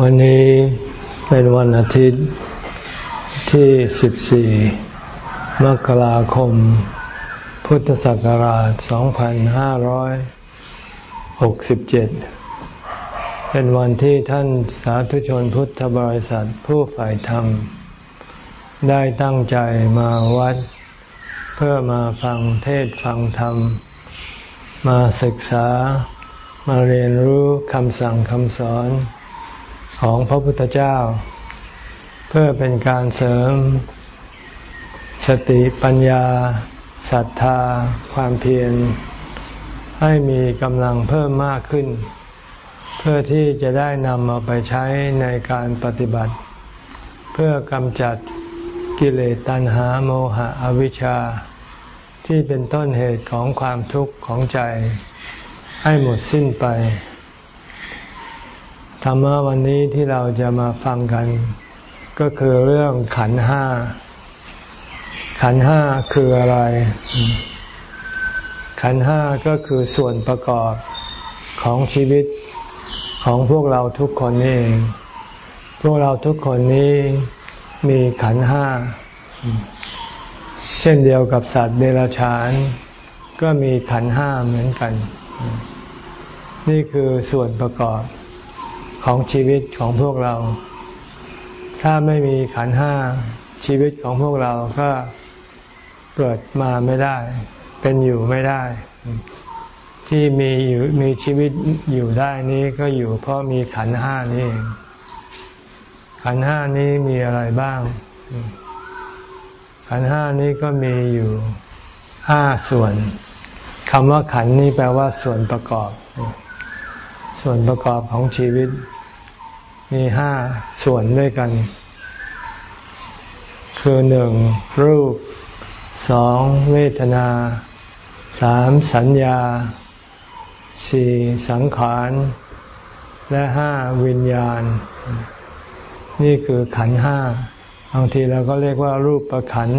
วันนี้เป็นวันอาทิตย์ที่ 14 มกราคม พุทธศักราช 2567 เป็นวันที่ท่านสาธุชนพุทธบริษัทผู้ฝ่ายธรรม ได้ตั้งใจมาวัด เพื่อมาฟังเทศฟังธรรม มาศึกษามาเรียนรู้คำสั่งคำสอน ของพระพุทธเจ้า เพื่อเป็นการเสริม สติปัญญาศรัทธา ความเพียร ให้มีกำลังเพิ่มมากขึ้น เพื่อที่จะได้นำมาไปใช้ในการปฏิบัติ เพื่อกำจัดกิเลสตัณหาโมหะอวิชชา ที่เป็นต้นเหตุของความทุกข์ของใจ ให้หมดสิ้นไป ธรรมะวันนี้ที่เราจะมาฟังกัน ก็คือเรื่องขันห้า ขันห้าคืออะไร ขันห้าก็คือส่วนประกอบของชีวิตของพวกเราทุกคนนี่เอง พวกเราทุกคนนี้มีขันห้า เช่นเดียวกับสัตว์เดรัจฉาน ก็มีขันห้าเหมือนกัน นี่คือส่วนประกอบ ของชีวิตของพวกเรา ถ้าไม่มีขันห้าชีวิตของพวกเราก็เกิดมาไม่ได้ เป็นอยู่ไม่ได้ ที่มีอยู่มีชีวิตอยู่ได้นี้ก็อยู่เพราะมีขันห้านี่ขันห้านี้มีอะไรบ้าง ขันห้านี้ก็มีอยู่ห้าส่วนคำว่าขันนี้แปลว่าส่วนประกอบ ส่วนประกอบของชีวิต มีห้าส่วนด้วยกัน คือหนึ่งรูปสองเวทนาสามสัญญาสี่สังขารและห้าวิญญาณ นี่คือขันห้าบางทีเราก็เรียกว่ารูปประขัน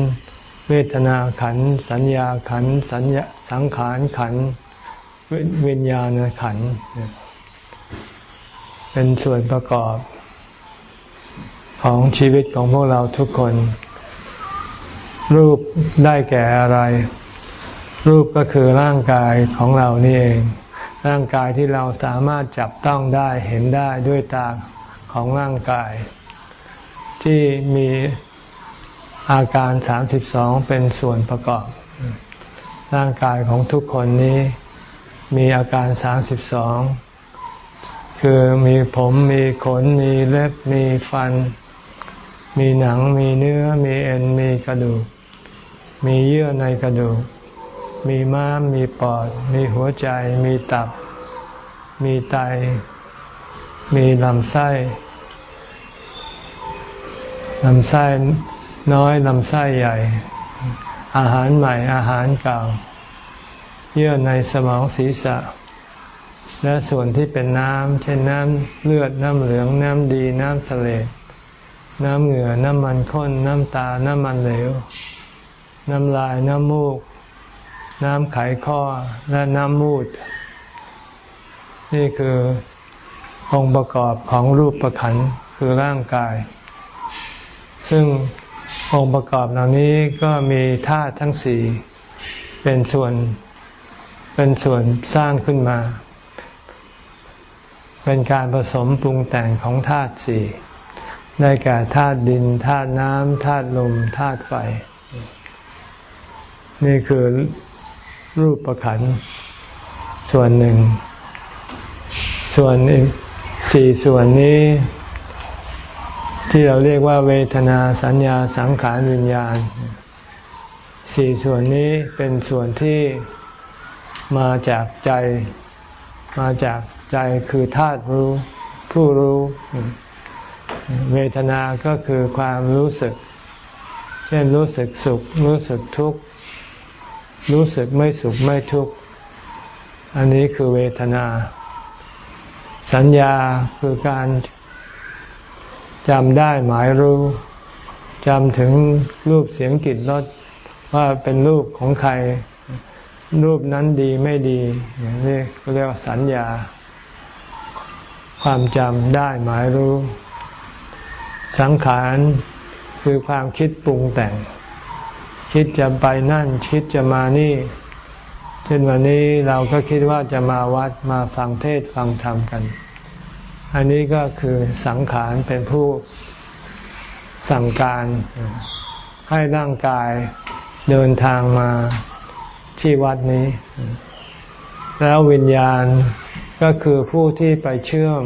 เวทนาขัน สัญญาขันสัญญาสังขารขันวิญญาณขัน เป็นส่วนประกอบของชีวิตของพวกเราทุกคน รูปได้แก่อะไร รูปก็คือร่างกายของเรานี่เอง ร่างกายที่เราสามารถจับต้องได้เห็นได้ด้วยตาของร่างกาย ที่มีอาการ32เป็นส่วนประกอบ ร่างกายของทุกคนนี้ มีอาการ32 คือมีผมมีขนมีเล็บมีฟัน มีหนังมีเนื้อมีเอ็นมีกระดูก มีเยื่อในกระดูก มีม้ามมีปอด มีหัวใจ มีตับ มีไต มีลำไส้ลำไส้น้อยลำไส้ใหญ่ อาหารใหม่อาหารเก่า เยื่อในสมองศีรษะ และส่วนที่เป็นน้ำเช่นน้ำเลือดน้ำเหลืองน้ำดีน้ำเสลดน้ำเหงื่อน้ำมันข้น น้ำตา น้ำมันเหลว น้ำลายน้ำมูก น้ำไขข้อและน้ำมูด นี่คือองค์ประกอบของรูปประขันคือร่างกาย ซึ่งองค์ประกอบเหล่านี้ก็มีธาตุทั้งสี่เป็นส่วนเป็นส่วนสร้างขึ้นมา เป็นการผสมปรุงแต่งของธาตุสี่ได้แก่ธาตุดินธาตุน้ำธาตุลมธาตุไฟ นี่คือรูปประขันส่วนหนึ่ง ส่วนอีกสี่ส่วนนี้ ที่เราเรียกว่าเวทนาสัญญาสังขารวิญญาณสี่ส่วนนี้เป็นส่วนที่มาจากใจมาจาก ใจคือธาตุรู้ ผู้รู้ เวทนาก็คือความรู้สึก เช่นรู้สึกสุข รู้สึกทุกข์ รู้สึกไม่สุขไม่ทุกข์ อันนี้คือเวทนา สัญญาคือการจำได้หมายรู้จำถึงรูปเสียงกลิ่นรสว่าเป็นรูปของใคร รูปนั้นดีไม่ดีนี้เรียกว่าสัญญา ความจำได้หมายรู้ สังขารคือความคิดปรุงแต่ง คิดจะไปนั่นคิดจะมานี่เช่นวันนี้เราก็คิดว่าจะมาวัดมาฟังเทศฟังธรรมกัน อันนี้ก็คือสังขารเป็นผู้สั่งการให้ร่างกายเดินทางมาที่วัดนี้ แล้ววิญญาณ ก็คือผู้ที่ไปเชื่อม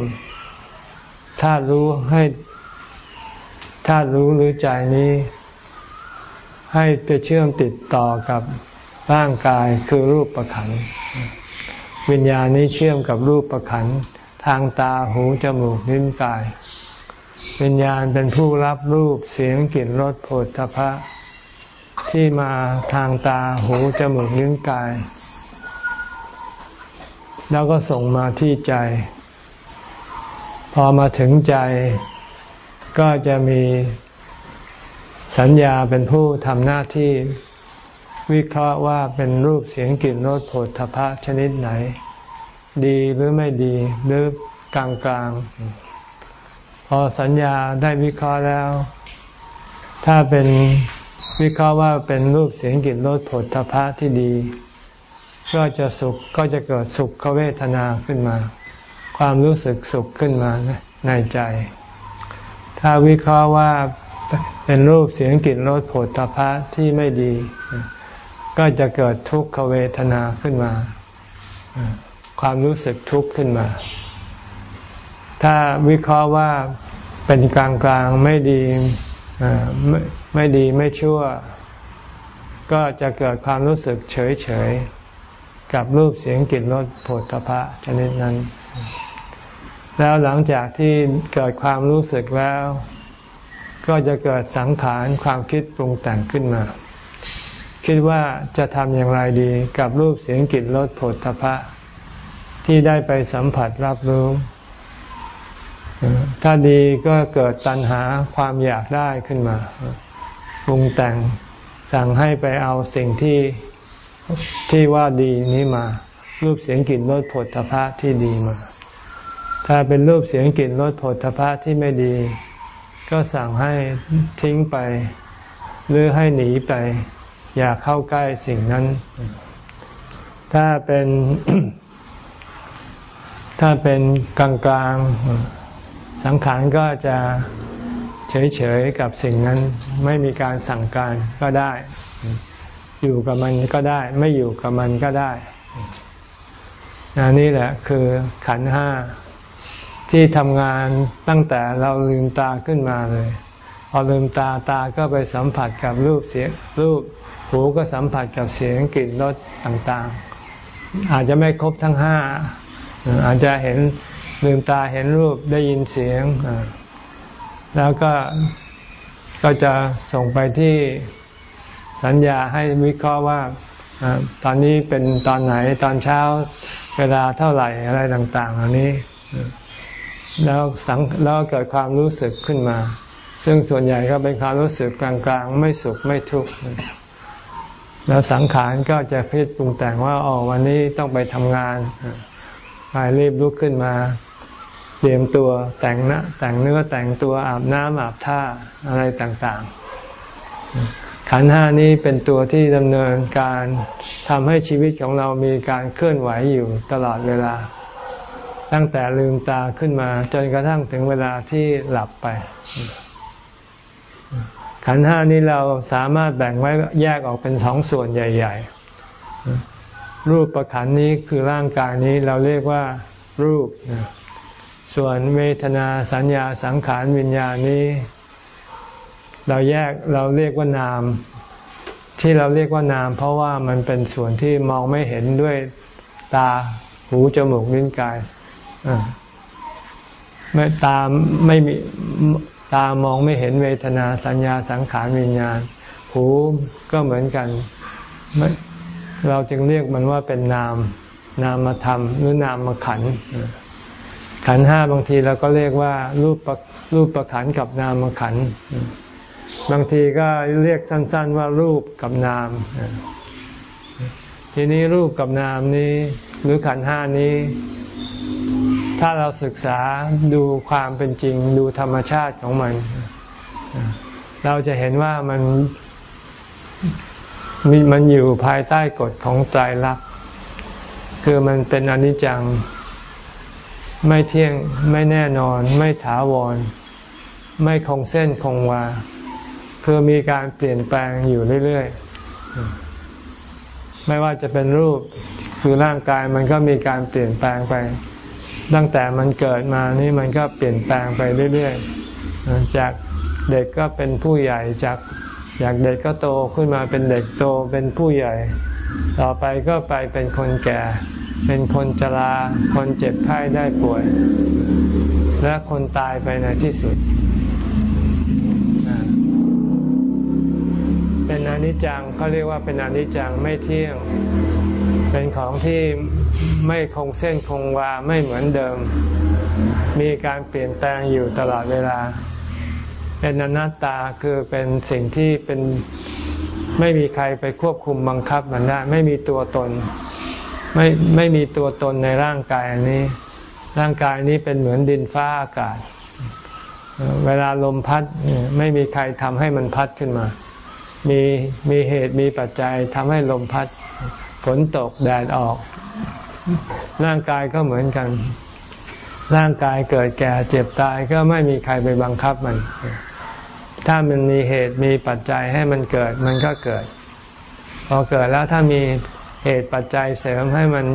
ธาตุรู้ให้ธาตุรู้หรือใจนี้ ให้ไปเชื่อมติดต่อกับร่างกายคือรูปประขันวิญญาณนี้เชื่อมกับรูปประขันทางตาหูจมูกลิ้นกาย วิญญาณเป็นผู้รับรูปเสียงกลิ่นรสโผฏฐพะที่มาทางตาหูจมูกลิ้นกาย แล้วก็ส่งมาที่ใจ พอมาถึงใจ ก็จะมีสัญญาเป็นผู้ทำหน้าที่วิเคราะห์ว่าเป็นรูปเสียงกลิ่นรสโผฏฐพะชนิดไหน ดีหรือไม่ดีหรือกลางกลางพอสัญญาได้วิเคราะห์แล้ว ถ้าเป็นวิเคราะห์ว่าเป็นรูปเสียงกลิ่นรสผลทพะที่ดี ก็จะสุขก็จะเกิดสุขเวทนาขึ้นมา ความรู้สึกสุขขึ้นมาในใจ ถ้าวิเคราะห์ว่าเป็นรูปเสียงกลิ่นรสผลทพะที่ไม่ดี ก็จะเกิดทุกขเวทนาขึ้นมา ความรู้สึกทุกข์ขึ้นมา ถ้าวิเคราะห์ว่าเป็นกลางกลางไม่ดีไม่ไม่ดีไม่ชั่ว ก็จะเกิดความรู้สึกเฉยเฉย กับรูปเสียงกลิ่นรสโผฏฐพะชนิดนั้น แล้วหลังจากที่เกิดความรู้สึกแล้ว ก็จะเกิดสังขารความคิดปรุงแต่งขึ้นมา คิดว่าจะทำอย่างไรดีกับรูปเสียงกลิ่นรสโผฏฐพะที่ได้ไปสัมผัสรับรู้ ถ้าดีก็เกิดตัณหาความอยากได้ขึ้นมาปรุงแต่งสั่งให้ไปเอาสิ่งที่ ที่ว่าดีนี้มา รูปเสียงกลิ่นรสผลทพะที่ดีมา ถ้าเป็นรูปเสียงกลิ่นรสผลทพะที่ไม่ดี ก็สั่งให้ทิ้งไป หรือให้หนีไป อย่าเข้าใกล้สิ่งนั้น ถ้าเป็น ถ้าเป็นกลางๆ สังขารก็จะเฉยๆกับสิ่งนั้น ไม่มีการสั่งการก็ได้ อยู่กับมันก็ได้ ไม่อยู่กับมันก็ได้นนี่แหละคือขันห้าที่ทำงานตั้งแต่เราลืมตาขึ้นมาเลย พอลืมตาตาก็ไปสัมผัสกับรูปเสียงรูปหูก็สัมผัสกับเสียงกลิ่นรสต่างๆ อาจจะไม่ครบทั้งห้าอาจจะเห็นลืมตาเห็นรูปได้ยินเสียง แล้วก็ก็จะส่งไปที่ สัญญาให้วิเคราะห์ว่าตอนนี้เป็นตอนไหนตอนเช้าเวลาเท่าไหร่อะไรต่างๆอันนี้แล้วสังแล้วเกิดความรู้สึกขึ้นมา ซึ่งส่วนใหญ่ก็เป็นความรู้สึกกลางๆ ไม่สุขไม่ทุกข์แล้วสังขารก็จะพิจปรุงแต่งว่าอ๋อวันนี้ต้องไปทำงานไปรีบลุกขึ้นมา เตรียมตัวแต่งนะแต่งเนื้อแต่งตัวอาบน้ำอาบท่าอะไรต่างๆ ขันห้านี้เป็นตัวที่ดำเนินการทำให้ชีวิตของเรามีการเคลื่อนไหวอยู่ตลอดเวลา ตั้งแต่ลืมตาขึ้นมา จนกระทั่งถึงเวลาที่หลับไป ขันห้านี้เราสามารถแบ่งไว้แยกออกเป็นสองส่วนใหญ่ ๆ รูปประขันนี้คือร่างกายนี้เราเรียกว่ารูป ส่วนเวทนาสัญญาสังขารวิญญาณนี้ เราแยกเราเรียกว่านาม ที่เราเรียกว่านาม เพราะว่ามันเป็นส่วนที่มองไม่เห็นด้วยตาหูจมูกลิ้นกายไม่ตาไม่มีตามองไม่เห็นเวทนาสัญญาสังขารวิญญาณ หูก็เหมือนกันเราจึงเรียกมันว่าเป็นนาม นามธรรมหรือนามขันขันห้าบางทีเราก็เรียกว่า รูปรูปประขันกับนามขัน บางทีก็เรียกสั้น ๆ ว่ารูปกับนาม ทีนี้รูปกับนามนี้ หรือขันห้านี้ ถ้าเราศึกษาดูความเป็นจริง ดูธรรมชาติของมัน เราจะเห็นว่ามันมีมันอยู่ภายใต้กฎของไตรลักคือมันเป็นอนิจจัง ไม่เที่ยงไม่แน่นอน ไม่ถาวร ไม่คงเส้นคงวา คือมีการเปลี่ยนแปลงอยู่เรื่อยๆ ไม่ว่าจะเป็นรูปคือร่างกายมันก็มีการเปลี่ยนแปลงไป ตั้งแต่มันเกิดมานี่มันก็เปลี่ยนแปลงไปเรื่อยๆ จากเด็กก็เป็นผู้ใหญ่จากจากเด็กก็โตขึ้นมาเป็นเด็กโตเป็นผู้ใหญ่ ต่อไปก็ไปเป็นคนแก่ เป็นคนชราคนเจ็บไข้ได้ป่วย และคนตายไปในที่สุด อนิจจังเขาเรียกว่าเป็นอนิจจังไม่เที่ยง เป็นของที่ไม่คงเส้นคงวาไม่เหมือนเดิม มีการเปลี่ยนแปลงอยู่ตลอดเวลา เป็นอนัตตาคือเป็นสิ่งที่เป็นไม่มีใครไปควบคุมบังคับมันได้ ไม่มีตัวตน ไม่ไม่มีตัวตนในร่างกายอันนี้ ร่างกายนี้เป็นเหมือนดินฟ้าอากาศ เวลาลมพัดไม่มีใครทำให้มันพัดขึ้นมา มีมีเหตุมีปัจจัยทำให้ลมพัดฝนตกแดดออก ร่างกายก็เหมือนกัน ร่างกายเกิดแก่เจ็บตายก็ไม่มีใครไปบังคับมัน ถ้ามันมีเหตุมีปัจจัยให้มันเกิดมันก็เกิด พอเกิดแล้วถ้ามีเหตุปัจจัยเสริมให้มัน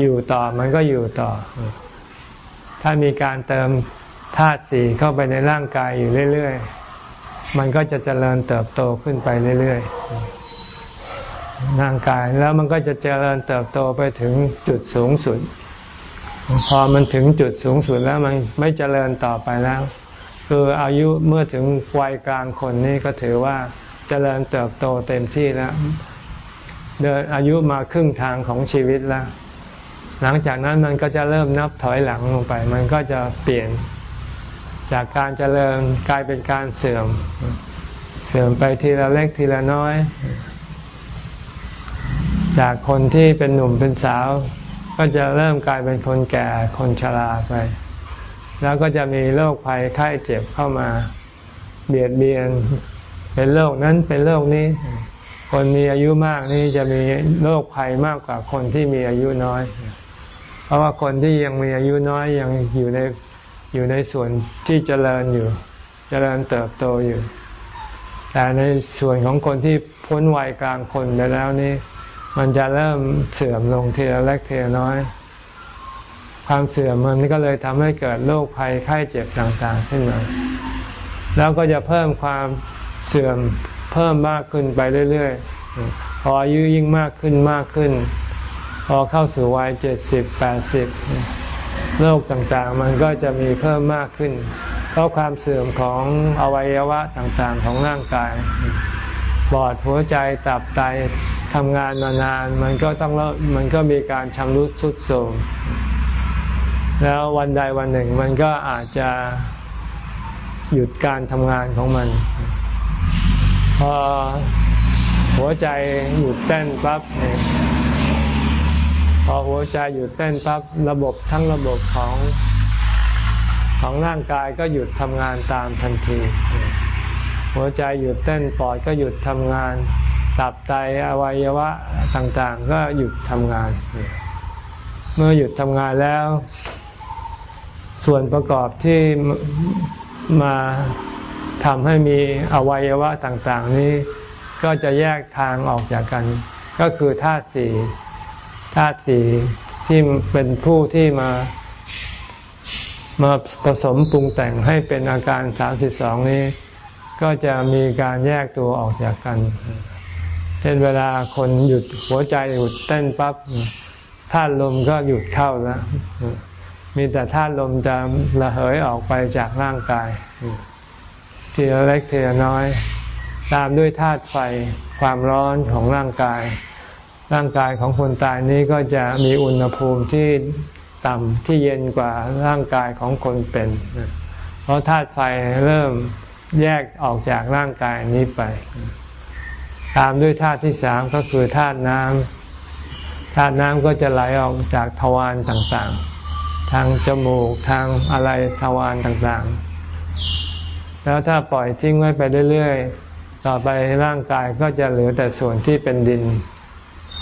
อยู่ต่อมันก็อยู่ต่อ ถ้ามีการเติมธาตุสีเข้าไปในร่างกายอยู่เรื่อย ๆ มันก็จะเจริญเติบโตขึ้นไปเรื่อยๆร่างกายแล้วมันก็จะเจริญเติบโตไปถึงจุดสูงสุด พอมันถึงจุดสูงสุดแล้วมันไม่เจริญต่อไปแล้ว คืออายุเมื่อถึงวัยกลางคนนี่ก็ถือว่าเจริญเติบโตเต็มที่แล้วเดินอายุมาครึ่งทางของชีวิตแล้ว หลังจากนั้นมันก็จะเริ่มนับถอยหลังลงไป มันก็จะเปลี่ยน จากการเจริญกลายเป็นการเสื่อม เสื่อมไปทีละเล็กทีละน้อย จากคนที่เป็นหนุ่มเป็นสาว ก็จะเริ่มกลายเป็นคนแก่คนชราไป แล้วก็จะมีโรคภัยไข้เจ็บเข้ามาเบียดเบียน เป็นโรคนั้นเป็นโรคนี้ คนมีอายุมากนี่จะมีโรคภัยมากกว่าคนที่มีอายุน้อย เพราะว่าคนที่ยังมีอายุน้อยยังอยู่ใน อยู่ในส่วนที่เจริญอยู่ เจริญเติบโตอยู่ แต่ในส่วนของคนที่พ้นวัยกลางคนไปแล้วนี่มันจะเริ่มเสื่อมลงทีละเล็กทีละน้อย ความเสื่อมมันก็เลยทำให้เกิดโรคภัยไข้เจ็บต่างๆขึ้นมา แล้วก็จะเพิ่มความเสื่อมเพิ่มมากขึ้นไปเรื่อยๆ พออายุยิ่งมากขึ้นมากขึ้น พอเข้าสู่วัยเจ็ดสิบแปดสิบ โรคต่างๆ มันก็จะมีเพิ่มมากขึ้น เพราะความเสื่อมของอวัยวะต่างๆของร่างกาย ปอดหัวใจตับไตทำงานมานาน มันก็ต้องมันก็มีการชำรุดทรุดโทรมแล้ววันใดวันหนึ่งมันก็อาจจะหยุดการทำงานของมัน พอหัวใจหยุดเต้นปั๊บ พอหัวใจหยุดเต้นปั๊บระบบทั้งระบบของของร่างกายก็หยุดทำงานตามทันที หัวใจหยุดเต้นปอดก็หยุดทำงาน ตับไตอวัยวะต่างๆ ก็หยุดทำงาน เมื่อหยุดทำงานแล้ว ส่วนประกอบที่มาทำให้มีอวัยวะต่างๆ นี้ก็จะแยกทางออกจากกัน ก็คือธาตุสี่ ธาตุสี่ที่เป็นผู้ที่มามาผสมปรุงแต่งให้เป็นอาการสามสิบสองนี้ ก็จะมีการแยกตัวออกจากกัน เช่นเวลาคนหยุดหัวใจหยุดเต้นปั๊บธาตุลมก็หยุดเข้าแล้ว มีแต่ธาตุลมจะระเหยออกไปจากร่างกายทีละเล็กทีละน้อย ตามด้วยธาตุไฟความร้อนของร่างกาย ร่างกายของคนตายนี้ก็จะมีอุณหภูมิที่ต่ำที่เย็นกว่าร่างกายของคนเป็น เพราะธาตุไฟเริ่มแยกออกจากร่างกายนี้ไป ตามด้วยธาตุที่สามก็คือธาตุน้ำธาตุน้ำก็จะไหลออกจากทวารต่างๆ ทางจมูกทางอะไรทวารต่างๆ แล้วถ้าปล่อยทิ้งไว้ไปเรื่อยๆ ต่อไปร่างกายก็จะเหลือแต่ส่วนที่เป็นดิน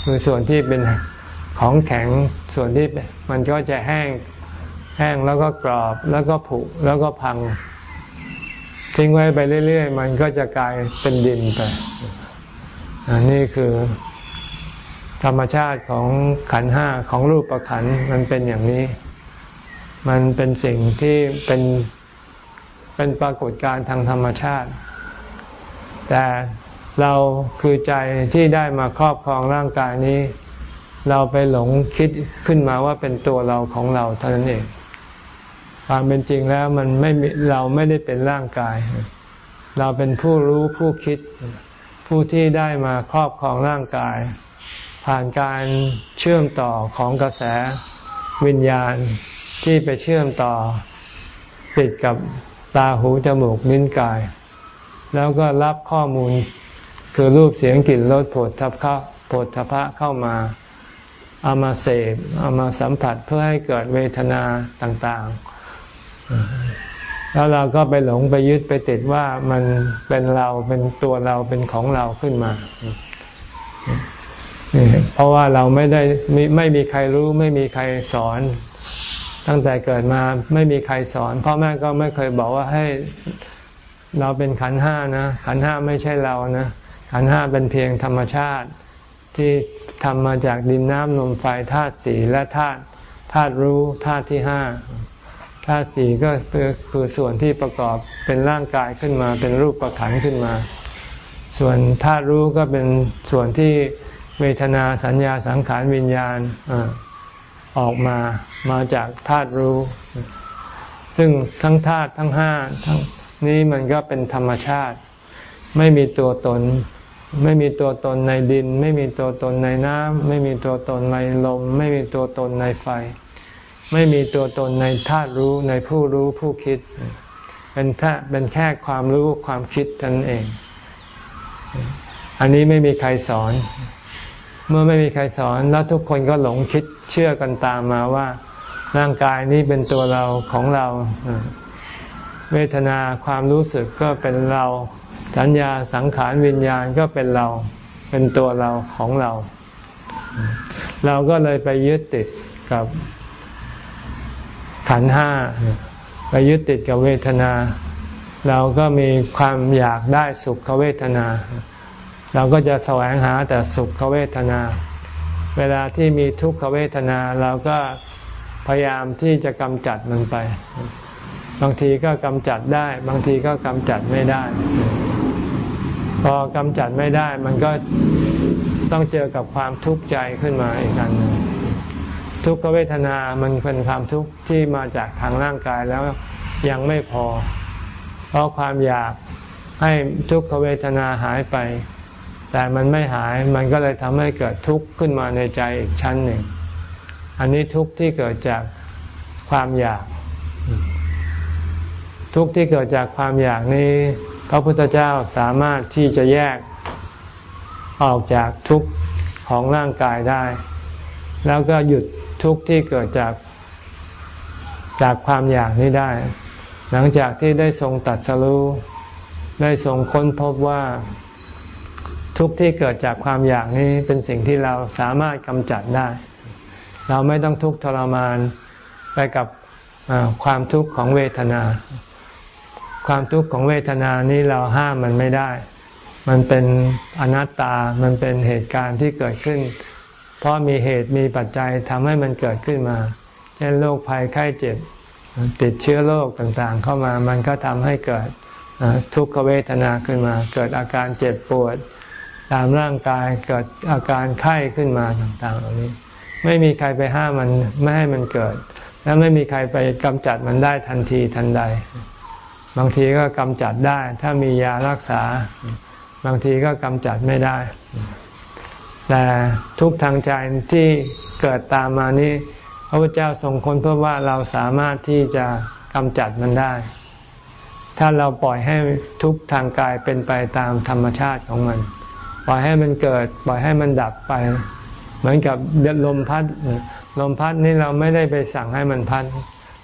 คือส่วนที่เป็นของแข็งส่วนที่มันก็จะแห้งแห้งแล้วก็กรอบแล้วก็ผุแล้วก็พัง ทิ้งไว้ไปเรื่อย ๆ มันก็จะกลายเป็นดินไปอันนี้คือ ธรรมชาติของขันห้าของรูปประขันมันเป็นอย่างนี้ มันเป็นสิ่งที่เป็นเป็นปรากฏการณ์ทางธรรมชาติ แต่ เราคือใจที่ได้มาครอบครองร่างกายนี้ เราไปหลงคิดขึ้นมาว่าเป็นตัวเราของเราเท่านั้นเองความเป็นจริงแล้วมันไม่เราไม่ได้เป็นร่างกาย เราเป็นผู้รู้ผู้คิด ผู้ที่ได้มาครอบครองร่างกาย ผ่านการเชื่อมต่อของกระแสวิญญาณที่ไปเชื่อมต่อ ติดกับตาหูจมูกลิ้นกาย แล้วก็รับข้อมูล คือรูปเสียงกลิ่นรสโผดทัพเข้าผดทพะเข้ามา เอามาเสพเอามาสัมผัสเพื่อให้เกิดเวทนาต่างๆ แล้วเราก็ไปหลงไปยึดไปติดว่ามันเป็นเราเป็นตัวเราเป็นของเราขึ้นมาเพราะว่าเราไม่ได้ไม่ไม่มีใครรู้ไม่มีใครสอน ตั้งแต่เกิดมาไม่มีใครสอนพ่อแม่ก็ไม่เคยบอกว่าให้เราเป็นขันห้านะขันห้าไม่ใช่เรานะ ขันห้าเป็นเพียงธรรมชาติที่ทำมาจากดินน้ำลมไฟธาตุสี่และธาตุธาตุรู้ธาตุที่ห้าธาตุสี่ก็คือส่วนที่ประกอบเป็นร่างกายขึ้นมา เป็นรูปประขันขึ้นมา ส่วนธาตุรู้ก็เป็นส่วนที่เวทนาสัญญาสังขารวิญญาณออกมามาจากธาตุรู้ ซึ่งทั้งธาตุทั้งห้าทั้งนี้มันก็เป็นธรรมชาติ ไม่มีตัวตน ไม่มีตัวตนในดิน ไม่มีตัวตนในน้ำไม่มีตัวตนในลม ไม่มีตัวตนในไฟ ไม่มีตัวตนในธาตุรู้ในผู้รู้ผู้คิด เป็นแค่เป็นแค่ความรู้ความคิดนั่นเอง อันนี้ไม่มีใครสอน เมื่อไม่มีใครสอนแล้วทุกคนก็หลงคิดเชื่อกันตามมาว่า ร่างกายนี้เป็นตัวเราของเรา เวทนาความรู้สึกก็เป็นเรา สัญญาสังขารวิญญาณก็เป็นเรา เป็นตัวเราของเรา เราก็เลยไปยึดติดกับขันห้าไปยึดติดกับเวทนา เราก็มีความอยากได้สุขเวทนา เราก็จะแสวงหาแต่สุขเวทนา เวลาที่มีทุกขเวทนา เราก็พยายามที่จะกำจัดมันไป บางทีก็กำจัดได้ บางทีก็กำจัดไม่ได้ พอกำจัดไม่ได้มันก็ต้องเจอกับความทุกข์ใจขึ้นมาอีกอันหนึ่งทุกขเวทนา มันเป็นความทุกข์ที่มาจากทางร่างกายแล้วยังไม่พอ เพราะความอยากให้ทุกขเวทนาหายไป แต่มันไม่หาย มันก็เลยทำให้เกิดทุกข์ขึ้นมาในใจอีกชั้นหนึ่ง อันนี้ทุกข์ที่เกิดจากความอยาก ทุกข์ที่เกิดจากความอยากนี้ พระพุทธเจ้าสามารถที่จะแยกออกจากทุกข์ของร่างกายได้ แล้วก็หยุดทุกข์ที่เกิดจากจากความอยากนี้ได้ หลังจากที่ได้ทรงตัดสรู้ได้ทรงค้นพบว่า ทุกข์ที่เกิดจากความอยากนี้เป็นสิ่งที่เราสามารถกำจัดได้ เราไม่ต้องทุกข์ทรมานไปกับความทุกข์ของเวทนา ความทุกข์ของเวทนานี้เราห้ามมันไม่ได้ มันเป็นอนัตตา มันเป็นเหตุการณ์ที่เกิดขึ้น เพราะมีเหตุมีปัจจัยทำให้มันเกิดขึ้นมา เช่นโรคภัยไข้เจ็บ ติดเชื้อโรคต่างๆ เข้ามา มันก็ทำให้เกิดทุกขเวทนาขึ้นมา เกิดอาการเจ็บปวด ตามร่างกายเกิดอาการไข้ขึ้นมาต่างๆเหล่านี้ ไม่มีใครไปห้ามมันไม่ให้มันเกิด และไม่มีใครไปกำจัดมันได้ทันทีทันใด บางทีก็กำจัดได้ ถ้ามียารักษา บางทีก็กำจัดไม่ได้ แต่ทุกทางใจที่เกิดตามมานี้พระพุทธเจ้าทรงค้นพบว่าเราสามารถที่จะกำจัดมันได้ ถ้าเราปล่อยให้ทุกทางกายเป็นไปตามธรรมชาติของมัน ปล่อยให้มันเกิด ปล่อยให้มันดับไป เหมือนกับลมพัดลมพัดนี่เราไม่ได้ไปสั่งให้มันพัด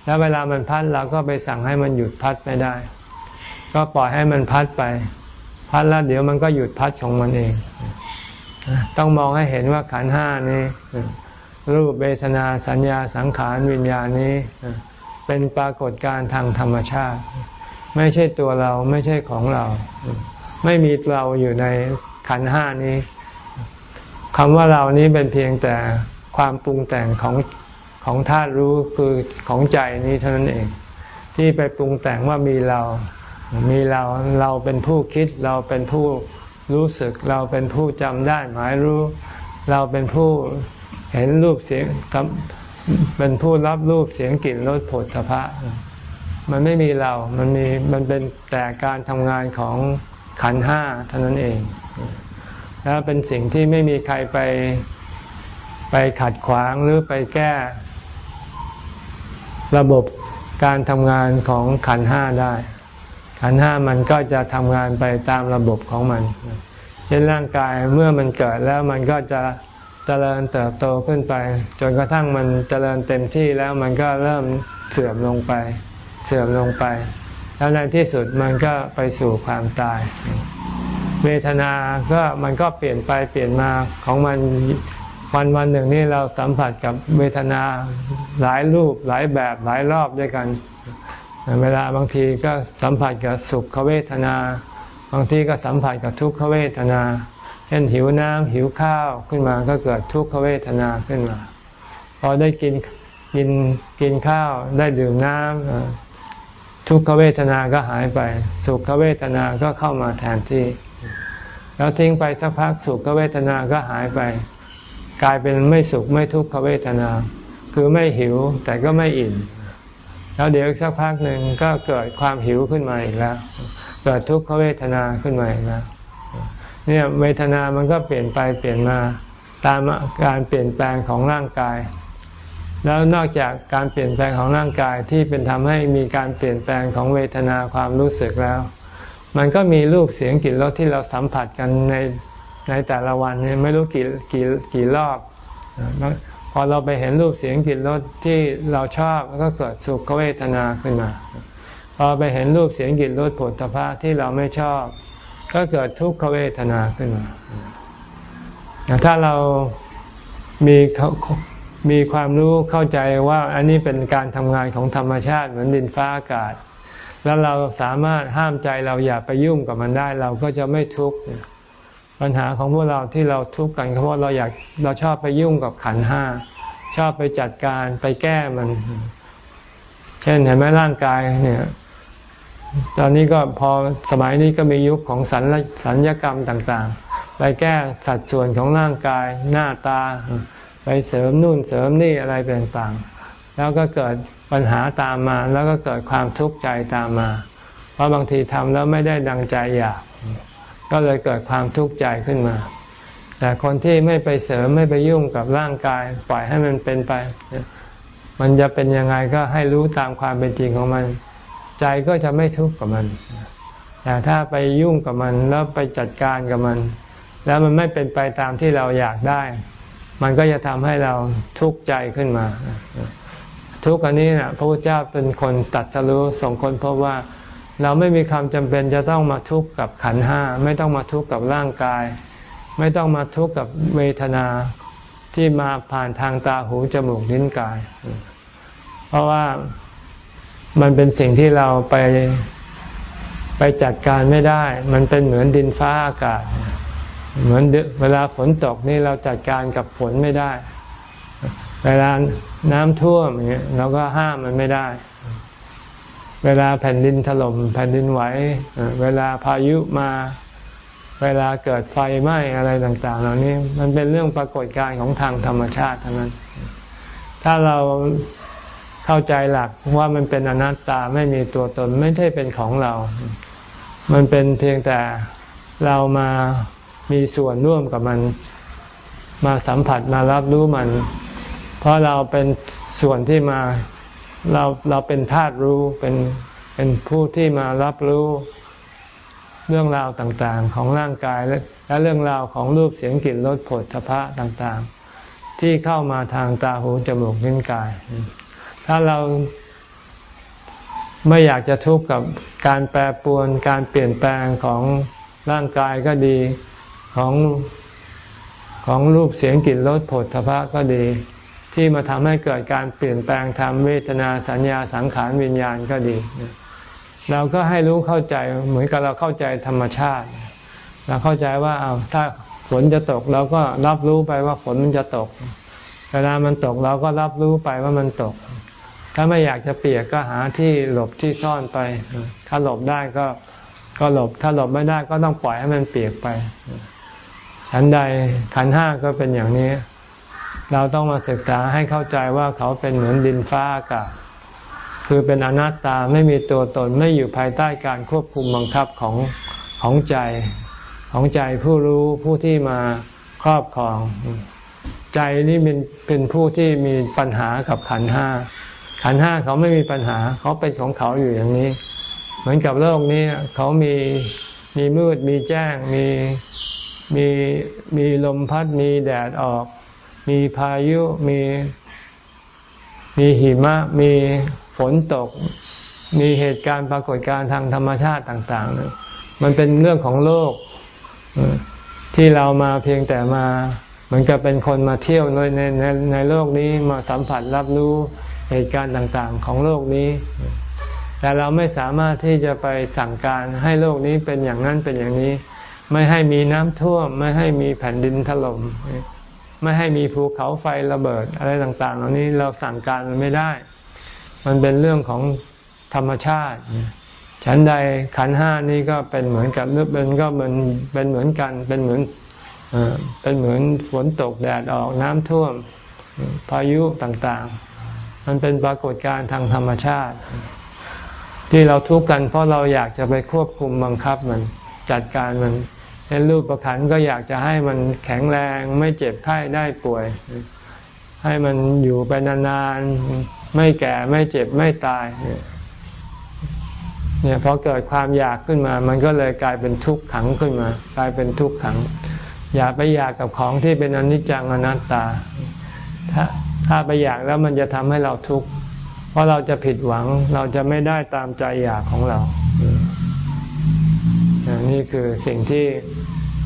แล้วเวลามันพัดเราก็ไปสั่งให้มันหยุดพัดไม่ได้ ก็ปล่อยให้มันพัดไป พัดแล้วเดี๋ยวมันก็หยุดพัดของมันเอง ต้องมองให้เห็นว่าขันห้านี้ รูปเวทนาสัญญาสังขารวิญญาณนี้ เป็นปรากฏการณ์ทางธรรมชาติ ไม่ใช่ตัวเราไม่ใช่ของเรา ไม่มีเราอยู่ในขันห้านี้คำว่าเรานี้เป็นเพียงแต่ความปรุงแต่งของ ของธาตุรู้คือของใจนี้เท่านั้นเอง ที่ไปปรุงแต่งว่ามีเรา มีเราเราเป็นผู้คิด เราเป็นผู้รู้สึก เราเป็นผู้จำได้หมายรู้ เราเป็นผู้เห็นรูปเสียงเป็นผู้รับรูปเสียงกลิ่นรสผลทพะ มันไม่มีเรา มันมีมันเป็นแต่การทำงานของขันห้าเท่านั้นเอง แล้วเป็นสิ่งที่ไม่มีใครไปไปขัดขวางหรือไปแก้ ระบบการทำงานของขันห้าได้ ขันห้ามันก็จะทำงานไปตามระบบของมัน เช่นร่างกายเมื่อมันเกิดแล้วมันก็จะเจริญเติบโตขึ้นไป จนกระทั่งมันเจริญเต็มที่แล้วมันก็เริ่มเสื่อมลงไป เสื่อมลงไป แล้วในที่สุดมันก็ไปสู่ความตาย เวทนาก็มันก็เปลี่ยนไปเปลี่ยนมาของมัน วันวันหนึ่งนี่เราสัมผัสกับเวทนาหลายรูปหลายแบบหลายรอบด้วยกัน เวลาบางทีก็สัมผัสกับสุขเวทนา บางทีก็สัมผัสกับทุกขเวทนาเช่นหิวน้ำหิวข้าวขึ้นมาก็เกิดทุกขเวทนาขึ้นมา พอได้กินกินกินข้าวได้ดื่มน้ำทุกขเวทนาก็หายไป สุขเวทนาก็เข้ามาแทนที่ แล้วทิ้งไปสักพักสุขเวทนาก็หายไป กลายเป็นไม่สุขไม่ทุกขเวทนา คือไม่หิวแต่ก็ไม่อิ่มแล้วเดี๋ยวสักพักหนึ่งก็เกิดความหิวขึ้นมาอีกแล้ว เกิดทุกขเวทนาขึ้นมาอีกแล้วเนี่ยเวทนามันก็เปลี่ยนไปเปลี่ยนมาตามการเปลี่ยนแปลงของร่างกาย แล้วนอกจากการเปลี่ยนแปลงของร่างกายที่เป็นทำให้มีการเปลี่ยนแปลงของเวทนาความรู้สึกแล้ว มันก็มีรูปเสียงกลิ่นรสที่เราสัมผัสกันใน ในแต่ละวันเนี่ยไม่รู้กี่กี่กี่รอบพอเราไปเห็นรูปเสียงกลิ่นรสที่เราชอบก็เกิดสุขเวทนาขึ้นมา พอไปเห็นรูปเสียงกลิ่นรสผลตภะที่เราไม่ชอบ ก็เกิดทุกขเวทนาขึ้นมาถ้าเรามีมีความรู้เข้าใจว่าอันนี้เป็นการทำงานของธรรมชาติเหมือนดินฟ้าอากาศ แล้วเราสามารถห้ามใจเราอย่าไปยุ่งกับมันได้ เราก็จะไม่ทุกข์ ปัญหาของพวกเราที่เราทุกข์กันเพราะเราอยากเราชอบไปยุ่งกับขันห้าชอบไปจัดการไปแก้มัน เช่นเห็นไหมร่างกายเนี่ย ตอนนี้ก็พอสมัยนี้ก็มียุคของสัญสัญญกรรมต่างๆ ไปแก้สัดส่วนของร่างกายหน้าตา ไปเสริมนู่นเสริมนี่อะไรต่างๆ แล้วก็เกิดปัญหาตามมา แล้วก็เกิดความทุกข์ใจตามมา เพราะบางทีทำแล้วไม่ได้ดังใจอยาก ก็เลยเกิดความทุกข์ใจขึ้นมา แต่คนที่ไม่ไปเสริมไม่ไปยุ่งกับร่างกาย ปล่อยให้มันเป็นไป มันจะเป็นยังไงก็ให้รู้ตามความเป็นจริงของมัน ใจก็จะไม่ทุกข์กับมัน แต่ถ้าไปยุ่งกับมันแล้วไปจัดการกับมัน แล้วมันไม่เป็นไปตามที่เราอยากได้ มันก็จะทำให้เราทุกข์ใจขึ้นมา ทุกข์อันนี้นะพระพุทธเจ้าเป็นคนตัดสรู้ส่งคนพบว่า เราไม่มีความจำเป็นจะต้องมาทุกข์กับขันห้า ไม่ต้องมาทุกข์กับร่างกาย ไม่ต้องมาทุกข์กับเวทนาที่มาผ่านทางตาหูจมูกลิ้นกาย เพราะว่ามันเป็นสิ่งที่เราไปไปจัดการไม่ได้ มันเป็นเหมือนดินฟ้าอากาศ เหมือนเวลาฝนตกนี่เราจัดการกับฝนไม่ได้ เวลาน้ำท่วมเนี่ยเราก็ห้ามมันไม่ได้ เวลาแผ่นดินถล่มแผ่นดินไหวเวลาพายุมา เวลาเกิดไฟไหม้อะไรต่าง ๆ เหล่านี้มันเป็นเรื่องปรากฏการณ์ของทางธรรมชาติเทั้งนั้น ถ้าเราเข้าใจหลักว่ามันเป็นอนัตตาไม่มีตัวตนไม่ได้เป็นของเรา มันเป็นเพียงแต่เรามามีส่วนร่วมกับมันมาสัมผัสมารับรู้มัน เพราะเราเป็นส่วนที่มา เราเราเป็นธาตุรู้เป็นเป็นผู้ที่มารับรู้เรื่องราวต่างๆ ของร่างกายและและเรื่องราวของรูปเสียงกลิ่นรสผลทพะต่างๆ ที่เข้ามาทางตาหูจมูกลิ้นกาย ถ้าเราไม่อยากจะทุกข์กับการแปรปรวนการเปลี่ยนแปลงของร่างกายก็ดีของของรูปเสียงกลิ่นรสผลทพะก็ดี ที่มาทำให้เกิดการเปลี่ยนแปลงทางเวทนาสัญญาสังขารวิญญาณก็ดี เราก็ให้รู้เข้าใจเหมือนกับเราเข้าใจธรรมชาติ เราเข้าใจว่าเอาถ้าฝนจะตกเราก็รับรู้ไปว่าฝนมันจะตก เวลามันตกเราก็รับรู้ไปว่ามันตก ถ้าไม่อยากจะเปียกก็หาที่หลบที่ซ่อนไป ถ้าหลบได้ก็ก็หลบ ถ้าหลบไม่ได้ก็ต้องปล่อยให้มันเปียกไป ฉันใดขันห้าก็เป็นอย่างนี้ เราต้องมาศึกษาให้เข้าใจว่าเขาเป็นเหมือนดินฟ้าอากาศคือเป็นอนัตตาไม่มีตัวตนไม่อยู่ภายใต้การควบคุมบังคับของของใจของใจผู้รู้ผู้ที่มาครอบครอง ใจนี่เป็นเป็นผู้ที่มีปัญหากับขันห้าขันห้าเขาไม่มีปัญหา เขาเป็นของเขาอยู่อย่างนี้ เหมือนกับโลกนี้เขามีมีมืดมีแจ้งมีมีมีลมพัดมีแดดออก มีพายุมีมีหิมะมีฝนตก มีเหตุการณ์ปรากฏการณ์ทางธรรมชาติต่างๆ มันเป็นเรื่องของโลกที่เรามาเพียงแต่มาเหมือนกับเป็นคนมาเที่ยวในในในในโลกนี้มาสัมผัสรับรู้เหตุการณ์ต่างๆ ของโลกนี้ แต่เราไม่สามารถที่จะไปสั่งการให้โลกนี้เป็นอย่างนั้นเป็นอย่างนี้ ไม่ให้มีน้ำท่วม ไม่ให้มีแผ่นดินถล่ม ไม่ให้มีภูเขาไฟระเบิดอะไรต่างๆ เหล่านี้เราสั่งการมันไม่ได้ มันเป็นเรื่องของธรรมชาติ ฉันใดขันห้านี้ก็เป็นเหมือนกับนึกเป็นก็เหมือนเป็นเหมือนกัน เป็นเหมือนเป็นเหมือนฝนตกแดดออกน้ำท่วมพายุต่างๆ มันเป็นปรากฏการณ์ทางธรรมชาติ ที่เราทุกข์กันเพราะเราอยากจะไปควบคุมบังคับมันจัดการมัน เห็นรูปประคันก็อยากจะให้มันแข็งแรงไม่เจ็บไข้ได้ป่วย ให้มันอยู่ไปนานๆไม่แก่ไม่เจ็บไม่ตายเนี่ยพอเกิดความอยากขึ้นมา มันก็เลยกลายเป็นทุกข์ขังขึ้นมา กลายเป็นทุกข์ขัง อย่าไปอยากกับของที่เป็นอนิจจังอนัตตา ถ้าถ้าไปอยากแล้วมันจะทำให้เราทุกข์เพราะเราจะผิดหวังเราจะไม่ได้ตามใจอยากของเรา นี่คือสิ่งที่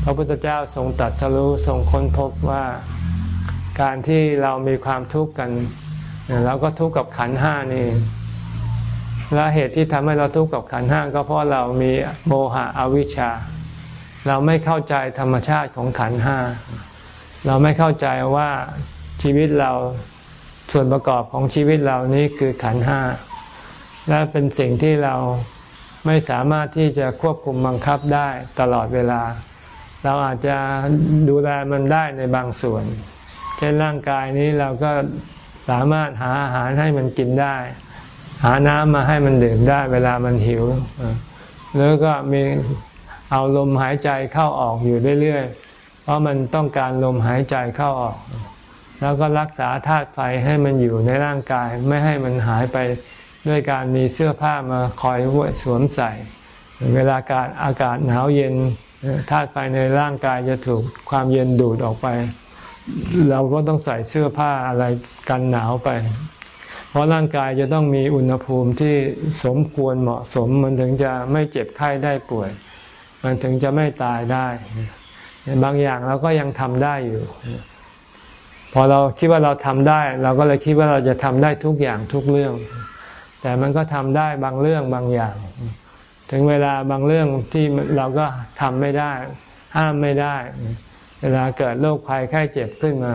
พระพุทธเจ้าทรงตัดสรู้ทรงค้นพบว่าการที่เรามีความทุกข์กันเราก็ทุกข์กับขันห้านี่และเหตุที่ทำให้เราทุกข์กับขันห้าก็เพราะเรามีโมหะอวิชชา เราไม่เข้าใจธรรมชาติของขันห้าเราไม่เข้าใจว่าชีวิตเราส่วนประกอบของชีวิตเรานี้คือขันห้าและเป็นสิ่งที่เรา ไม่สามารถที่จะควบคุมบังคับได้ตลอดเวลา เราอาจจะดูแลมันได้ในบางส่วน เช่นร่างกายนี้เราก็สามารถหาอาหารให้มันกินได้ หาน้ำมาให้มันดื่มได้เวลามันหิวแล้วก็มีเอาลมหายใจเข้าออกอยู่เรื่อยๆ เพราะมันต้องการลมหายใจเข้าออก แล้วก็รักษาธาตุไฟให้มันอยู่ในร่างกายไม่ให้มันหายไป ด้วยการมีเสื้อผ้ามาคอยสวมใส่ เวลาอากาศอากาศหนาวเย็นธาตุไฟในร่างกายจะถูกความเย็นดูดออกไป เราก็ต้องใส่เสื้อผ้าอะไรกันหนาวไป เพราะร่างกายจะต้องมีอุณหภูมิที่สมควรเหมาะสม มันถึงจะไม่เจ็บไข้ได้ป่วย มันถึงจะไม่ตายได้บางอย่างเราก็ยังทำได้อยู่ พอเราคิดว่าเราทำได้ เราก็เลยคิดว่าเราจะทำได้ทุกอย่างทุกเรื่อง แต่มันก็ทำได้บางเรื่องบางอย่าง ถึงเวลาบางเรื่องที่เราก็ทำไม่ได้ ห้ามไม่ได้ เวลาเกิดโรคภัยไข้เจ็บขึ้นมา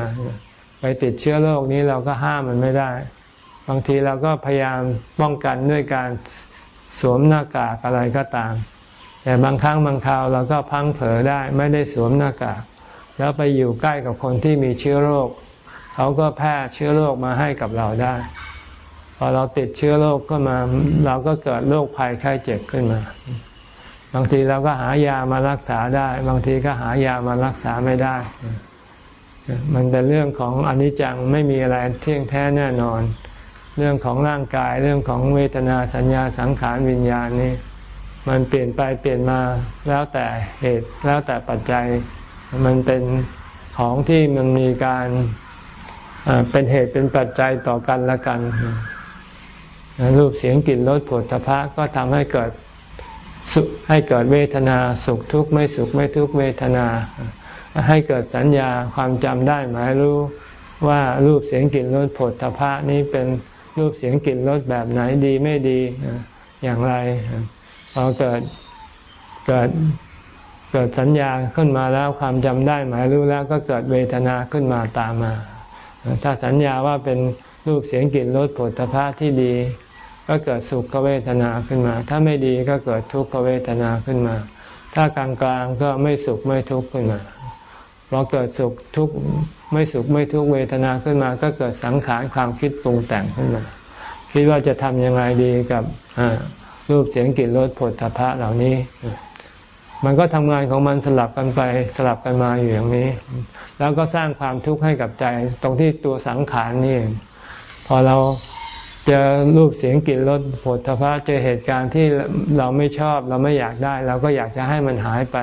ไปติดเชื้อโรคนี้เราก็ห้ามมันไม่ได้ บางทีเราก็พยายามป้องกันด้วยการสวมหน้ากากอะไรก็ตาม แต่บางครั้งบางคราวเราก็พังเผลอได้ไม่ได้สวมหน้ากาก แล้วไปอยู่ใกล้กับคนที่มีเชื้อโรค เขาก็แพร่เชื้อโรคมาให้กับเราได้ พอเราติดเชื้อโรคก็มา เราก็เกิดโรคภัยไข้เจ็บขึ้นมา บางทีเราก็หายามารักษาได้ บางทีก็หายามารักษาไม่ได้ มันเป็นเรื่องของอนิจจังไม่มีอะไรเที่ยงแท้แน่นอน เรื่องของร่างกายเรื่องของเวทนาสัญญาสังขารวิญญาณนี่มันเปลี่ยนไปเปลี่ยนมาแล้วแต่เหตุแล้วแต่ปัจจัย มันเป็นของที่มันมีการเป็นเหตุเป็นปัจจัยต่อกันละกัน รูปเสียงกลิ่นรสผลทพะก็ทำให้เกิดให้เกิดเวทนาสุขทุกข์ไม่สุขไม่ทุกข์เวทนา ให้เกิดสัญญาความจำได้หมายรู้ว่ารูปเสียงกลิ่นรสผลทพะนี้เป็นรูปเสียงกลิ่นรสแบบไหนดีไม่ดีอย่างไรพอเกิดเกิดเกิดสัญญาขึ้นมาแล้วความจำได้หมายรู้แล้วก็เกิดเวทนาขึ้นมาตามมา ถ้าสัญญาว่าเป็นรูปเสียงกลิ่นรสผลพระที่ดี ก็เกิดสุขเวทนาขึ้นมา ถ้าไม่ดีก็เกิดทุกขเวทนาขึ้นมา ถ้ากลางกลางก็ไม่สุขไม่ทุกข์ขึ้นมาพอเกิดสุขทุกข์ไม่สุขไม่ทุกข์เวทนาขึ้นมา ก็เกิดสังขารความคิดปรุงแต่งขึ้นมา คิดว่าจะทำยังไงดีกับรูปเสียงกลิ่นรสผลพระเหล่านี้ มันก็ทำงานของมันสลับกันไปสลับกันมาอยู่อย่างนี้ แล้วก็สร้างความทุกข์ให้กับใจตรงที่ตัวสังขารนี่พอเรา เจอรูปเสียงกลิ่นรสผลทพะเจอเหตุการณ์ที่เราไม่ชอบ เราไม่อยากได้ เราก็อยากจะให้มันหายไป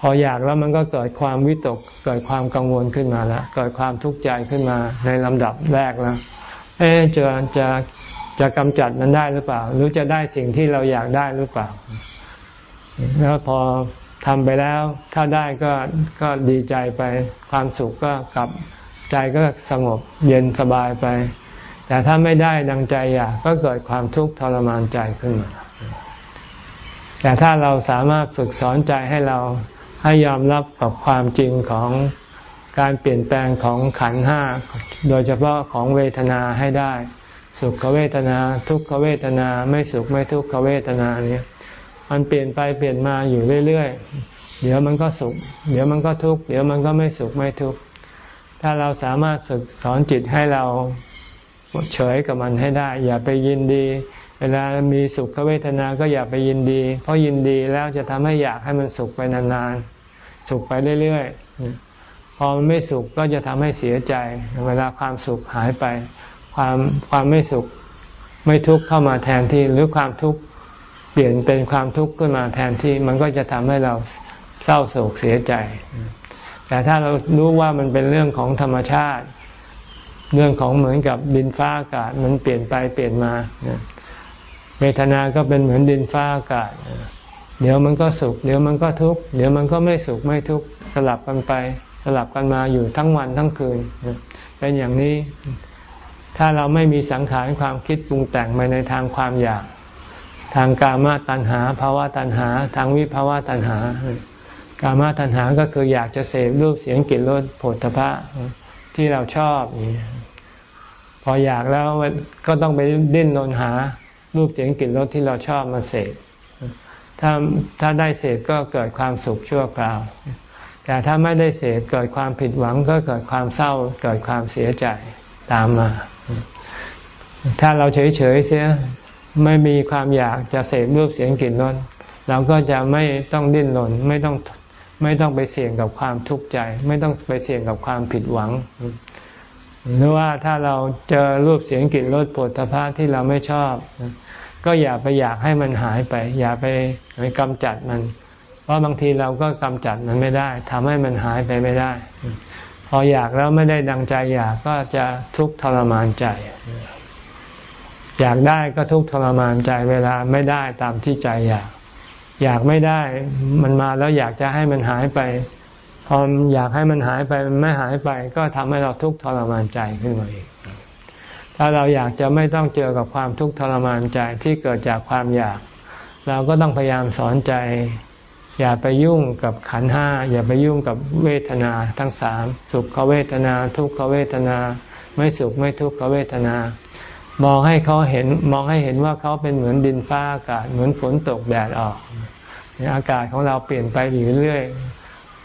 พออยากแล้วมันก็เกิดความวิตก เกิดความกังวลขึ้นมาแล้วเกิดความทุกข์ใจขึ้นมาในลำดับแรกแล้วเอ๊จะจะจะกำจัดมันได้หรือเปล่า หรือจะได้สิ่งที่เราอยากได้หรือเปล่า แล้วพอทำไปแล้ว ถ้าได้ก็ก็ดีใจไปความสุขก็กลับใจก็สงบเย็นสบายไป แต่ถ้าไม่ได้ดังใจอยากก็เกิดความทุกข์ทรมานใจขึ้นมา แต่ถ้าเราสามารถฝึกสอนใจให้เราให้ยอมรับกับความจริงของการเปลี่ยนแปลงของขันห้า โดยเฉพาะของเวทนาให้ได้ สุขเวทนา ทุกขเวทนา ไม่สุขไม่ทุกขเวทนาเนี่ยมันเปลี่ยนไปเปลี่ยนมาอยู่เรื่อยๆ เดี๋ยวมันก็สุข เดี๋ยวมันก็ทุกข์ เดี๋ยวมันก็ไม่สุขไม่ทุกข์ ถ้าเราสามารถฝึกสอนจิตให้เรา เฉยกับมันให้ได้ อย่าไปยินดี เวลามีสุขเวทนาก็อย่าไปยินดี เพราะยินดีแล้วจะทำให้อยากให้มันสุขไปนานๆ สุขไปเรื่อยๆ พอมันไม่สุขก็จะทำให้เสียใจ เวลาความสุขหายไป ความความไม่สุขไม่ทุกข์เข้ามาแทนที่หรือความทุกข์ปลี่ยนเป็นความทุกข์ขึ้นมาแทนที่มันก็จะทำให้เราเศร้าโศกเสียใจ แต่ถ้าเรารู้ว่ามันเป็นเรื่องของธรรมชาติ เรื่องของเหมือนกับดินฟ้าอากาศ มันเปลี่ยนไปเปลี่ยนมาเวทนาก็เป็นเหมือนดินฟ้าอากาศ เดี๋ยวมันก็สุข เดี๋ยวมันก็ทุกข์เดี๋ยวมันก็ไม่สุขไม่ทุกข์สลับกันไป สลับกันมาอยู่ทั้งวันทั้งคืนเป็นอย่างนี้ ถ้าเราไม่มีสังขารความคิดปรุงแต่งไปในทางความอยาก ทางกามตัณหาภาวะตัณหา ทางวิภาวะตัณหากามตัณหาก็คืออยากจะเสพรูปเสียงกลิ่นรสผลพระ ที่เราชอบพออยากแล้วก็ต้องไปดิ้นรนหา รูปเสียงกลิ่นรสที่เราชอบมาเสพถ้าถ้าได้เสพก็เกิดความสุขชั่วคราว แต่ถ้าไม่ได้เสพเกิดความผิดหวังก็เกิดความเศร้า เกิดความเสียใจตามมา ถ้าเราเฉยๆเสียไม่มีความอยากจะเสพรูปเสียงกลิ่นรสเราก็จะไม่ต้องดิ้นรนไม่ต้อง ไม่ต้องไปเสี่ยงกับความทุกข์ใจ ไม่ต้องไปเสี่ยงกับความผิดหวัง หรือว่าถ้าเราเจอรูปเสียงกลิ่นรสปวดตภะที่เราไม่ชอบ ก็อย่าไปอยากให้มันหายไป อย่าไปไปกำจัดมัน เพราะบางทีเราก็กำจัดมันไม่ได้ทำให้มันหายไปไม่ได้ พออยากแล้วไม่ได้ดังใจอยากก็จะทุกข์ทรมานใจ อยากได้ก็ทุกข์ทรมานใจเวลาไม่ได้ตามที่ใจอยาก อยากไม่ได้มันมาแล้วอยากจะให้มันหายไป พออยากให้มันหายไปมันไม่หายไป ก็ทำให้เราทุกข์ทรมานใจขึ้นมาอีก ถ้าเราอยากจะไม่ต้องเจอกับความทุกข์ทรมานใจที่เกิดจากความอยาก เราก็ต้องพยายามสอนใจ อย่าไปยุ่งกับขันห้าอย่าไปยุ่งกับเวทนาทั้งสามสุขเวทนา ทุกขเวทนา ไม่สุขไม่ทุกขเวทนา มองให้เขาเห็นมองให้เห็นว่าเขาเป็นเหมือนดินฟ้าอากาศ เหมือนฝนตกแดดออกอากาศของเราเปลี่ยนไปอยู่เรื่อย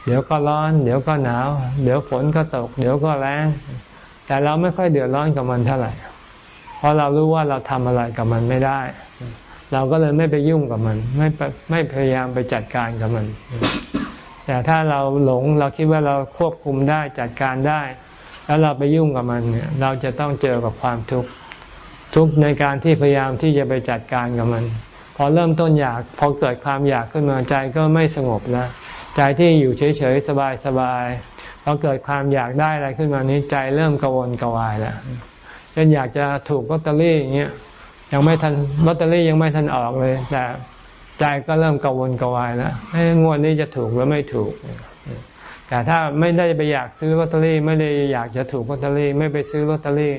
เดี๋ยวก็ร้อน เดี๋ยวก็หนาว เดี๋ยวฝนก็ตก เดี๋ยวก็แรงแต่เราไม่ค่อยเดือดร้อนกับมันเท่าไหร่ เพราะเรารู้ว่าเราทำอะไรกับมันไม่ได้ เราก็เลยไม่ไปยุ่งกับมัน ไม่ไม่พยายามไปจัดการกับมัน แต่ถ้าเราหลงเราคิดว่าเราควบคุมได้จัดการได้ แล้วเราไปยุ่งกับมันเนี่ยเราจะต้องเจอกับความทุกข์ ทุกในการที่พยายามที่จะไปจัดการกับมัน พอเริ่มต้นอยากพอเกิดความอยากขึ้นมาใจก็ไม่สงบแล้วใจที่อยู่เฉยๆสบายๆพอเกิดความอยากได้อะไรขึ้นมานี้ใจเริ่มกังวนกวายแล้วเช่นอยากจะถูกลอตเตอรี่อย่างเงี้ยยังไม่ทันลอตเตอรี่ยังไม่ทันออกเลย แต่ใจก็เริ่มกังวนกวายแล้วให้งวดนี้จะถูกหรือไม่ถูก แต่ถ้าไม่ได้ไปอยากซื้อลอตเตอรี่ ไม่ได้อยากจะถูกลอตเตอรี่ ไม่ไปซื้อลอตเตอรี่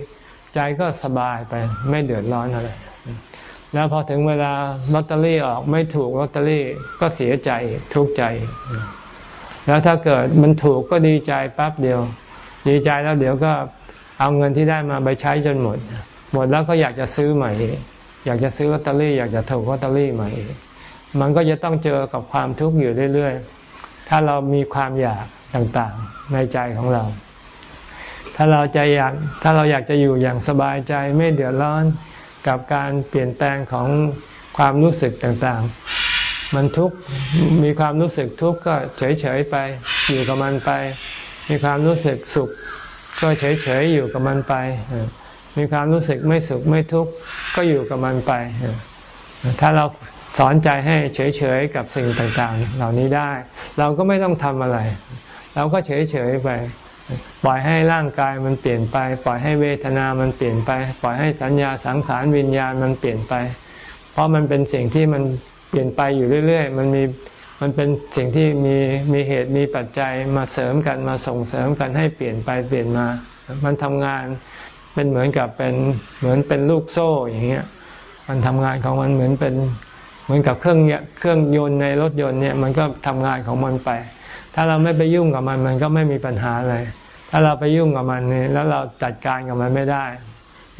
ใจก็สบายไปไม่เดือดร้อนอะไร แล้วพอถึงเวลาลอตเตอรี่ออกไม่ถูกลอตเตอรี่ก็เสียใจทุกข์ใจ แล้วถ้าเกิดมันถูกก็ดีใจแป๊บเดียว ดีใจแล้วเดี๋ยวก็เอาเงินที่ได้มาไปใช้จนหมด หมดแล้วก็อยากจะซื้อใหม่ อยากจะซื้อลอตเตอรี่อยากจะถูกลอตเตอรี่ใหม่ มันก็จะต้องเจอกับความทุกข์อยู่เรื่อยๆ ถ้าเรามีความอยากต่างๆ ในใจของเรา ถ้าเราใจอยากถ้าเราอยากจะอยู่อย่างสบายใจไม่เดือดร้อนกับการเปลี่ยนแปลงของความรู้สึกต่างๆ มันทุกข์มีความรู้สึกทุกข์ก็เฉยๆไป อยู่กับมันไป มีความรู้สึกสุข ก็เฉยๆอยู่กับมันไป มีความรู้สึกไม่สุขไม่ทุกข์ก็อยู่กับมันไป ถ้าเราสอนใจให้เฉยๆกับสิ่งต่างๆ เหล่านี้ได้ เราก็ไม่ต้องทำอะไร เราก็เฉยๆไป ปล่อยให้ร่างกายมันเปลี่ยนไป ปล่อยให้เวทนามันเปลี่ยนไป ปล่อยให้สัญญาสังขารวิญญาณมันเปลี่ยนไป เพราะมันเป็นสิ่งที่มันเปลี่ยนไปอยู่เรื่อย ๆ มันมีมันเป็นสิ่งที่มีมีเหตุมีปัจจัยมาเสริมกันมาส่งเสริมกันให้เปลี่ยนไปเปลี่ยนมา มันทำงานเป็นเหมือนกับเป็นเหมือนเป็นลูกโซ่อย่างเงี้ย มันทำงานของมันเหมือนเป็นเหมือนกับเครื่องเครื่องยนต์ในรถยนต์เนี่ยมันก็ทำงานของมันไป ถ้าเราไม่ไปยุ่งกับมันมันก็ไม่มีปัญหาอะไร ถ้าเราไปยุ่งกับมันนี่แล้วเราจัดการกับมันไม่ได้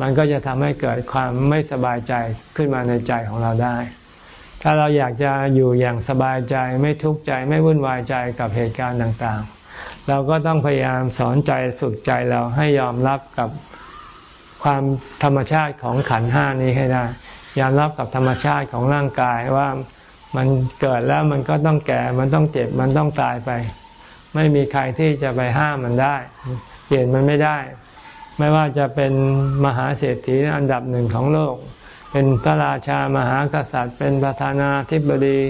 มันก็จะทำให้เกิดความไม่สบายใจขึ้นมาในใจของเราได้ ถ้าเราอยากจะอยู่อย่างสบายใจไม่ทุกข์ใจไม่วุ่นวายใจกับเหตุการณ์ต่างๆ เราก็ต้องพยายามสอนใจฝึกใจเราให้ยอมรับกับความธรรมชาติของขันห้านี้ให้ได้ ยอมรับกับธรรมชาติของร่างกายว่า มันเกิดแล้วมันก็ต้องแก่ มันต้องเจ็บ มันต้องตายไป ไม่มีใครที่จะไปห้ามมันได้ เปลี่ยนมันไม่ได้ ไม่ว่าจะเป็นมหาเศรษฐีอันดับหนึ่งของโลก เป็นพระราชามหากษัตริย์ เป็นประธานาธิบดี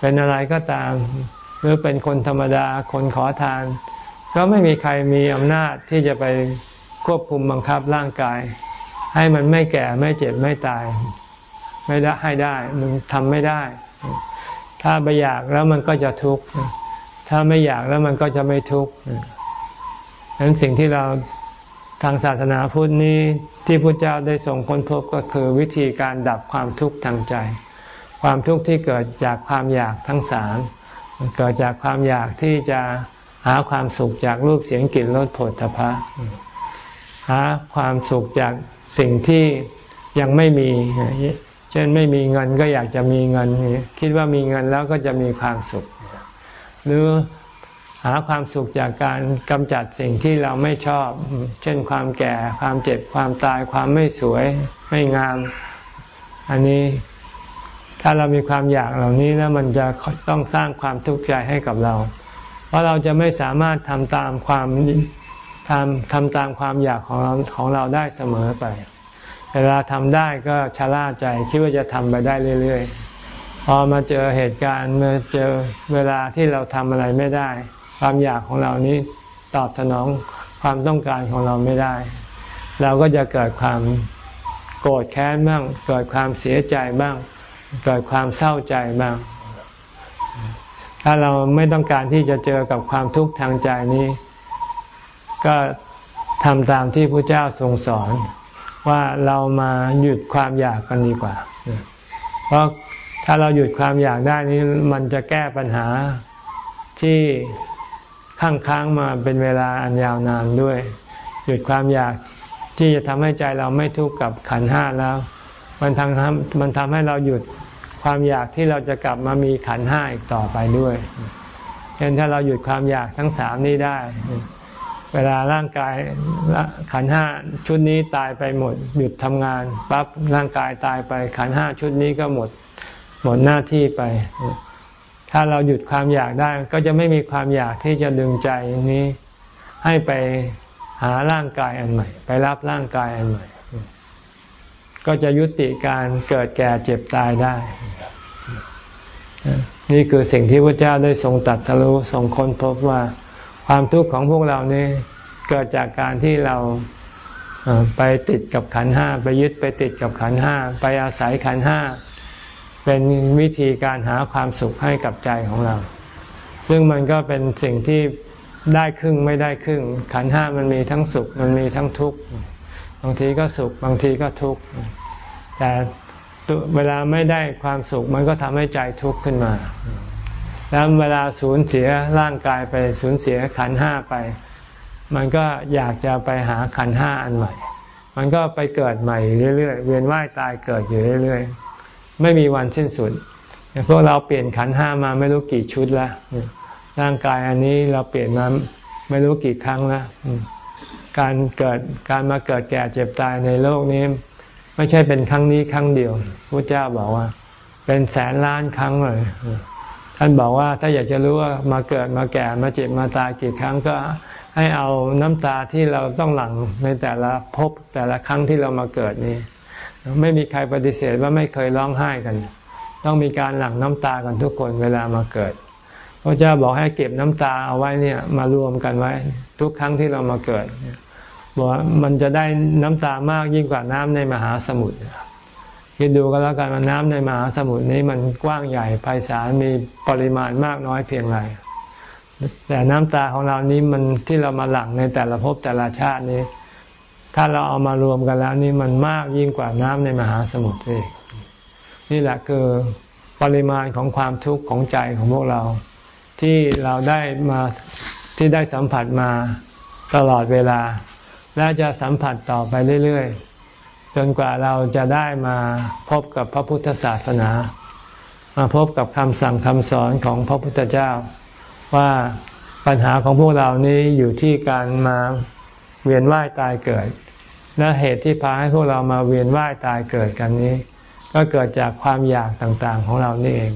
เป็นอะไรก็ตาม หรือเป็นคนธรรมดา คนขอทาน ก็ไม่มีใครมีอำนาจที่จะไปควบคุมบังคับร่างกาย ให้มันไม่แก่ไม่เจ็บไม่ตาย ไม่ได้ให้ได้ มันทำไม่ได้ ถ้าไปอยากแล้วมันก็จะทุกข์ถ้าไม่อยากแล้วมันก็จะไม่ทุกข์ดังนั้นสิ่งที่เราทางศาสนาพุทธนี้ที่พระเจ้าได้ส่งค้นพบก็คือวิธีการดับความทุกข์ทางใจ ความทุกข์ที่เกิดจากความอยากทั้งสามเกิดจากความอยากที่จะหาความสุขจากรูปเสียงกลิ่นรสผลตภะหาความสุขจากสิ่งที่ยังไม่มี เช่นไม่มีเงินก็อยากจะมีเงิน คิดว่ามีเงินแล้วก็จะมีความสุข หรือหาความสุขจากการกำจัดสิ่งที่เราไม่ชอบ เช่นความแก่ ความเจ็บ ความตาย ความไม่สวย ไม่งาม อันนี้ถ้าเรามีความอยากเหล่านี้แล้วมันจะต้องสร้างความทุกข์ใจให้กับเรา เพราะเราจะไม่สามารถทำตามความทำทำตามความอยากของเราของเราได้เสมอไป เวลาทำได้ก็ชะล่าใจคิดว่าจะทำไปได้เรื่อย ๆ พอมาเจอเหตุการณ์มาเจอเวลาที่เราทำอะไรไม่ได้ ความอยากของเรานี้ตอบสนองความต้องการของเราไม่ได้ เราก็จะเกิดความโกรธแค้นบ้างเกิดความเสียใจบ้าง เกิดความเศร้าใจบ้าง ถ้าเราไม่ต้องการที่จะเจอกับความทุกข์ทางใจนี้ ก็ทำตามที่พระเจ้าทรงสอน ว่าเรามาหยุดความอยากกันดีกว่า เพราะถ้าเราหยุดความอยากได้นี้มันจะแก้ปัญหาที่ข้างค้างมาเป็นเวลาอันยาวนานด้วย หยุดความอยากที่จะทำให้ใจเราไม่ทุกข์กับขันห้าแล้ว มันทำมันทำให้เราหยุดความอยากที่เราจะกลับมามีขันห้าอีกต่อไปด้วยเช่นถ้าเราหยุดความอยากทั้งสามนี้ได้ เวลาร่างกายขันห้าชุดนี้ตายไปหมด หยุดทำงานปั๊บร่างกายตายไป ขันห้าชุดนี้ก็หมดหมดหน้าที่ไป ถ้าเราหยุดความอยากได้ ก็จะไม่มีความอยากที่จะดึงใจนี้ ให้ไปหาร่างกายอันใหม่ ไปรับร่างกายอันใหม่ ก็จะยุติการเกิดแก่เจ็บตายได้ นี่คือสิ่งที่พระเจ้าได้ทรงตัดสรู้ทรงค้นพบว่า ความทุกข์ของพวกเรานี่เกิดจากการที่เราไปติดกับขันห้าไปยึดไปติดกับขันห้าไปอาศัยขันห้าเป็นวิธีการหาความสุขให้กับใจของเรา ซึ่งมันก็เป็นสิ่งที่ได้ครึ่งไม่ได้ครึ่ง ขันห้ามันมีทั้งสุขมันมีทั้งทุกข์บางทีก็สุขบางทีก็ทุกข์แต่เวลาไม่ได้ความสุขมันก็ทำให้ใจทุกข์ขึ้นมา แล้วเวลาสูญเสียร่างกายไปสูญเสียขันห้าไป มันก็อยากจะไปหาขันห้าอันใหม่ มันก็ไปเกิดใหม่เรื่อยๆเวียนว่ายตายเกิดอยู่เรื่อยๆไม่มีวันสิ้นสุดพวกเราเปลี่ยนขันห้ามาไม่รู้กี่ชุดแล้วร่างกายอันนี้เราเปลี่ยนมาไม่รู้กี่ครั้งแล้วการเกิดการมาเกิดแก่เจ็บตายในโลกนี้ ไม่ใช่เป็นครั้งนี้ครั้งเดียวพระเจ้าบอกว่า เป็นแสนล้านครั้งเลย ท่านบอกว่าถ้าอยากจะรู้ว่ามาเกิดมาแก่มาเจ็บมาตายกี่ครั้งก็ให้เอาน้ำตาที่เราต้องหลั่งในแต่ละภพแต่ละครั้งที่เรามาเกิดนี้ ไม่มีใครปฏิเสธว่าไม่เคยร้องไห้กัน ต้องมีการหลั่งน้ำตากันทุกคนเวลามาเกิดพระเจ้าบอกให้เก็บน้ำตาเอาไว้เนี่ยมารวมกันไว้ ทุกครั้งที่เรามาเกิดบอกมันจะได้น้ำตามากยิ่งกว่าน้ำในมหาสมุทร คิดดูก็แล้วกันว่าน้ำในมหาสมุทรนี้มันกว้างใหญ่ไพศาลมีปริมาณมากน้อยเพียงไรแต่น้ำตาของเรานี้มันที่เรามาหลั่งในแต่ละภพแต่ละชาตินี้ ถ้าเราเอามารวมกันแล้วนี่มันมากยิ่งกว่าน้ำในมหาสมุทรเลยนี่แหละคือปริมาณของความทุกข์ของใจของพวกเรา ที่เราได้มาที่ได้สัมผัสมาตลอดเวลา และจะสัมผัสต่อไปเรื่อยๆ จนกว่าเราจะได้มาพบกับพระพุทธศาสนา มาพบกับคำสั่งคำสอนของพระพุทธเจ้า ว่าปัญหาของพวกเรานี้อยู่ที่การมาเวียนว่ายตายเกิดและเหตุที่พาให้พวกเรามาเวียนว่ายตายเกิดกันนี้ ก็เกิดจากความอยากต่างๆของเรานี่เอง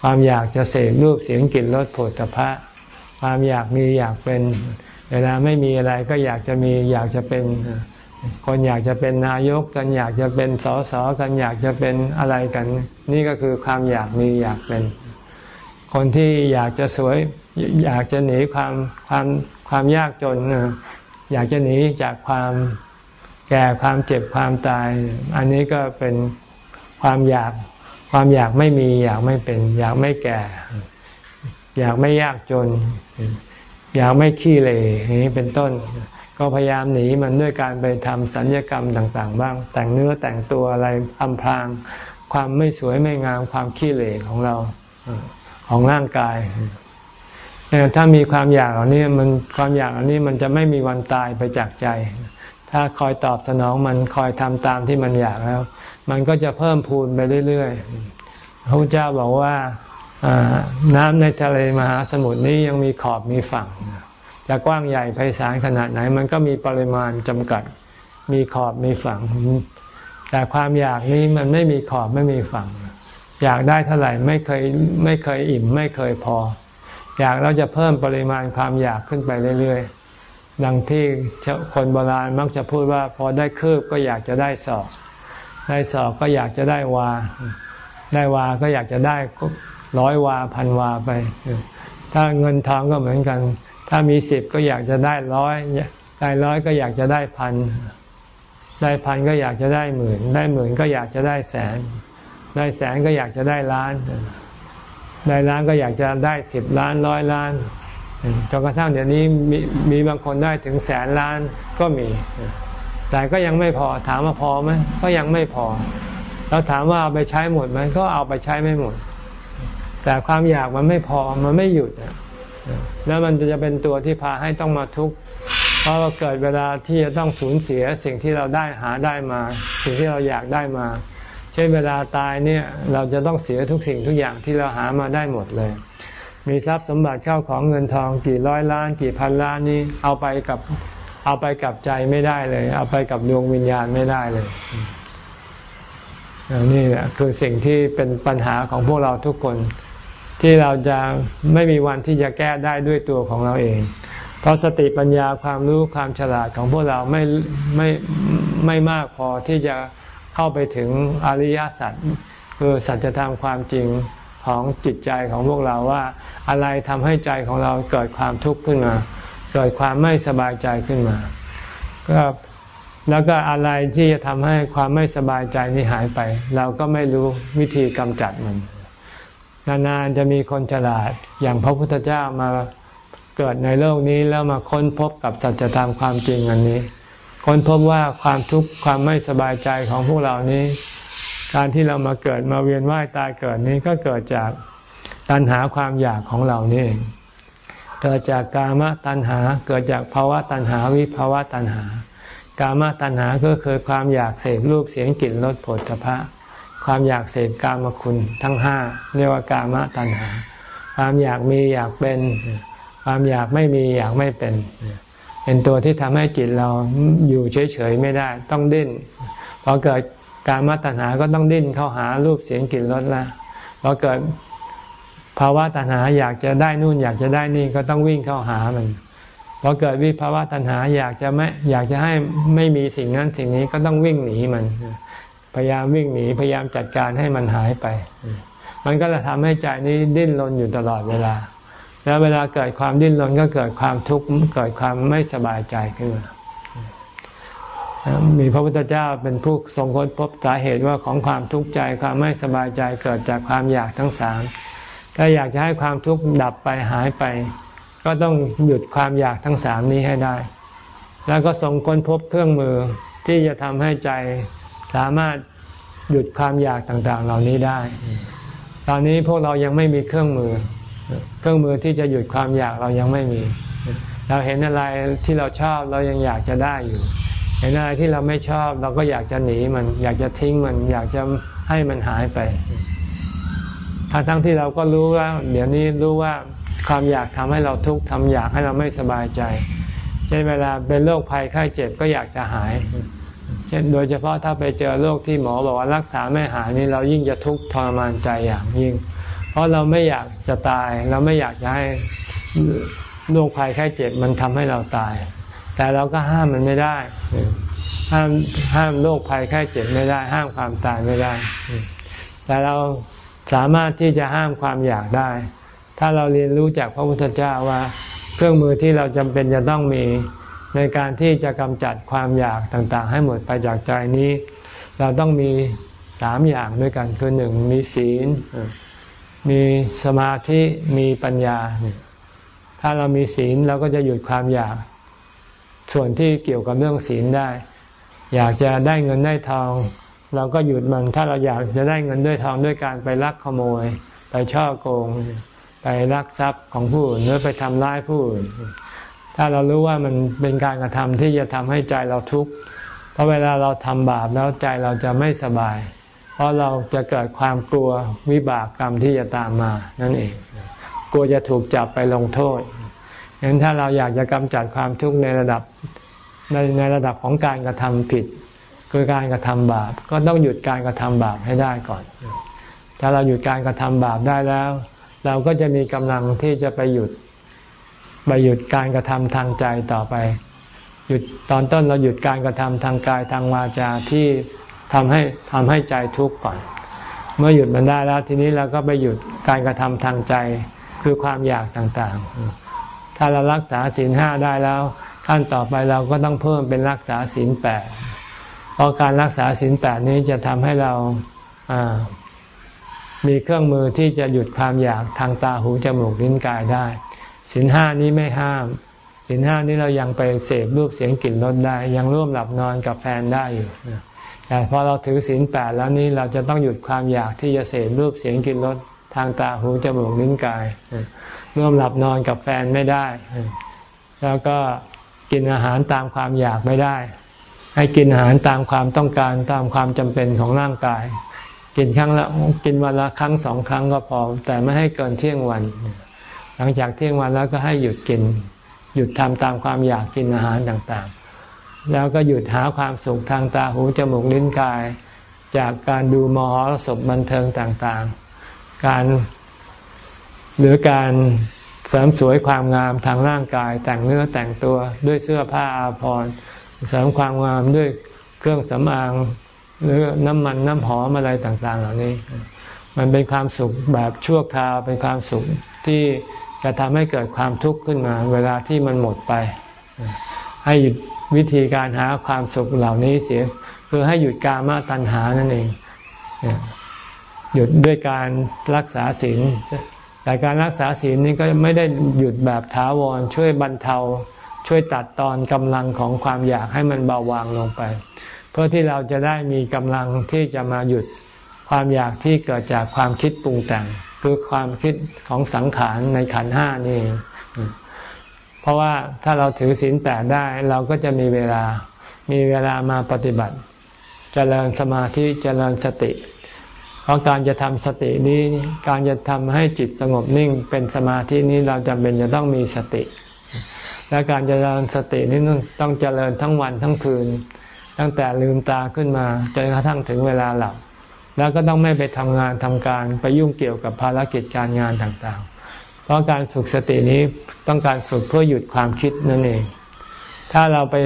ความอยากจะเสพรูปเสียงกลิ่นรสผลิตภะความอยากมีอยากเป็น เวลาไม่มีอะไรก็อยากจะมีอยากจะเป็น คนอยากจะเป็นนายกกันอยากจะเป็นสสกันอยากจะเป็นอะไรกัน นี่ก็คือความอยากมีอยากเป็น คนที่อยากจะสวย อยากจะหนีความความความยากจน อยากจะหนีจากความแก่ความเจ็บความตาย อันนี้ก็เป็นความอยากความอยากไม่มีอยากไม่เป็น อยากไม่แก่ อยากไม่ยากจน อยากไม่ขี้เหร่นี้เป็นต้น ก็พยายามหนีมันด้วยการไปทำสัญญกรรมต่างๆ บ้าง แต่งเนื้อแต่งตัวอะไรอำพราง ความไม่สวยไม่งามความขี้เหร่ของเราของร่างกายถ้ามีความอยากเหล่านี้มันความอยากเหล่านี้มันจะไม่มีวันตายไปจากใจ ถ้าคอยตอบสนองมันคอยทำตามที่มันอยากแล้ว มันก็จะเพิ่มพูนไปเรื่อยๆพระพุทธเจ้าบอกว่าน้ำในทะเลมหาสมุทรนี้ยังมีขอบมีฝั่ง จะกว้างใหญ่ไพศาลขนาดไหน มันก็มีปริมาณจำกัด มีขอบมีฝั่ง แต่ความอยากนี้มันไม่มีขอบไม่มีฝั่ง อยากได้เท่าไหร่ไม่เคยไม่เคยอิ่ม ไม่เคยพอ อยากเราจะเพิ่มปริมาณความอยากขึ้นไปเรื่อยๆ ดังที่คนโบราณมักจะพูดว่า พอได้คืบก็อยากจะได้สอบได้สอบก็อยากจะได้วา ได้วาก็อยากจะได้ร้อยวาพันวาไป ถ้าเงินทองก็เหมือนกัน ถ้ามีสิบก็อยากจะได้ร้อยได้ร้อยก็อยากจะได้พันได้พันก็อยากจะได้หมื่น ได้หมื่นก็อยากจะได้แสน ได้แสนก็อยากจะได้ล้าน ได้ล้านก็อยากจะได้สิบล้านร้อยล้านจนกระทั่งเดี๋ยวนี้มีมีบางคนได้ถึงแสนล้านก็มี แต่ก็ยังไม่พอถามว่าพอไหมก็ยังไม่พอเราถามว่าเอาไปใช้หมดไหมก็เอาไปใช้ไม่หมด แต่ความอยากมันไม่พอมันไม่หยุด แล้วมันจะเป็นตัวที่พาให้ต้องมาทุกข์เพราะว่าเกิดเวลาที่จะต้องสูญเสียสิ่งที่เราได้หาได้มา สิ่งที่เราอยากได้มา เช่นเวลาตายเนี่ยเราจะต้องเสียทุกสิ่งทุกอย่างที่เราหามาได้หมดเลย มีทรัพย์สมบัติเข้าของเงินทองกี่ร้อยล้าน กี่พันล้านนี้เอาไปกับเอาไปกับใจไม่ได้เลย เอาไปกับดวงวิญญาณไม่ได้เลยนี่แหละคือสิ่งที่เป็นปัญหาของพวกเราทุกคน ที่เราจะไม่มีวันที่จะแก้ได้ด้วยตัวของเราเอง เพราะสติปัญญาความรู้ความฉลาดของพวกเราไม่ไม่ไม่มากพอที่จะเข้าไปถึงอริยสัจคือสัจธรรมความจริงของจิตใจของพวกเราว่า อะไรทำให้ใจของเราเกิดความทุกข์ขึ้นมา เกิดความไม่สบายใจขึ้นมา ก็แล้วก็อะไรที่จะทำให้ความไม่สบายใจนี้หายไป เราก็ไม่รู้วิธีกำจัดมัน นานๆจะมีคนฉลาดอย่างพระพุทธเจ้ามาเกิดในโลกนี้แล้วมาค้นพบกับสัจธรรมความจริงอันนี้ ค้นพบว่าความทุกข์ความไม่สบายใจของพวกเรานี้ การที่เรามาเกิดมาเวียนว่ายตายเกิดนี้ก็เกิดจากตัณหาความอยากของเรานี่เองเกิดจากกามตัณหา เกิดจากภาวะตัณหาวิภาวะตัณหา กามตัณหาก็คือความอยากเสพรูปเสียงกลิ่นรสผลพระ ความอยากเสพกามคุณทั้งห้าเรียกว่ากามตัณหา ความอยากมีอยากเป็น ความอยากไม่มีอยากไม่เป็น เป็นตัวที่ทำให้จิตเราอยู่เฉยๆไม่ได้ ต้องดิ้นพอเกิดการมตัณหาก็ต้องดิ้นเข้าหารูปเสียงกลิ่นรสล้วพอเกิดภาวะตัณหาอยากจะได้นู่นอยากจะได้นี่ก็ต้องวิ่งเข้าหามันพอเกิดวิภาวะตัณหาอยากจะไม่อยากจะให้ไม่มีสิ่งนั้นสิ่งนี้ก็ต้องวิ่งหนีมัน ยายามวิ่งหนีพยายามจัดการให้มันหายไป มันก็จะทำให้ใจนี้ดิ้นรนอยู่ตลอดเวลา แล้วเวลาเกิดความดิ้นรนก็เกิดความทุกข์เกิดความไม่สบายใจขึ้นมามีพระพุทธเจ้าเป็นผู้ทรงค้นพบสาเหตุว่าของความทุกข์ใจความไม่สบายใจเกิดจากความอยากทั้งสามถ้าอยากจะให้ความทุกข์ดับไปหายไป ก็ต้องหยุดความอยากทั้งสามนี้ให้ได้ แล้วก็ทรงค้นพบเครื่องมือที่จะทำให้ใจ สามารถหยุดความอยากต่างๆ เหล่านี้ได้ ตอนนี้พวกเรายังไม่มีเครื่องมือ เครื่องมือที่จะหยุดความอยากเรายังไม่มี เราเห็นอะไรที่เราชอบเรายังอยากจะได้อยู่ เห็นอะไรที่เราไม่ชอบเราก็อยากจะหนีมัน อยากจะทิ้งมัน อยากจะให้มันหายไป ทั้งทั้งที่เราก็รู้ว่า เดี๋ยวนี้รู้ว่าความอยากทำให้เราทุกข์ทำอยากให้เราไม่สบายใจ เช่นเวลาเป็นโรคภัยไข้เจ็บก็อยากจะหาย เช่นโดยเฉพาะถ้าไปเจอโรคที่หมอบอกว่ารักษาไม่หายนี่เรายิ่งจะทุกข์ทรมานใจอย่างยิ่ง เพราะเราไม่อยากจะตาย เราไม่อยากจะให้โรคภัยไข้เจ็บมันทำให้เราตาย แต่เราก็ห้ามมันไม่ได้ ห้ามห้ามโรคภัยไข้เจ็บไม่ได้ ห้ามความตายไม่ได้ แต่เราสามารถที่จะห้ามความอยากได้ ถ้าเราเรียนรู้จากพระพุทธเจ้าว่า เครื่องมือที่เราจำเป็นจะต้องมี ในการที่จะกำจัดความอยากต่างๆ ให้หมดไปจากใจนี้ เราต้องมีสามอย่างด้วยกันคือหนึ่งมีศีล มีสมาธิมีปัญญา ถ้าเรามีศีลเราก็จะหยุดความอยาก ส่วนที่เกี่ยวกับเรื่องศีลได้ อยากจะได้เงินได้ทอง เราก็หยุดมัน ถ้าเราอยากจะได้เงินด้วยทองด้วยการไปลักขโมย ไปช่อโกง ไปลักทรัพย์ของผู้อื่นหรือไปทำร้ายผู้อื่น ถ้าเรารู้ว่ามันเป็นการกระทำที่จะทำให้ใจเราทุกข์เพราะเวลาเราทำบาปแล้วใจเราจะไม่สบาย เพราะเราจะเกิดความกลัววิบากกรรมที่จะตามมานั่นเอง กลัวจะถูกจับไปลงโทษฉะนั้นถ้าเราอยากจะกำจัดความทุกข์ในระดับในในระดับของการกระทำผิด คือการกระทำบาป ก็ต้องหยุดการกระทำบาปให้ได้ก่อน ถ้าเราหยุดการกระทำบาปได้แล้ว เราก็จะมีกำลังที่จะไปหยุด ไปหยุดการกระทำทางใจต่อไป หยุดตอนต้นเราหยุดการกระทำทางกายทางวาจาที่ทำให้ทำให้ใจทุกข์ก่อน เมื่อหยุดมันได้แล้วทีนี้เราก็ไปหยุดการกระทำทางใจคือความอยากต่างๆ ถ้าเรารักษาศีลห้าได้แล้ว ขั้นต่อไปเราก็ต้องเพิ่มเป็นรักษาศีลแปดเพราะการรักษาศีลแปดนี้จะทำให้เรามีเครื่องมือที่จะหยุดความอยากทางตาหูจมูกลิ้นกายได้ ศีลห้านี้ไม่ห้ามศีลห้านี้เรายังไปเสพรูปเสียงกลิ่นรสได้ ยังร่วมหลับนอนกับแฟนได้อยู่แต่พอเราถือศีลแปดแล้วนี้เราจะต้องหยุดความอยากที่จะเสพรูปเสียงกลิ่นรสทางตาหูจมูกลิ้นกายร่วมหลับนอนกับแฟนไม่ได้ แล้วก็กินอาหารตามความอยากไม่ได้ ให้กินอาหารตามความต้องการตามความจำเป็นของร่างกาย กินครั้งละกินวันละครั้งสองครั้งก็พอ แต่ไม่ให้เกินเที่ยงวัน หลังจากเที่ยงวันแล้วก็ให้หยุดกิน หยุดทำตามความอยากกินอาหารต่างๆ แล้วก็หยุดหาความสุขทางตาหูจมูกลิ้นกาย จากการดูมหรสพบันเทิงต่างๆ การหรือการเสริมสวยความงามทางร่างกาย แต่งเนื้อแต่งตัวด้วยเสื้อผ้าอาภรณ์เสริมความงามด้วยเครื่องสำอาง หรือน้ำมันน้ำหอมอะไรต่าง ๆ เหล่านี้ มันเป็นความสุขแบบชั่วคราวเป็นความสุขที่ จะทำให้เกิดความทุกข์ขึ้นมา เวลาที่มันหมดไป ให้หยุดวิธีการหาความสุขเหล่านี้เสียคือให้หยุดการมาตัณหานั่นเอง หยุดด้วยการรักษาศีลแต่การรักษาศีลนี้ก็ไม่ได้หยุดแบบถาวรช่วยบรรเทา ช่วยตัดตอนกำลังของความอยากให้มันเบาบางลงไป เพื่อที่เราจะได้มีกำลังที่จะมาหยุดความอยากที่เกิดจากความคิดปรุงแต่ง คือความคิดของสังขารในขันห้านี่ เพราะว่าถ้าเราถือศีลแปดได้เราก็จะมีเวลา มีเวลามาปฏิบัติจเจริญสมาธิจเจริญสติ เพราะการจะทำสตินี้ การจะทำให้จิตสงบนิ่งเป็นสมาธินี้เราจำเป็นจะต้องมีสติ และการเจริญสตินี้ต้องเจริญทั้งวันทั้งคืน ตั้งแต่ลืมตาขึ้นมาจนกระทั่งถึงเวลาหลับ แล้วก็ต้องไม่ไปทำงานทำการไปยุ่งเกี่ยวกับภารกิจการงานต่างๆ เพราะการฝึกสตินี้ต้องการฝึกเพื่อหยุดความคิดนั่นเอง ถ้าเราไป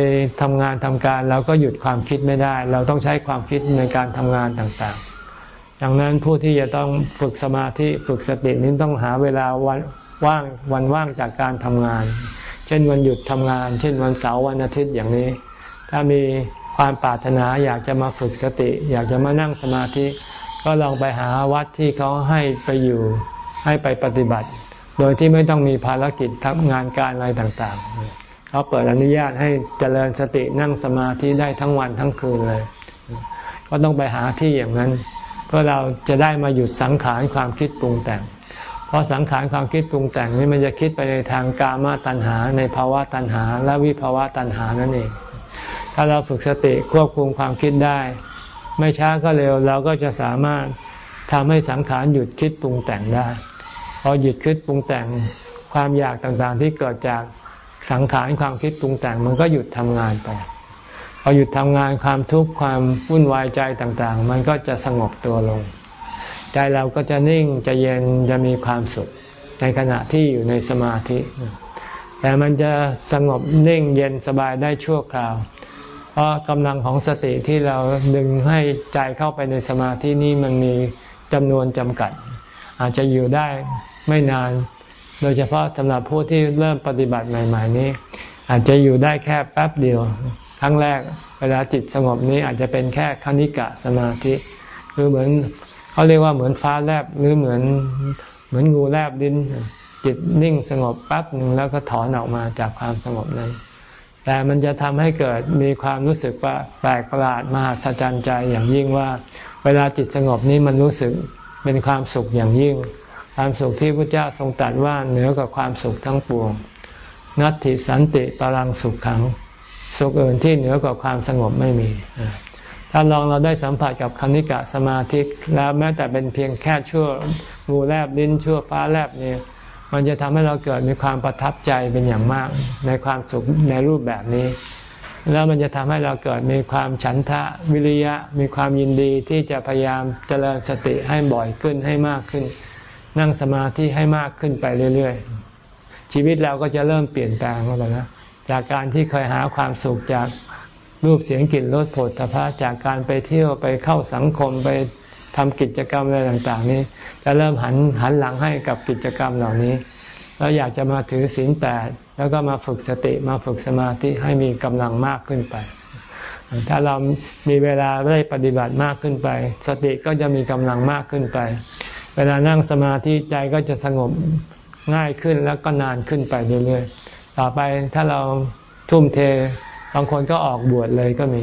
ทำงานทำการเราก็หยุดความคิดไม่ได้ เราต้องใช้ความคิดในการทำงานต่างๆ ดังนั้นผู้ที่จะต้องฝึกสมาธิฝึกสตินี้ต้องหาเวลาวันว่างวันว่างจากการทำงาน เช่นวันหยุดทำงาน เช่นวันเสาร์วันอาทิตย์อย่างนี้ ถ้ามี ความปรารถนาอยากจะมาฝึกสติ อยากจะมานั่งสมาธิ ก็ลองไปหาวัดที่เขาให้ไปอยู่ให้ไปปฏิบัติ โดยที่ไม่ต้องมีภารกิจทำงานการอะไรต่างๆ เขาเปิดอนุญาตให้เจริญสตินั่งสมาธิได้ทั้งวันทั้งคืนเลย ก็ต้องไปหาที่อย่างนั้น เพื่อเราจะได้มาหยุดสังขารความคิดปรุงแต่ง เพราะสังขารความคิดปรุงแต่งนี่มันจะคิดไปในทางกามาตัณหา ในภาวะตัณหา และวิภาวะตัณหานั่นเอง ถ้าเราฝึกสติควบคุมความคิดได้ ไม่ช้าก็เร็วเราก็จะสามารถทำให้สังขารหยุดคิดปรุงแต่งได้พอหยุดคิดปรุงแต่งความอยากต่างๆ ที่เกิดจากสังขารความคิดปรุงแต่งมันก็หยุดทำงานไปพอหยุดทำงานความทุกข์ความวุ่นวายใจต่างๆ มันก็จะสงบตัวลง ใจเราก็จะนิ่งจะเย็นจะมีความสุขในขณะที่อยู่ในสมาธิ แต่มันจะสงบนิ่งเย็นสบายได้ชั่วคราว เพราะกำลังของสติที่เราดึงให้ใจเข้าไปในสมาธินี้มันมีจำนวนจำกัด อาจจะอยู่ได้ไม่นาน โดยเฉพาะสำหรับผู้ที่เริ่มปฏิบัติใหม่ ๆ นี้ อาจจะอยู่ได้แค่แป๊บเดียว ครั้งแรกเวลาจิตสงบนี้อาจจะเป็นแค่คณิกะสมาธิคือเหมือนเขาเรียกว่าเหมือนฟ้าแลบหรือเหมือนเหมือนงูแลบดินจิตนิ่งสงบแป๊บหนึ่งแล้วก็ถอนออกมาจากความสงบนั้น แต่มันจะทำให้เกิดมีความรู้สึกว่าแปลกประหลาดมหัศจรรย์ใจอย่างยิ่งว่า เวลาจิตสงบนี้มันรู้สึกเป็นความสุขอย่างยิ่ง ความสุขที่พระเจ้าทรงตรัสว่าเหนือกว่าความสุขทั้งปวง นัตติสันติปรังสุขขัง สุขอื่นที่เหนือกว่าความสงบไม่มี ถ้าลองเราได้สัมผัสกับคณิกะสมาธิแล้วแม้แต่เป็นเพียงแค่ชั่วงูแลบลิ้นชั่วฟ้าแลบเนี่ย มันจะทำให้เราเกิดมีความประทับใจเป็นอย่างมาก ในความสุขในรูปแบบนี้ แล้วมันจะทำให้เราเกิดมีความฉันทะวิริยะ มีความยินดีที่จะพยายามเจริญสติให้บ่อยขึ้นให้มากขึ้น นั่งสมาธิให้มากขึ้นไปเรื่อย ๆ ชีวิตเราก็จะเริ่มเปลี่ยนแปลงแล้วนะจากการที่เคยหาความสุขจากรูปเสียงกลิ่นรสผลตภะจากการไปเที่ยวไปเข้าสังคมไป ทำกิจกรรมอะไรต่างๆ นี้จะเริ่มหันหันหลังให้กับกิจกรรมเหล่านี้ แล้วอยากจะมาถือศีลแปดแล้วก็มาฝึกสติมาฝึกสมาธิให้มีกำลังมากขึ้นไป ถ้าเรามีเวลาได้ปฏิบัติมากขึ้นไป สติก็จะมีกำลังมากขึ้นไป เวลานั่งสมาธิใจก็จะสงบง่ายขึ้นแล้วก็นานขึ้นไปเรื่อยๆต่อไปถ้าเราทุ่มเทบางคนก็ออกบวชเลยก็มี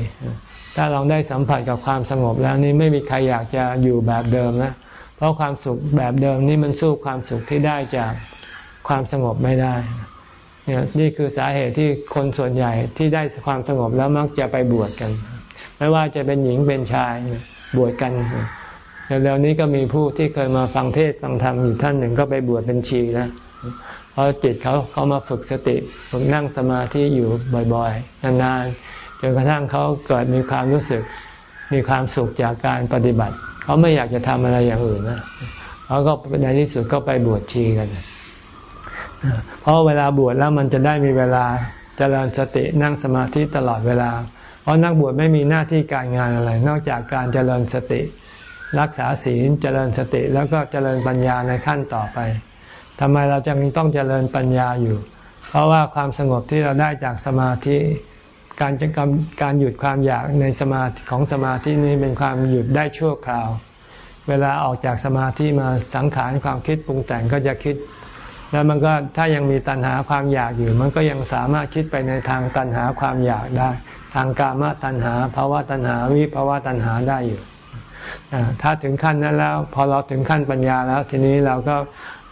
ถ้าเราได้สัมผัสกับความสงบแล้วนี่ไม่มีใครอยากจะอยู่แบบเดิมนะเพราะความสุขแบบเดิมนี่มันสู้ความสุขที่ได้จากความสงบไม่ได้เนี่ยนี่คือสาเหตุที่คนส่วนใหญ่ที่ได้ความสงบแล้วมักจะไปบวชกัน ไม่ว่าจะเป็นหญิงเป็นชายบวชกันเร็วๆนี้ก็มีผู้ที่เคยมาฟังเทศฟังธรรมอยู่ท่านหนึ่งก็ไปบวชเป็นชีแล้วเพราะจิตเขาเขามาฝึกสติฝึกนั่งสมาธิอยู่บ่อยๆ นานๆ จนกระทั่งเขาเกิดมีความรู้สึก มีความสุขจากการปฏิบัติ เขาไม่อยากจะทำอะไรอย่างอื่นนะเขาก็ในที่สุดก็ไปบวชชีกัน เพราะเวลาบวชแล้วมันจะได้มีเวลาเจริญสตินั่งสมาธิตลอดเวลา เพราะนักบวชไม่มีหน้าที่การงานอะไร นอกจากการเจริญสติ รักษาศีลเจริญสติแล้วก็เจริญปัญญาในขั้นต่อไปทำไมเราจึงต้องเจริญปัญญาอยู่ เพราะว่าความสงบที่เราได้จากสมาธิ การจะการหยุดความอยากในสมาธิของสมาธินี้เป็นความหยุดได้ชั่วคราว เวลาออกจากสมาธิมาสังขารความคิดปรุงแต่งก็จะคิด แล้วมันก็ถ้ายังมีตัณหาความอยากอยู่ มันก็ยังสามารถคิดไปในทางตัณหาความอยากได้ ทางกามตัณหาภาวะตัณหาวิภาวะตัณหาได้อยู่ถ้าถึงขั้นนั้นแล้ว พอเราถึงขั้นปัญญาแล้ว ทีนี้เราก็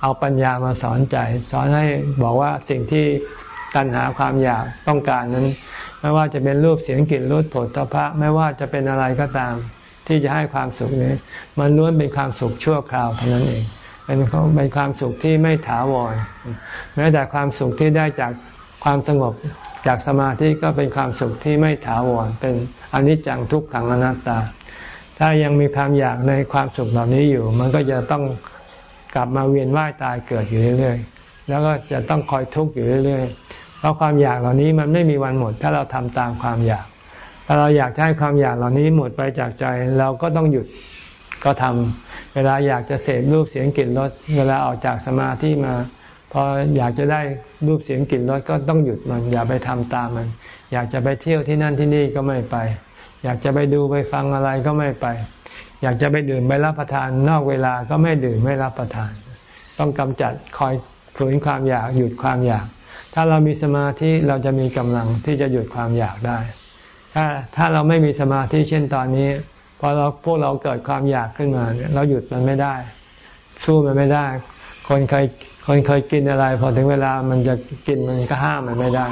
เอาปัญญามาสอนใจ สอนให้บอกว่าสิ่งที่ตัณหาความอยากต้องการนั้น ไม่ว่าจะเป็นรูปเสียงกลิ่นรสผลตภะไม่ว่าจะเป็นอะไรก็ตาม ที่จะให้ความสุขนี้ มันล้วนเป็นความสุขชั่วคราวเท่านั้นเองเป็นเป็นความสุขที่ไม่ถาวรแม้แต่ความสุขที่ได้จากความสงบจากสมาธิก็เป็นความสุขที่ไม่ถาวรเป็นอนิจจังทุกขังอนัตตา ถ้ายังมีความอยากในความสุขเหล่านี้อยู่ มันก็จะต้องกลับมาเวียนว่ายตายเกิดอยู่เรื่อยๆแล้วก็จะต้องคอยทุกข์อยู่เรื่อยๆ เพราะความอยากเหล่านี้มันไม่มีวันหมด ถ้าเราทำตามความอยาก ถ้าเราอยากให้ความอยากเหล่านี้หมดไปจากใจ เราก็ต้องหยุดก็ทำเวลาอยากจะเสพรูปเสียงกลิ่นรสเวลาออกจากสมาธิมาพออยากจะได้รูปเสียงกลิ่นรสก็ต้องหยุดมัน อย่าไปทำตามมัน อยากจะไปเที่ยวที่นั่นที่นี่ก็ไม่ไป อยากจะไปดูไปฟังอะไรก็ไม่ไป อยากจะไปดื่มไปรับประทานนอกเวลาก็ไม่ดื่มไม่รับประทาน ต้องกำจัดคอยฝืนความอยากหยุดความอยาก ถ้าเรามีสมาธิเราจะมีกำลังที่จะหยุดความอยากได้ ถ้าถ้าเราไม่มีสมาธิเช่นตอนนี้พอเราพวกเราเกิดความอยากขึ้นมาเราหยุดมันไม่ได้ สู้มันไม่ได้ คนเคยคนเคยกินอะไร พอถึงเวลามันจะกินมันก็ห้ามมันไม่ได้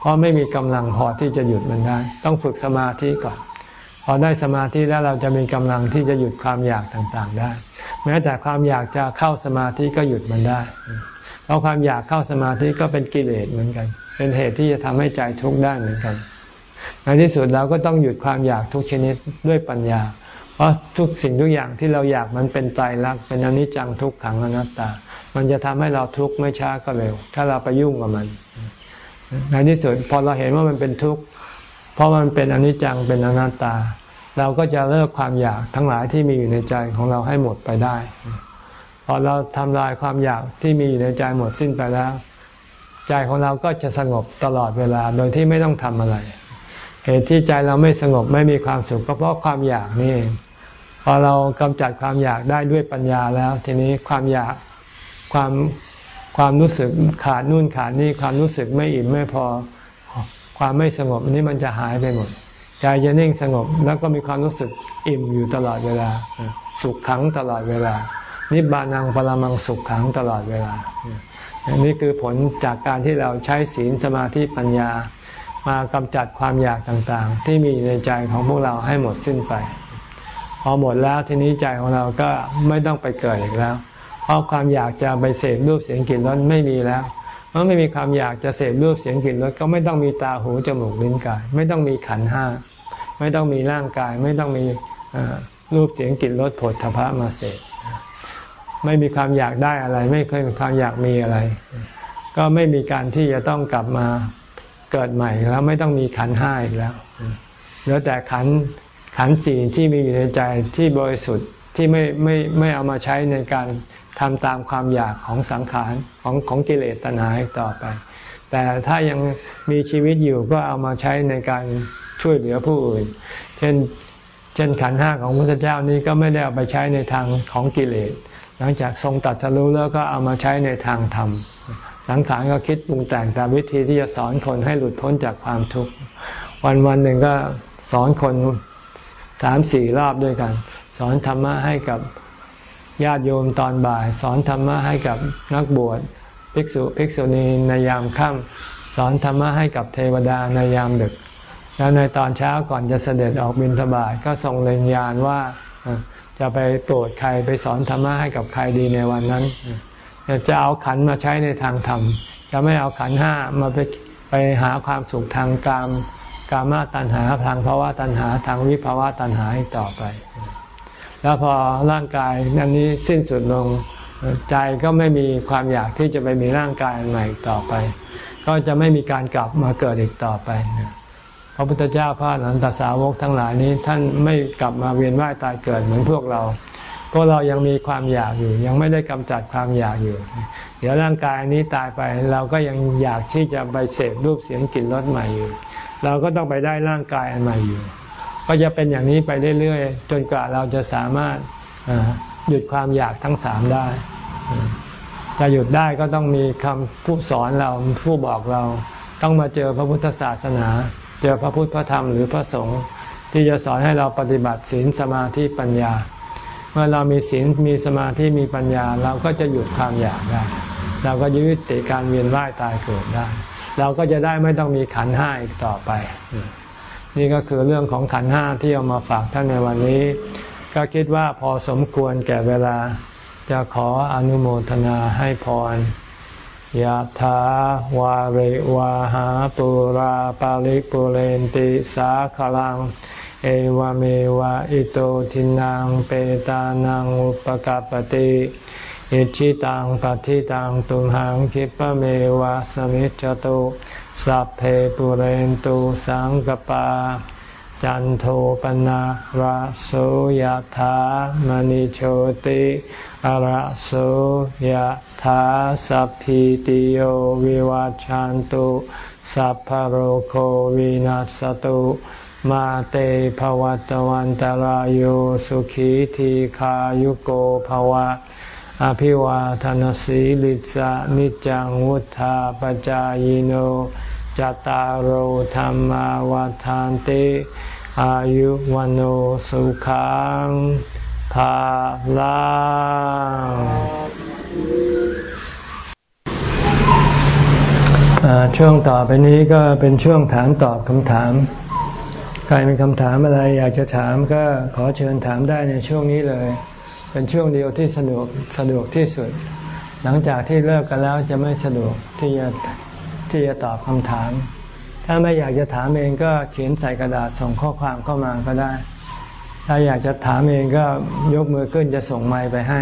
เพราะไม่มีกำลังพอที่จะหยุดมันได้ ต้องฝึกสมาธิก่อนพอได้สมาธิแล้วเราจะมีกำลังที่จะหยุดความอยากต่างๆได้ แม้แต่ความอยากจะเข้าสมาธิก็หยุดมันได้ เพราะความอยากเข้าสมาธิก็เป็นกิเลสเหมือนกัน เป็นเหตุที่จะทำให้ใจทุกข์ได้เหมือนกัน ในที่สุดเราก็ต้องหยุดความอยากทุกชนิดด้วยปัญญา เพราะทุกสิ่งทุกอย่างที่เราอยากมันเป็นตายรักเป็นอนิจจังทุกขังอนัตตา มันจะทำให้เราทุกข์ไม่ช้าก็เร็ว ถ้าเราไปยุ่งกับมัน ในที่สุดพอเราเห็นว่ามันเป็นทุกข์เพราะมันเป็นอนิจจังเป็นอนัตตา เราก็จะเลิกความอยากทั้งหลายที่มีอยู่ในใจของเราให้หมดไปได้ อเราทำลายความอยากที่มีอยู่ในใจหมดสิ้นไปแล้ว ใจของเราก็จะสงบตลอดเวลาโดยที่ไม่ต้องทำอะไร เหตุที่ใจเราไม่สงบไม่มีความสุขก็เพราะความอยากนี่พอเรากำจัดความอยากได้ด้วยปัญญาแล้ว ทีนี้ความอยากความความรู้สึกขาดนู่นขาดนี่ความรู้สึกไม่อิ่มไม่พอ ความไม่สงบนี้มันจะหายไปหมดใจจะนิ่งสงบแล้วก็มีความรู้สึกอิ่มอยู่ตลอดเวลา สุขขังตลอดเวลา นิบานังปรมังสุขขังตลอดเวลาอันนี้คือผลจากการที่เราใช้ศีลสมาธิปัญญา มากำจัดความอยากต่างๆ ที่มีในใจของพวกเราให้หมดสิ้นไป พอหมดแล้วทีนี้ใจของเราก็ไม่ต้องไปเกิดอีกแล้ว เพราะความอยากจะไปเสพรูปเสียงกลิ่นรสไม่มีแล้วเมื่อไม่มีความอยากจะเสพรูปเสียงกลิ่นรสก็ไม่ต้องมีตาหูจมูกลิ้นกาย ไม่ต้องมีขันห้า ไม่ต้องมีร่างกาย ไม่ต้องมีรูปเสียงกลิ่นรสผลทพะมาเสพ ไม่มีความอยากได้อะไร ไม่เคยมีความอยากมีอะไร ก็ไม่มีการที่จะต้องกลับมาเกิดใหม่แล้วไม่ต้องมีขันห้าอีกแล้วเหลือแต่ขันขันสี่ที่มีอยู่ในใจที่บริสุทธิ์ที่ไม่ไม่ไม่เอามาใช้ในการทำตามความอยากของสังขารของของกิเลสตัณหาต่อไป แต่ถ้ายังมีชีวิตอยู่ก็เอามาใช้ในการช่วยเหลือผู้อื่น เช่น เช่นขันห้าของพระพุทธเจ้านี้ก็ไม่ได้เอาไปใช้ในทางของกิเลส หลังจากทรงตัดสรู้แล้วก็เอามาใช้ในทางธรรม สังขารก็คิดปรุงแต่งตามวิธีที่จะสอนคนให้หลุดพ้นจากความทุกข์ วันวันหนึ่งก็สอนคนสามสี่รอบด้วยกัน สอนธรรมะให้กับญาติโยมตอนบ่าย สอนธรรมะให้กับนักบวชภิกษุภิกษุณีในยามค่ำสอนธรรมะให้กับเทวดาในยามดึก แล้วในตอนเช้าก่อนจะเสด็จออกบิณฑบาตก็ทรงเล็งยานว่า จะไปโปรดใครไปสอนธรรมะให้กับใครดีในวันนั้นจะเอาขันมาใช้ในทางธรรม จะไม่เอาขันห้ามาไปไปหาความสุขทางกามกามาตัณหาทางภาวะตัณหาทางวิภาวะตัณหาต่อไป แล้วพอร่างกายนั้นนี้สิ้นสุดลงใจก็ไม่มีความอยากที่จะไปมีร่างกายใหม่ต่อไป ก็จะไม่มีการกลับมาเกิดอีกต่อไปพ ระพุทธเจ้าพระหลันตสาวกทั้งหลายนี้ท่านไม่กลับมาเวียนว่ายตายเกิดเหมือนพวกเราเพวกเรายังมีความอยากอยู่ ยังไม่ได้กำจัดความอยากอยู่ เดี๋ยวร่างกายนี้ตายไปเราก็ยังอยากที่จะไปเสพรูปเสียงกลิ่นรสใหม่อยู่ เราก็ต้องไปได้ร่างกายอันใหม่อยู่ ก็จะเป็นอย่างนี้ไปเรื่อยๆ จนกว่าเราจะสามารถหยุดความอยากทั้งสามได้จะหยุดได้ก็ต้องมีคำผู้สอนเราผู้บอกเราต้องมาเจอพระพุทธศาสนา เจอพระพุทธพระธรรมหรือพระสงฆ์ที่จะสอนให้เราปฏิบัติศีลสมาธิปัญญา เมื่อเรามีศีลมีสมาธิมีปัญญา เราก็จะหยุดความอยากได้ เราก็ยุติการเวียนว่ายตายเกิดได้ เราก็จะได้ไม่ต้องมีขันห้าอีกต่อไป นี่ก็คือเรื่องของขันห้าที่เอามาฝากท่านในวันนี้ ก็คิดว่าพอสมควรแก่เวลา จะขออนุโมทนาให้พร ยะถาวาริวาหาปุราปาริปุเรนติสาขลัง เอวเมวะอิโตทินังเปตานังอุปกาปติอิชิตังปฏิตังตุมหังคิปะเมวะสมิจจตุสัพเพปุเรนตุสังกปา จันโทปนะระโสยธามณิโชติ อะระโสยธาสัพพิติโยวิวัจจันตุสัพพโรโควินัสตุมาเตภวัตวันตารโยสุขีทีขายุโกภวะ อภิวาทนสีลิสะนิจังวุธาปจายโนจตารโหธรรมวาทานติ อายุวันโอสุขัง ภาลังช่วงต่อไปนี้ก็เป็นช่วงถามตอบคำถาม ใครมีคำถามอะไรอยากจะถามก็ขอเชิญถามได้ในช่วงนี้เลย เป็นช่วงเดียวที่สะดวกสะดวกที่สุด หลังจากที่เลิกกันแล้วจะไม่สะดวกที่จะที่จะตอบคำถาม ถ้าไม่อยากจะถามเองก็เขียนใส่กระดาษส่งข้อความเข้ามาก็ได้ ถ้าอยากจะถามเองก็ยกมือขึ้นจะส่งไม้ไปให้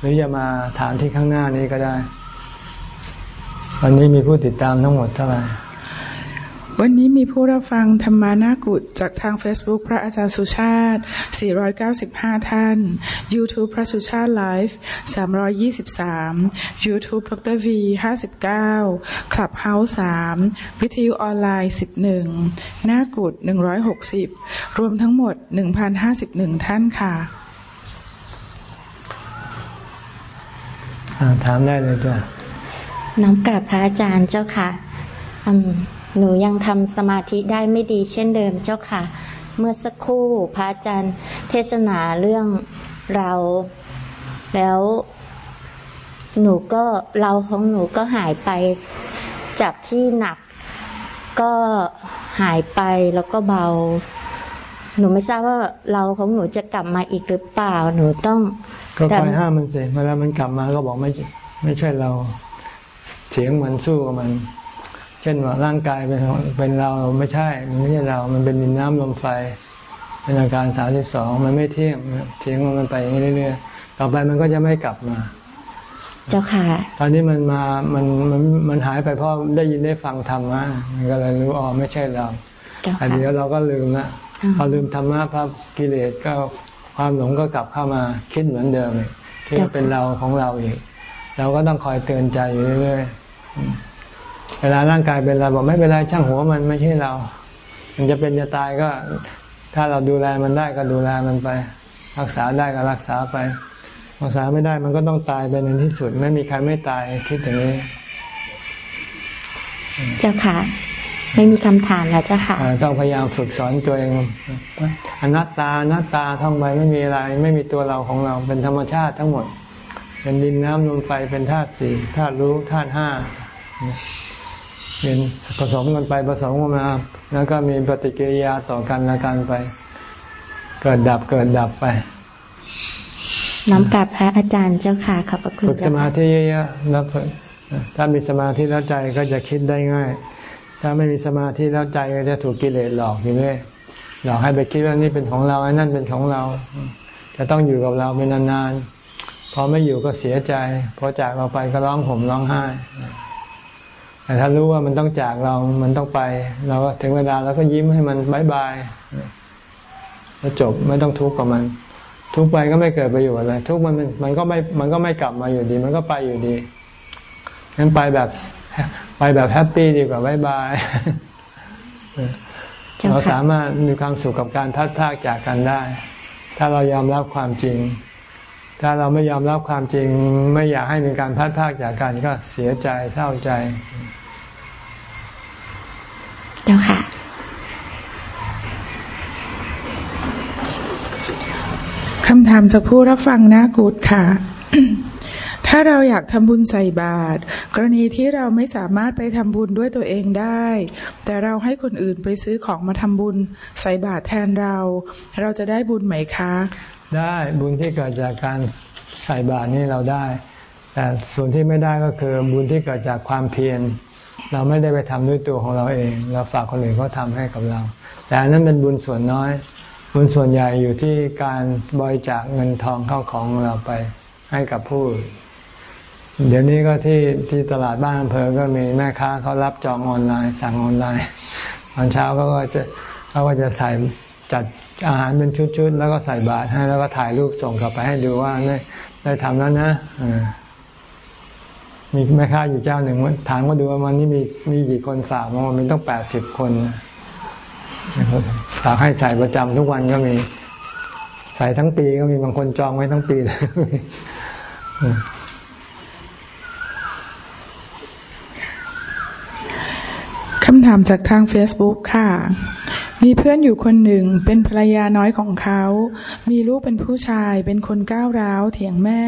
หรือจะมาถามที่ข้างหน้านี้ก็ได้ วันนี้มีผู้ติดตามทั้งหมดเท่าไหร่ วันนี้มีผู้รับฟังธรรมานากุฏจากทาง Facebook พระอาจารย์สุชาติ 495 ท่าน YouTube พระสุชาติไลฟ์323 YouTube ดร V 59 Clubhouse 3 วิทยุออนไลน์ 11นากุฏ160 รวมทั้งหมด 1,051 ท่านค่ะถามได้เลยจ้ะน้องกราบพระอาจารย์เจ้าค่ะ หนูยังทำสมาธิได้ไม่ดีเช่นเดิมเจ้าค่ะ เมื่อสักครู่พระอาจารย์เทศนาเรื่องเรา แล้วหนูก็เราของหนูก็หายไปจากที่หนักก็หายไปแล้วก็เบา หนูไม่ทราบว่าเราของหนูจะกลับมาอีกหรือเปล่า หนูต้องก็คอยห้ามมันเสร็จเวลามันกลับมาก็บอกไม่ไม่ใช่เราเถียงมันสู้กับมัน เช่นว่าร่างกายเป็นเป็นเราไม่ใช่ มันไม่ใช่เรา มันเป็นดินน้ำลมไฟ เป็นอาการสามสิบสองมันไม่เที่ยงเที่ยงมันไปอย่างนี้เรื่อยๆต่อไปมันก็จะไม่กลับมา เจ้าค่ะ ตอนนี้มันมา มันมันมันหายไปเพราะได้ยินได้ฟังธรรมะมันก็เลยรู้อ๋อไม่ใช่เราอันเดียวเราก็ลืมละพอลืมธรรมะพระกิเลสก็ความหลงก็กลับเข้ามาคิดเหมือนเดิมเลยที่เป็นเราของเราอีก เราก็ต้องคอยเตือนใจอยู่เรื่อยๆ เวลาร่างกายเป็นเราบอกไม่เป็นไรช่างหัวมันไม่ใช่เรา มันจะเป็นจะตายก็ ถ้าเราดูแลมันได้ก็ดูแลมันไป รักษาได้ก็รักษาไป รักษาไม่ได้มันก็ต้องตายไปในที่สุด ไม่มีใครไม่ตายคิดอย่างนี้ เจ้าค่ะ ไม่มีคำถามแล้วเจ้าค่ะต้องพยายามฝึกสอนตัวเองอนัตตาอนัตตาท่องไปไม่มีอะไร ไม่มีตัวเราของเราเป็นธรรมชาติทั้งหมดเป็นดินน้ำลมไฟเป็นธาตุสี่ธาตุรู้ธาตุห้า เป็นผสมกันไปผสมกันมา แล้วก็มีปฏิกิริยาต่อกันและกันไป เกิดดับเกิดดับไป น้ำกับพระอาจารย์เจ้าค่ะขอบพระคุณฝึกสมาธิเยอะๆแล้วถ้ามีสมาธิแล้วใจก็จะคิดได้ง่าย ถ้าไม่มีสมาธิแล้วใจก็จะถูกกิเลสหลอกอยู่เรื่อยหลอกให้ไปคิดว่านี่เป็นของเราไอ้นั่นเป็นของเรา จะต้องอยู่กับเราเป็นนานๆพอไม่อยู่ก็เสียใจพอจากเราไปก็ร้องห่มร้องไห้ แต่ถ้ารู้ว่ามันต้องจากเรา มันต้องไป เราก็ถึงเวลาเราก็ยิ้มให้มันบายบายแล้วจบไม่ต้องทุกข์กับมัน ทุกข์ไปก็ไม่เกิดประโยชน์อะไร ทุกข์มันมันก็ไม่มันก็ไม่กลับมาอยู่ดี มันก็ไปอยู่ดีงั้นไปแบบไปแบบ happy ดีกว่า bye bye เราสามารถมีความสุขกับการพลัดพรากจากกันได้ ถ้าเรายอมรับความจริง ถ้าเราไม่ยอมรับความจริงไม่อยากให้มีการพลัดพรากจากกันก็เสียใจเศร้าใจเจ้าค่ะ คำถามจากผู้รับฟังนากูดค่ะ ถ้าเราอยากทำบุญใส่บาตรกรณีที่เราไม่สามารถไปทำบุญด้วยตัวเองได้ แต่เราให้คนอื่นไปซื้อของมาทำบุญใส่บาตรแทนเรา เราจะได้บุญไหมคะ ได้บุญที่เกิดจากการใส่บาตรนี่เราได้ แต่ส่วนที่ไม่ได้ก็คือบุญที่เกิดจากความเพียรเราไม่ได้ไปทำด้วยตัวของเราเอง เราฝากคนอื่นเขาทาให้กับเรา แต่อันนั้นเป็นบุญส่วนน้อย บุญส่วนใหญ่อยู่ที่การบริจาคเงินทองเข้าของเราไปให้กับผู้เดี๋ยวนี้ก็ที่ที่ตลาดบ้านอำเภอก็มีแม่ค้าเขารับจองออนไลน์ สั่งออนไลน์ตอนเช้าเขาก็จะเขาก็จะใส่จัด อาหารเป็นชุดๆ แล้วก็ใส่บาตรให้แล้วก็ถ่ายรูปส่งกลับไปให้ดูว่าได้ได้ทำแล้วนะมีแม่ค้าอยู่เจ้าหนึ่งถามว่าดูว่าวันนี้มีมีกี่คนฝากมามันต้องแปดสิบคนฝากให้ใส่ประจำทุกวันก็มี ใส่ทั้งปีก็มีบางคนจองไว้ทั้งปีเลยคำถามจากทาง Facebook ค่ะ มีเพื่อนอยู่คนหนึ่งเป็นภรรยาน้อยของเขา มีลูกเป็นผู้ชายเป็นคนก้าวร้าวเถียงแม่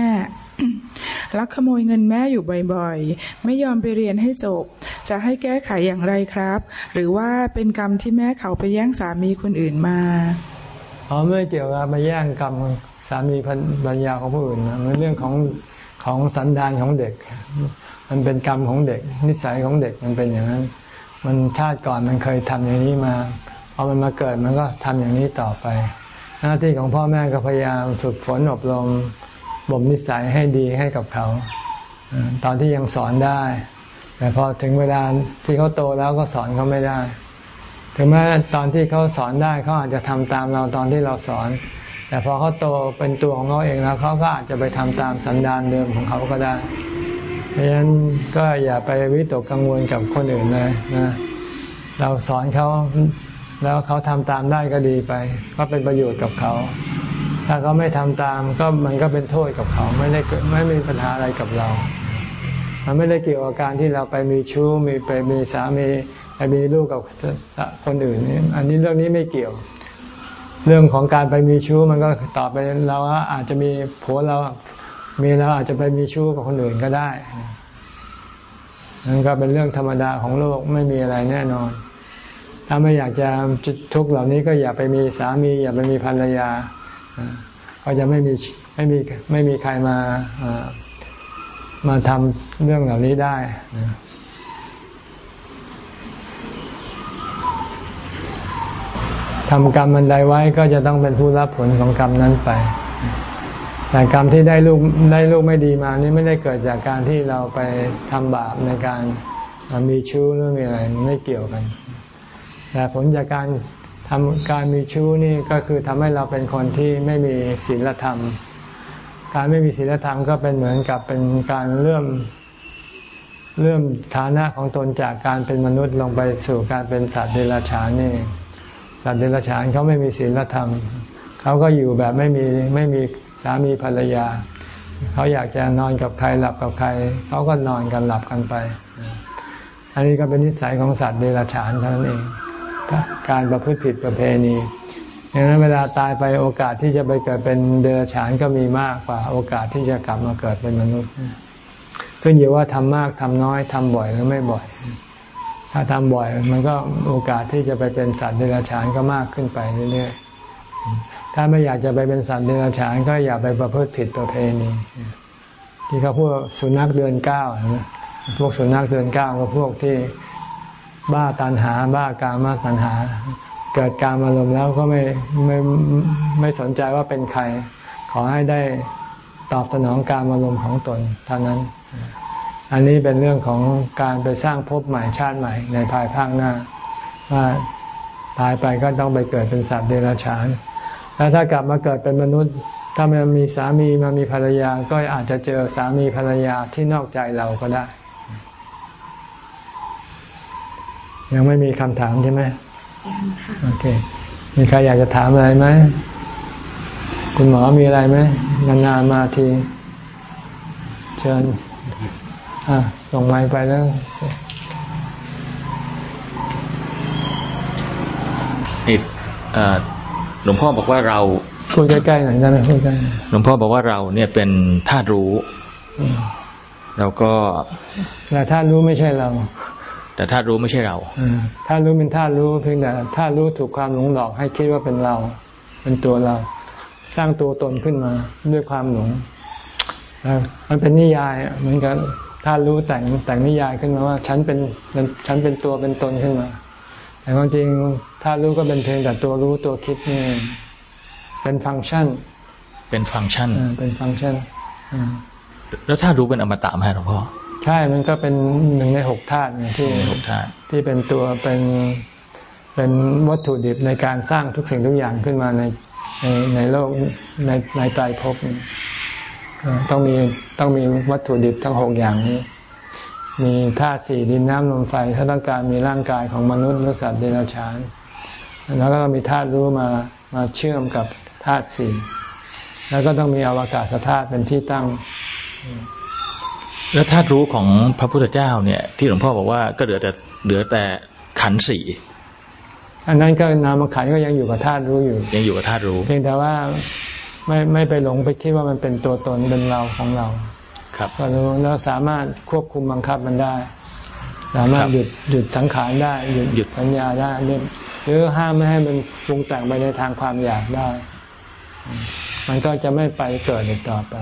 ลักขโมยเงินแม่อยู่บ่อยๆ ไม่ยอมไปเรียนให้จบ จะให้แก้ไขอย่างไรครับ หรือว่าเป็นกรรมที่แม่เขาไปแย่งสามีคนอื่นมาอ๋อไม่เกี่ยวกับไปแย่งกรรมสามีภรรยาของผู้อื่นนะมันเรื่องของของสันดานของเด็ก มันเป็นกรรมของเด็ก นิสัยของเด็กมันเป็นอย่างนั้น มันชาติก่อนมันเคยทำอย่างนี้มา พอมันมาเกิดมันก็ทำอย่างนี้ต่อไป หน้าที่ของพ่อแม่ก็พยายามฝึกฝนอบรมบ่มนิสัยให้ดีให้กับเขา ตอนที่ยังสอนได้ แต่พอถึงเวลาที่เขาโตแล้วก็สอนเขาไม่ได้ ถึงแม้ตอนที่เขาสอนได้เขาอาจจะทำตามเราตอนที่เราสอน แต่พอเขาโตเป็นตัวของเขาเองแล้วเขาก็อาจจะไปทำตามสันดานเดิมของเขาก็ได้เพราะฉะนั้นก็อย่าไปวิตกกังวลกับคนอื่นเลยนะเราสอนเขา แล้วเขาทำตามได้ก็ดีไป ก็เป็นประโยชน์กับเขา ถ้าเขาไม่ทำตามก็มันก็เป็นโทษกับเขาไม่ได้ไม่มีปัญหาอะไรกับเรา มันไม่ได้เกี่ยวกับการที่เราไปมีชู้มีไปมีสามีไปมีลูกกับคนอื่นนี่อันนี้เรื่องนี้ไม่เกี่ยว เรื่องของการไปมีชู้มันก็ต่อไปเราอาจจะมีผัวเรามีเราอาจจะไปมีชู้กับคนอื่นก็ได้นั่นก็เป็นเรื่องธรรมดาของโลกไม่มีอะไรแน่นอน ถ้าไม่อยากจะทุกข์เหล่านี้ก็อย่าไปมีสามี อย่าไปมีภรรยาก็จะไม่มีไม่มีไม่มีใครมามาทำเรื่องเหล่านี้ได้ทำกรรมมันใดไว้ก็จะต้องเป็นผู้รับผลของกรรมนั้นไป แต่กรรมที่ได้ลูกได้ลูกไม่ดีมานี่ไม่ได้เกิดจากการที่เราไปทำบาปในการมีชู้หรือมีอะไรไม่เกี่ยวกัน แต่ผลจากการทำการมีชู้นี่ก็คือทำให้เราเป็นคนที่ไม่มีศีลธรรม การไม่มีศีลธรรมก็เป็นเหมือนกับเป็นการเลื่มเลื่มฐานะของตนจากการเป็นมนุษย์ลงไปสู่การเป็นสัตว์เดรัจฉานนี่สัตว์เดรัจฉานเขาไม่มีศีลธรรมเขาก็อยู่แบบไม่มีไม่มีสามีภรรยา เขาอยากจะนอนกับใครหลับกับใคร เขาก็นอนกันหลับกันไป อันนี้ก็เป็นนิสัยของสัตว์เดรัจฉานเท่านั้นเอง การประพฤติผิดประเพณีดังนั้นเวลาตายไปโอกาสที่จะไปเกิดเป็นเดรัจฉานก็มีมากกว่า โอกาสที่จะกลับมาเกิดเป็นมนุษย์ ขึ้นอยู่ว่าทำมากทำน้อยทำบ่อยหรือไม่บ่อย ถ้าทำบ่อย มันก็โอกาสที่จะไปเป็นสัตว์เดรัจฉานก็มากขึ้นไปเรื่อยๆถ้าไม่อยากจะไปเป็นสัตว์เดรัจฉานก็อย่าไปประพฤติผิดประเพณีที่เขาพูดสุนัขเดือนเก้าพวกสุนัขเดือนเก้าก็พวกที่ บ้าตันหา บ้ากามาตันหา เกิดการอารมณ์แล้วก็ไม่ไม่ไม่สนใจว่าเป็นใคร ขอให้ได้ตอบสนองการอารมณ์ของตนเท่านั้น อันนี้เป็นเรื่องของการไปสร้างภพใหม่ชาติใหม่ในภายภาคหน้า ว่าตายไปก็ต้องไปเกิดเป็นสัตว์เดรัจฉาน แล้วถ้ากลับมาเกิดเป็นมนุษย์ ถ้ามันมีสามีมามีภรรยา ก็อาจจะเจอสามีภรรยาที่นอกใจเราก็ได้ ยังไม่มีคำถามใช่ไหมโอเค มีใครอยากจะถามอะไรไหม คุณหมอมีอะไรไหมนานๆมาที เชิญอะส่งไม้ไปแล้วนี่หลวงพ่อบอกว่าเราพูดใกล้ๆหน่อยได้ไหมพูดใกล้หลวงพ่อบอกว่าเราเนี่ยเป็นธาตุรู้ แล้วก็แต่ธาตุรู้ไม่ใช่เรา แต่ธาตุรู้ไม่ใช่เราธาตุรู้เป็นธาตุรู้เพียงแต่ธาตุรู้ถูกความหลงหลอกให้คิดว่าเป็นเรา เป็นตัวเรา สร้างตัวตนขึ้นมาด้วยความหลงมันเป็นนิยายเหมือนกันธาตุรู้แต่งแต่งนิยายขึ้นมาว่า ฉันเป็นฉันเป็นตัวเป็นตนขึ้นมา แต่ความจริงธาตุรู้ก็เป็นเพียงแต่ตัวรู้ตัวคิดนี่เป็นฟังก์ชัน เป็นฟังก์ชันเป็นฟังก์ชันแล้วถ้ารู้เป็นอมตะไหมหลวงพ่อ ใช่มันก็เป็นหนึ่งในหกธาตุที่หกธาตุที่เป็นตัวเป็นเป็นวัตถุดิบในการสร้างทุกสิ่งทุกอย่างขึ้นมาในในในโลกในในใจภพต้องมีต้องมีวัตถุดิบทั้งหกอย่างนี้ มีธาตุสี่ดินน้ำลมไฟ ถ้าต้องการมีร่างกายของมนุษย์หรือสัตว์เดรัจฉานแล้วก็มีธาตุรู้มามาเชื่อมกับธาตุสี่แล้วก็ต้องมีอวกาศธาตุเป็นที่ตั้ง แล้วธาตุรู้ของพระพุทธเจ้าเนี่ย ที่หลวงพ่อบอกว่าก็เหลือแต่เหลือแต่ขันสี่อันนั้นก็นามขันก็ยังอยู่กับธาตุรู้อยู่ ยังอยู่กับธาตุรู้เพียงแต่ว่าไม่ไม่ไปหลงไปคิดว่ามันเป็นตัวตนเป็นเราของเรา ครับก็รู้แล้วสามารถควบคุมบังคับมันได้ สามารถหยุดหยุดสังขารได้หยุดหยุดสัญญาได้หรือห้ามไม่ให้มันปรุงแต่งไปในทางความอยากได้ มันก็จะไม่ไปเกิดอีกต่อไป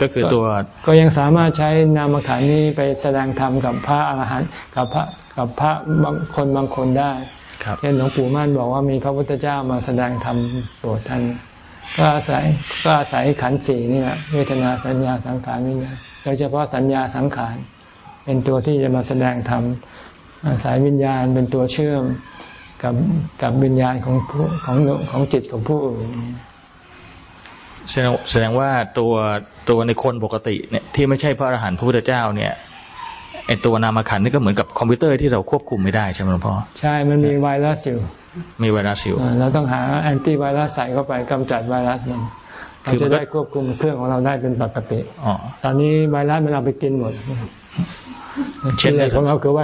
ก็คือตัว ก็ยังสามารถใช้นามขันนี้ไปแสดงธรรมกับพระอรหันต์กับพระกับพระบางคนบางคนได้เช่นหลวงปู่มั่นบอกว่ามีพระพุทธเจ้ามาแสดงธรรมโปรดท่านก็อาศัยก็อาศัยขันธ์สี่นี่แหละเวทนาสัญญาสังขารนี่นะโดยเฉพาะสัญญาสังขารเป็นตัวที่จะมาแสดงธรรมอาศัยวิญญาณเป็นตัวเชื่อมกับกับวิญญาณของผู้ของของจิตของผู้อื่น แสดงแสดงว่าตัวตัวในคนปกติเนี่ยที่ไม่ใช่พระอรหันต์พระพุทธเจ้าเนี่ยไอตัวนามขันนี่ก็เหมือนกับคอมพิวเตอร์ที่เราควบคุมไม่ได้ใช่ไหมหลวงพ่อใช่มันมีไวรัสอยู่มีไวรัสอยู่เราต้องหาแอนตี้ไวรัสใส่เข้าไปกำจัดไวรัสนั้นเราจะได้ควบคุมเครื่องของเราได้เป็นปกติอ๋อตอนนี้ไวรัสมันเอาไปกินหมดเช่นของเราคือไว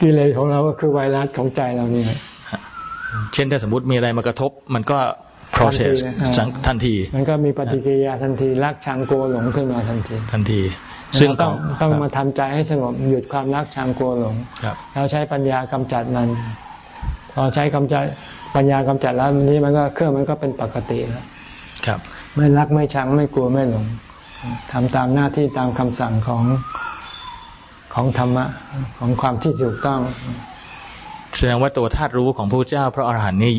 กิเลสของเราก็คือไวรัสของใจเรานี่เช่นถ้าสมมติมีอะไรมากระทบ มันก็ process ทันที มันก็มีปฏิกิริยาทันทีรักชังโกหลงขึ้นมาทันที ทันที ซึ่งต้องต้องมาทำใจให้สงบหยุดความรักชังโกหลงแล้วใช้ปัญญากำจัดมัน พอใช้กำจัดปัญญากำจัดแล้วนี้มันก็เครื่องมันก็เป็นปกติแล้วครับ ไม่รักไม่ชังไม่กลัวไม่หลงทำตามหน้าที่ตามคำสั่งของของธรรมะของความที่ถูกต้องแสดงว่าตัวธาตุรู้ของพระเจ้าพระอรหันต์นี่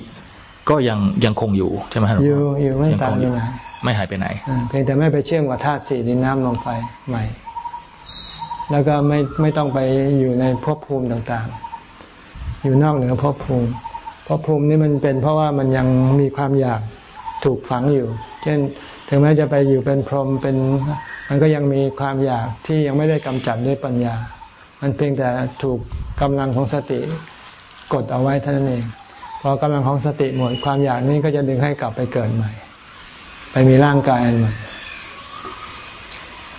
ก็ยังยังคงอยู่ใช่ไหมครับอยู่อยู่ไม่ตายไปไหนไม่หายไปไหนเพียงแต่ไม่ไปเชื่อมกับธาตุสี่ดินน้ำลมไฟใหม่ แล้วก็ไม่ไม่ต้องไปอยู่ในภพภูมิต่างๆ อยู่นอกเหนือภพภูมิภพภูมินี่มันเป็นเพราะว่ามันยังมีความอยากถูกฝังอยู่ เช่นถึงแม้จะไปอยู่เป็นพรหมเป็น มันก็ยังมีความอยากที่ยังไม่ได้กำจัดด้วยปัญญา มันเพียงแต่ถูกกำลังของสติกดเอาไว้เท่านั้นเอง พอกำลังของสติหมดความอยากนี้ก็จะดึงให้กลับไปเกิดใหม่ ไปมีร่างกายใหม่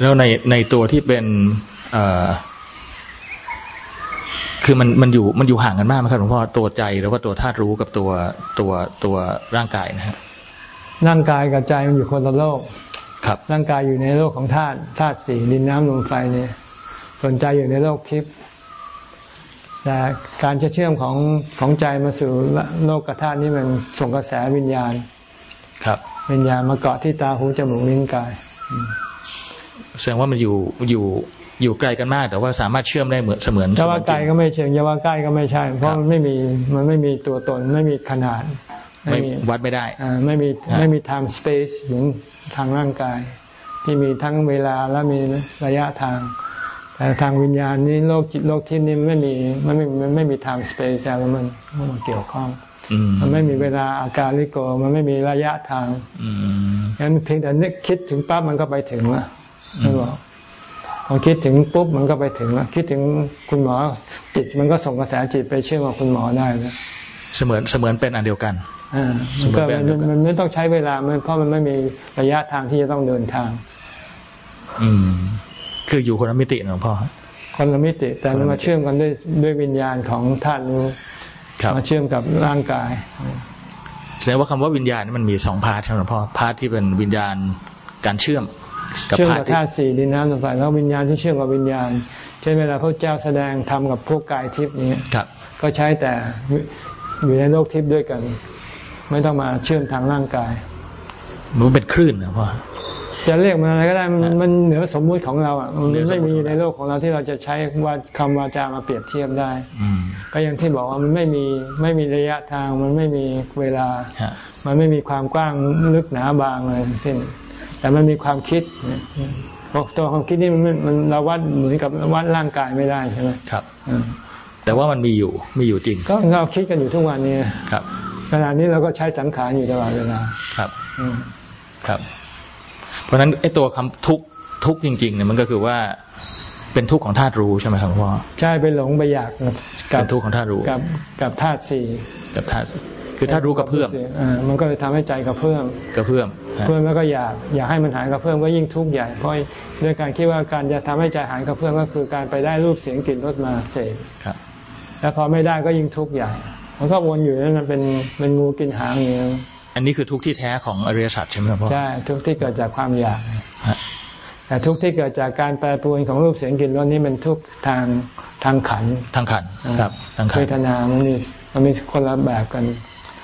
แล้วในในตัวที่เป็นเอ่อคือมันมันอยู่มันอยู่ห่างกันมากไหมครับหลวงพ่อตัวใจแล้วก็ตัวธาตุรู้กับตัวตัวตัวร่างกายนะฮะร่างกายกับใจมันอยู่คนละโลก ครับ ร่างกายอยู่ในโลกของธาตุธาตุสี่ดินน้ำลมไฟเนี่ย ส่วนใจอยู่ในโลกทิพย์ แต่การจะเชื่อมของของใจมาสู่โลกธาตุนี่มันส่งกระแสวิญญาณ ครับ วิญญาณมาเกาะที่ตาหูจมูกลิ้นกายแสดงว่ามันอยู่อยู่อยู่ไกลกันมาก แต่ว่าสามารถเชื่อมได้เหมือนเสมือนจะว่าไกลก็ไม่เชิงจะว่าใกล้ก็ไม่ใช่ เพราะมันไม่มีมันไม่มีตัวตนไม่มีขนาดไม่วัดไม่ได้อ่าไม่มีไม่มี time space เหมือนทางร่างกาย ที่มีทั้งเวลาและมีระยะทาง แต่ทางวิญญาณนี้โลกจิตโลกที่นี่ไม่มีมันไม่มันไม่มี time space แล้วมันมันเกี่ยวข้องมันไม่มีเวลาอาการลิโก มันไม่มีระยะทางงั้นเพียงแต่นึกคิดถึงปั๊บมันก็ไปถึงแล้วไม่บอกพอคิดถึงปุ๊บมันก็ไปถึงแล้วคิดถึงคุณหมอจิตมันก็ส่งกระแสจิตไปเชื่อว่าคุณหมอได้แล้วเสมือนเสมือนเป็นอันเดียวกันอ่ามันก็มันไม่ต้องใช้เวลามันเพราะมันไม่มีระยะทางที่จะต้องเดินทาง อืม คืออยู่คนละมิติหลวงพ่อคนละมิติ แต่มันมาเชื่อมกันด้วยด้วยวิญญาณของธาตุรู้มาเชื่อมกับร่างกายแสดงว่าคำว่าวิญญาณนี่มันมีสอง part ใช่ไหมพ่อ part ที่เป็นวิญญาณการเชื่อมเชื่อมกับธาตุสี่ดินน้ำลมไฟแล้ววิญญาณที่เชื่อมกับวิญญาณเช่นเวลาพระเจ้าแสดงทำกับพวกกายทิพย์นี้ก็ใช้แต่อยู่ในโลกทิพย์ด้วยกัน ไม่ต้องมาเชื่อมทางร่างกาย มันเป็นคลื่นนะพ่อ จะเรียกมันอะไรก็ได้มันเหนือสมมุติของเราอะมันไม่มีในโลกของเราที่เราจะใช้ว่าคำวาจามาเปรียบเทียบได้ก็อย่างที่บอกว่ามันไม่มีไม่มีระยะทาง มันไม่มีเวลา มันไม่มีความกว้างลึกหนาบางอะไรทั้งสิ้น แต่มันมีความคิดเพราะตัวความคิดนี่มันมันเราวัดเหมือนกับวัดร่างกายไม่ได้ใช่ไหมครับแต่ว่ามันมีอยู่มีอยู่จริง ก็เราคิดกันอยู่ทุกวันนี้ครับขณะนี้เราก็ใช้สังขารอยู่ตลอดเวลาครับครับ เพราะฉะนั้นไอ้ตัวคำทุกทุกจริงๆเนี่ยมันก็คือว่าเป็นทุกข์ของธาตุรู้ใช่ไหมครับพ่อใช่ไปหลงไปอยากกับทุกข์ของธาตุรู้กับกับธาตุสี่กับธาตุคือถ้ารู้กระเพื่อมมันก็เลยทำให้ใจกระเพื่อมกระเพื่อมเพื่อมแล้วก็อยากอยากให้มันหายกระเพื่อมก็ยิ่งทุกข์ใหญ่เพราะด้วยการคิดว่าการจะทำให้ใจหายกระเพื่อมก็คือการไปได้รูปเสียงกลิ่นรสมาเสพครับ แล้วพอไม่ได้ก็ยิ่งทุกข์ใหญ่มันก็วนอยู่นั่นมันเป็นเป็นงูกินหางอย่างนี้ อันนี้คือทุกข์ที่แท้ของอริยสัจใช่ไหมครับพ่อใช่ทุกข์ที่เกิดจากความอยากแต่ทุกข์ที่เกิดจากการแปรปรวนของรูปเสียงกลิ่นรสนี้เป็นทุกข์ทางทางขันทางขันครับทางขันเวทนามันมีมันมีคนละแบบกัน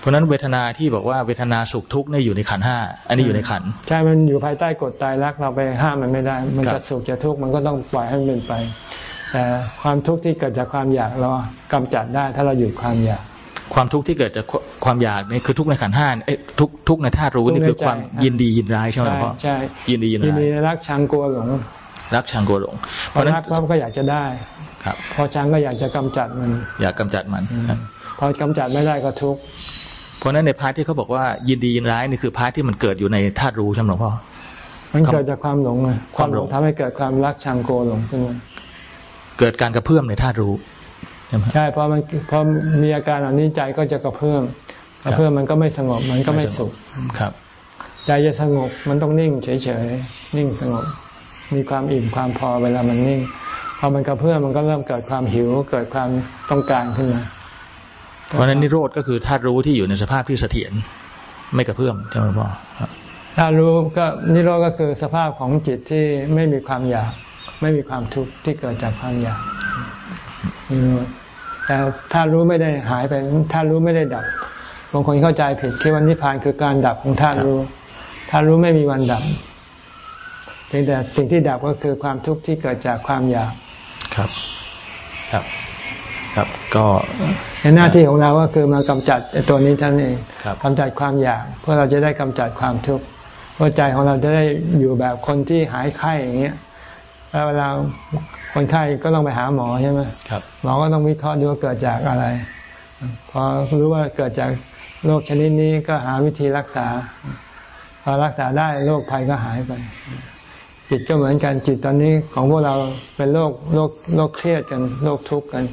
เพราะนั้นเวทนาที่บอกว่าเวทนาสุขทุกข์เนี่ยอยู่ในขันห้าอันนี้อยู่ในขันใช่มันอยู่ภายใต้กฎตายรักเราไปห้ามมันไม่ได้ มันจะสุขจะทุกข์มันก็ต้องปล่อยให้มันเป็นไปแต่ความทุกข์ที่เกิดจากความอยากเรากำจัดได้ถ้าเราหยุดความอยาก ความทุกข์ที่เกิดจากความอยากนี่คือทุกข์ในขันห้าเอ้ทุกทุกข์ในธาตุรู้นี่คือความยินดียินร้ายใช่ไหมพ่อใช่ยินดียินร้ายยินดีรักชังกลัวหลงรักชังกลัวหลงเพราะรักเราก็อยากจะได้ครับ พอชังก็อยากจะกำจัดมัน อยากกำจัดมันพอกำจัดไม่ได้ก็ทุกข์เพราะนั้นใน part ที่เขาบอกว่ายินดียินร้ายนี่คือ part ที่มันเกิดอยู่ในธาตุรู้ใช่ไหมหลวงพ่อมันเกิดจากความหลงไงความหลงทำให้เกิดความรักชังกลัวหลงขึ้นมาเกิดการกระเพื่อมในธาตุรู้ ใช่เพราะมันพอมีอาการอันนี้ใจก็จะกระเพื่อมกระเพื่อมมันก็ไม่สงบมันก็ไม่สุขครับใจจะสงบมันต้องนิ่งเฉยๆนิ่งสงบ มีความอิ่มความพอเวลามันนิ่งพอมันกระเพื่อมมันก็เริ่มเกิดความหิวเกิดความต้องการขึ้นมาเพราะนั้นนิโรธก็คือธาตุรู้ที่อยู่ในสภาพที่เสถียรไม่กระเพื่อมใช่ไหมพ่อธาตุรู้ก็นิโรธก็คือสภาพของจิตที่ไม่มีความอยาก ไม่มีความทุกข์ที่เกิดจากความอยาก แต่ถ้ารู้ไม่ได้หายไปถ้ารู้ไม่ได้ดับบางคนเข้าใจผิดคิดว่านิพพานคือการดับของธาตุรู้ธาตุรู้ไม่มีวันดับเพียงแต่สิ่งที่ดับก็คือความทุกข์ที่เกิดจากความอยากครับ ครับ ครับ ก็หน้าที่ของเราก็คือมากำจัดตัวนี้ท่านเองกำจัดความอยาก เพื่อเราจะได้กำจัดความทุกข์เพื่อใจของเราจะได้อยู่แบบคนที่หายไข้อย่างเงี้ยแล้วเวลา คนไข้ก็ต้องไปหาหมอใช่ไหมครับหมอก็ต้องวิเคราะห์ดูว่าเกิดจากอะไร พอรู้ว่าเกิดจากโรคชนิดนี้ก็หาวิธีรักษา พอรักษาได้โรคภัยก็หายไป จิตก็เหมือนกันจิตตอนนี้ของพวกเราเป็นโรคโรคโรคเครียดกันโรคทุกข์กัน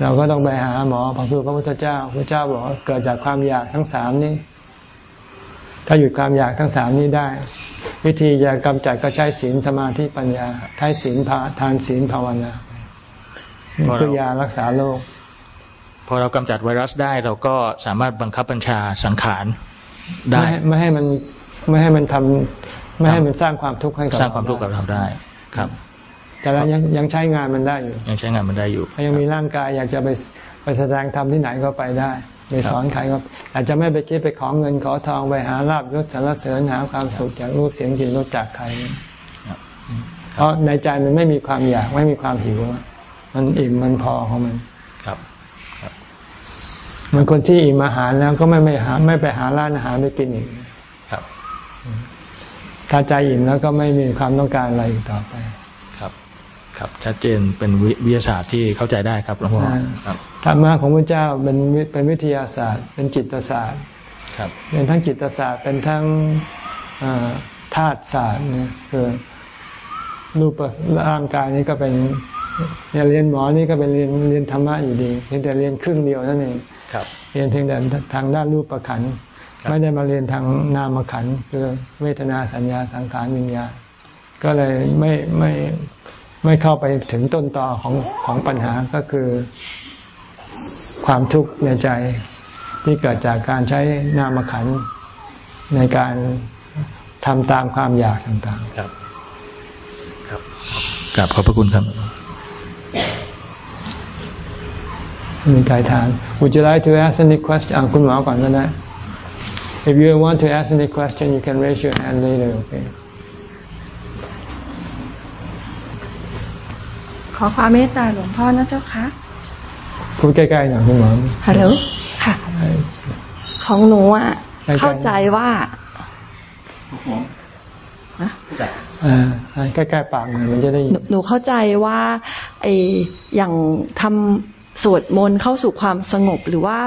เราก็ต้องไปหาหมอพระพระพุทธเจ้าพระเจ้าบอกเกิดจากความอยากทั้งสามนี้ ถ้าหยุดความอยากทั้งสามนี้ได้ วิธีจะกำจัดก็ใช้ศีลสมาธิปัญญาใช้ศีลพาทานศีลภาวนาคือยารักษาโรคพอเรากำจัดไวรัสได้เราก็สามารถบังคับบัญชาสังขารได้ไม่ให้มันไม่ให้มันทำไม่ให้มันสร้างความทุกข์ให้กับสร้างความทุกข์กับเราได้ครับ แต่เรายังยังใช้งานมันได้อยู่ยังใช้งานมันได้อยู่ยังมีร่างกายอยากจะไปไปแสดงธรรมที่ไหนก็ไปได้ ไปสอนใครก็อาจจะไม่ไปคิดไปขอเงินขอทองไปหาลาบยศสารเสริญหาความสุขจากรูปเสียงกลิ่นรสจากใครเพราะในใจมันไม่มีความอยากไม่มีความหิว มันอิ่มมันพอของมันครับมันคนที่อิ่มอาหารแล้วก็ไม่ไม่หา ไม่ไปหาร้านอาหารไปกินอีกครับ ถ้าใจอิ่มแล้วก็ไม่มีความต้องการอะไรอีกต่อไป ครับ ชัดเจนเป็นวิทยาศาสตร์ที่เข้าใจได้ครับหลวงพ่อครับธรรมะของพระเจ้าเป็นเป็นวิทยาศาสตร์ เป็นจิตศาสตร์ครับเป็นทั้งจิตศาสตร์เป็นทั้งธาตุศาสตร์เนี่ยคือรูปร่างกายนี้ก็เป็นเรียนหมอนี่ก็เป็นเรียนเรียนธรรมะอยู่ดีเพียงแต่เรียนครึ่งเดียวนั่นเองเรียนเพียงแต่ทางด้านรูปประคันไม่ได้มาเรียนทางนามขันคือเวทนาสัญญาสังขารวิญญาณก็เลยไม่ไม่ ไม่เข้าไปถึงต้นตอของของปัญหาก็คือความทุกข์ในใจที่เกิดจากการใช้นามขันในการทำตามความอยากต่างๆ ครับ ครับกราบขอบพระคุณครับ มีใครถาม Would you like to ask any question อ่าคุณหมอก่อนก็ได้ If you want to ask any question you can raise your hand later okay ขอความเมตตาหลวงพ่อนะเจ้าคะพูดใกล้ๆหน่อยคุณหมอฮัลโหลค่ะ ของหนูอะ เข้าใจว่าใกล้ๆปากหน่อยมันจะได้หนูเข้าใจว่าไออย่างทำสวดมนต์เข้าสู่ความสงบหรือว่า